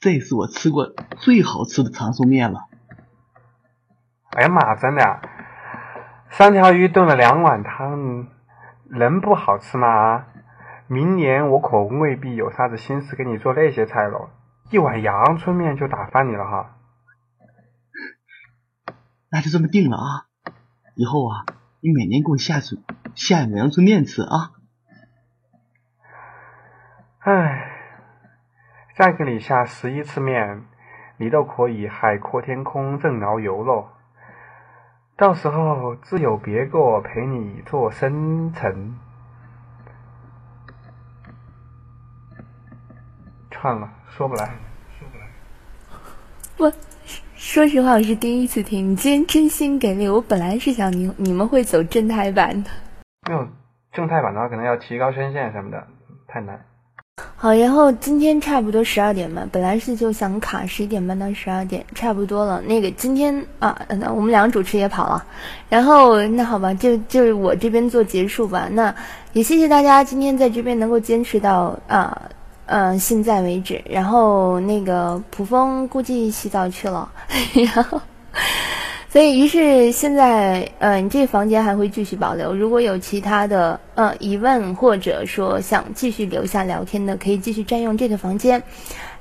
这是我吃过最好吃的长寿面了。哎呀妈，真的，三条鱼炖了两碗汤，能不好吃吗？明年我可未必有啥子心思给你做那些菜了，一碗阳春面就打发你了哈。那就这么定了啊！以后啊，你每年给我下次下一碗阳春面吃啊。唉，再给你下十一次面，你都可以海阔天空任遨游了。到时候自有别个陪你做生辰。串了，说不来，说不来。我说实话，我是第一次听。你今天真心给力，我本来是想你你们会走正太版的。没有正太版的话，可能要提高声线什么的，太难。好，然后今天差不多十二点半，本来是就想卡十一点半到十二点，差不多了。那个今天啊，那我们两个主持也跑了，然后那好吧，就就是我这边做结束吧。那也谢谢大家今天在这边能够坚持到啊，嗯，现在为止。然后那个普风估计洗澡去了，然后。所以，于是现在，嗯，这个房间还会继续保留。如果有其他的呃疑问，或者说想继续留下聊天的，可以继续占用这个房间。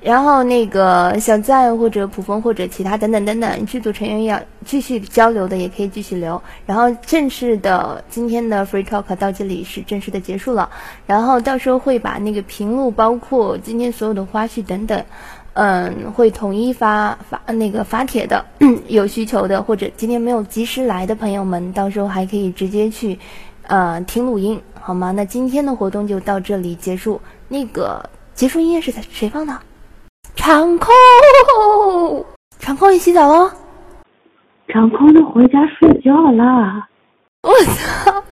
然后，那个小赞或者普风或者其他等等等等剧组成员要继续交流的，也可以继续留。然后，正式的今天的 free talk 到这里是正式的结束了。然后到时候会把那个屏幕，包括今天所有的花絮等等。嗯，会统一发发那个发帖的，有需求的或者今天没有及时来的朋友们，到时候还可以直接去，呃，听录音，好吗？那今天的活动就到这里结束。那个结束音乐是在谁放的？场控，场控，你洗澡喽？场控都回家睡觉啦。我操！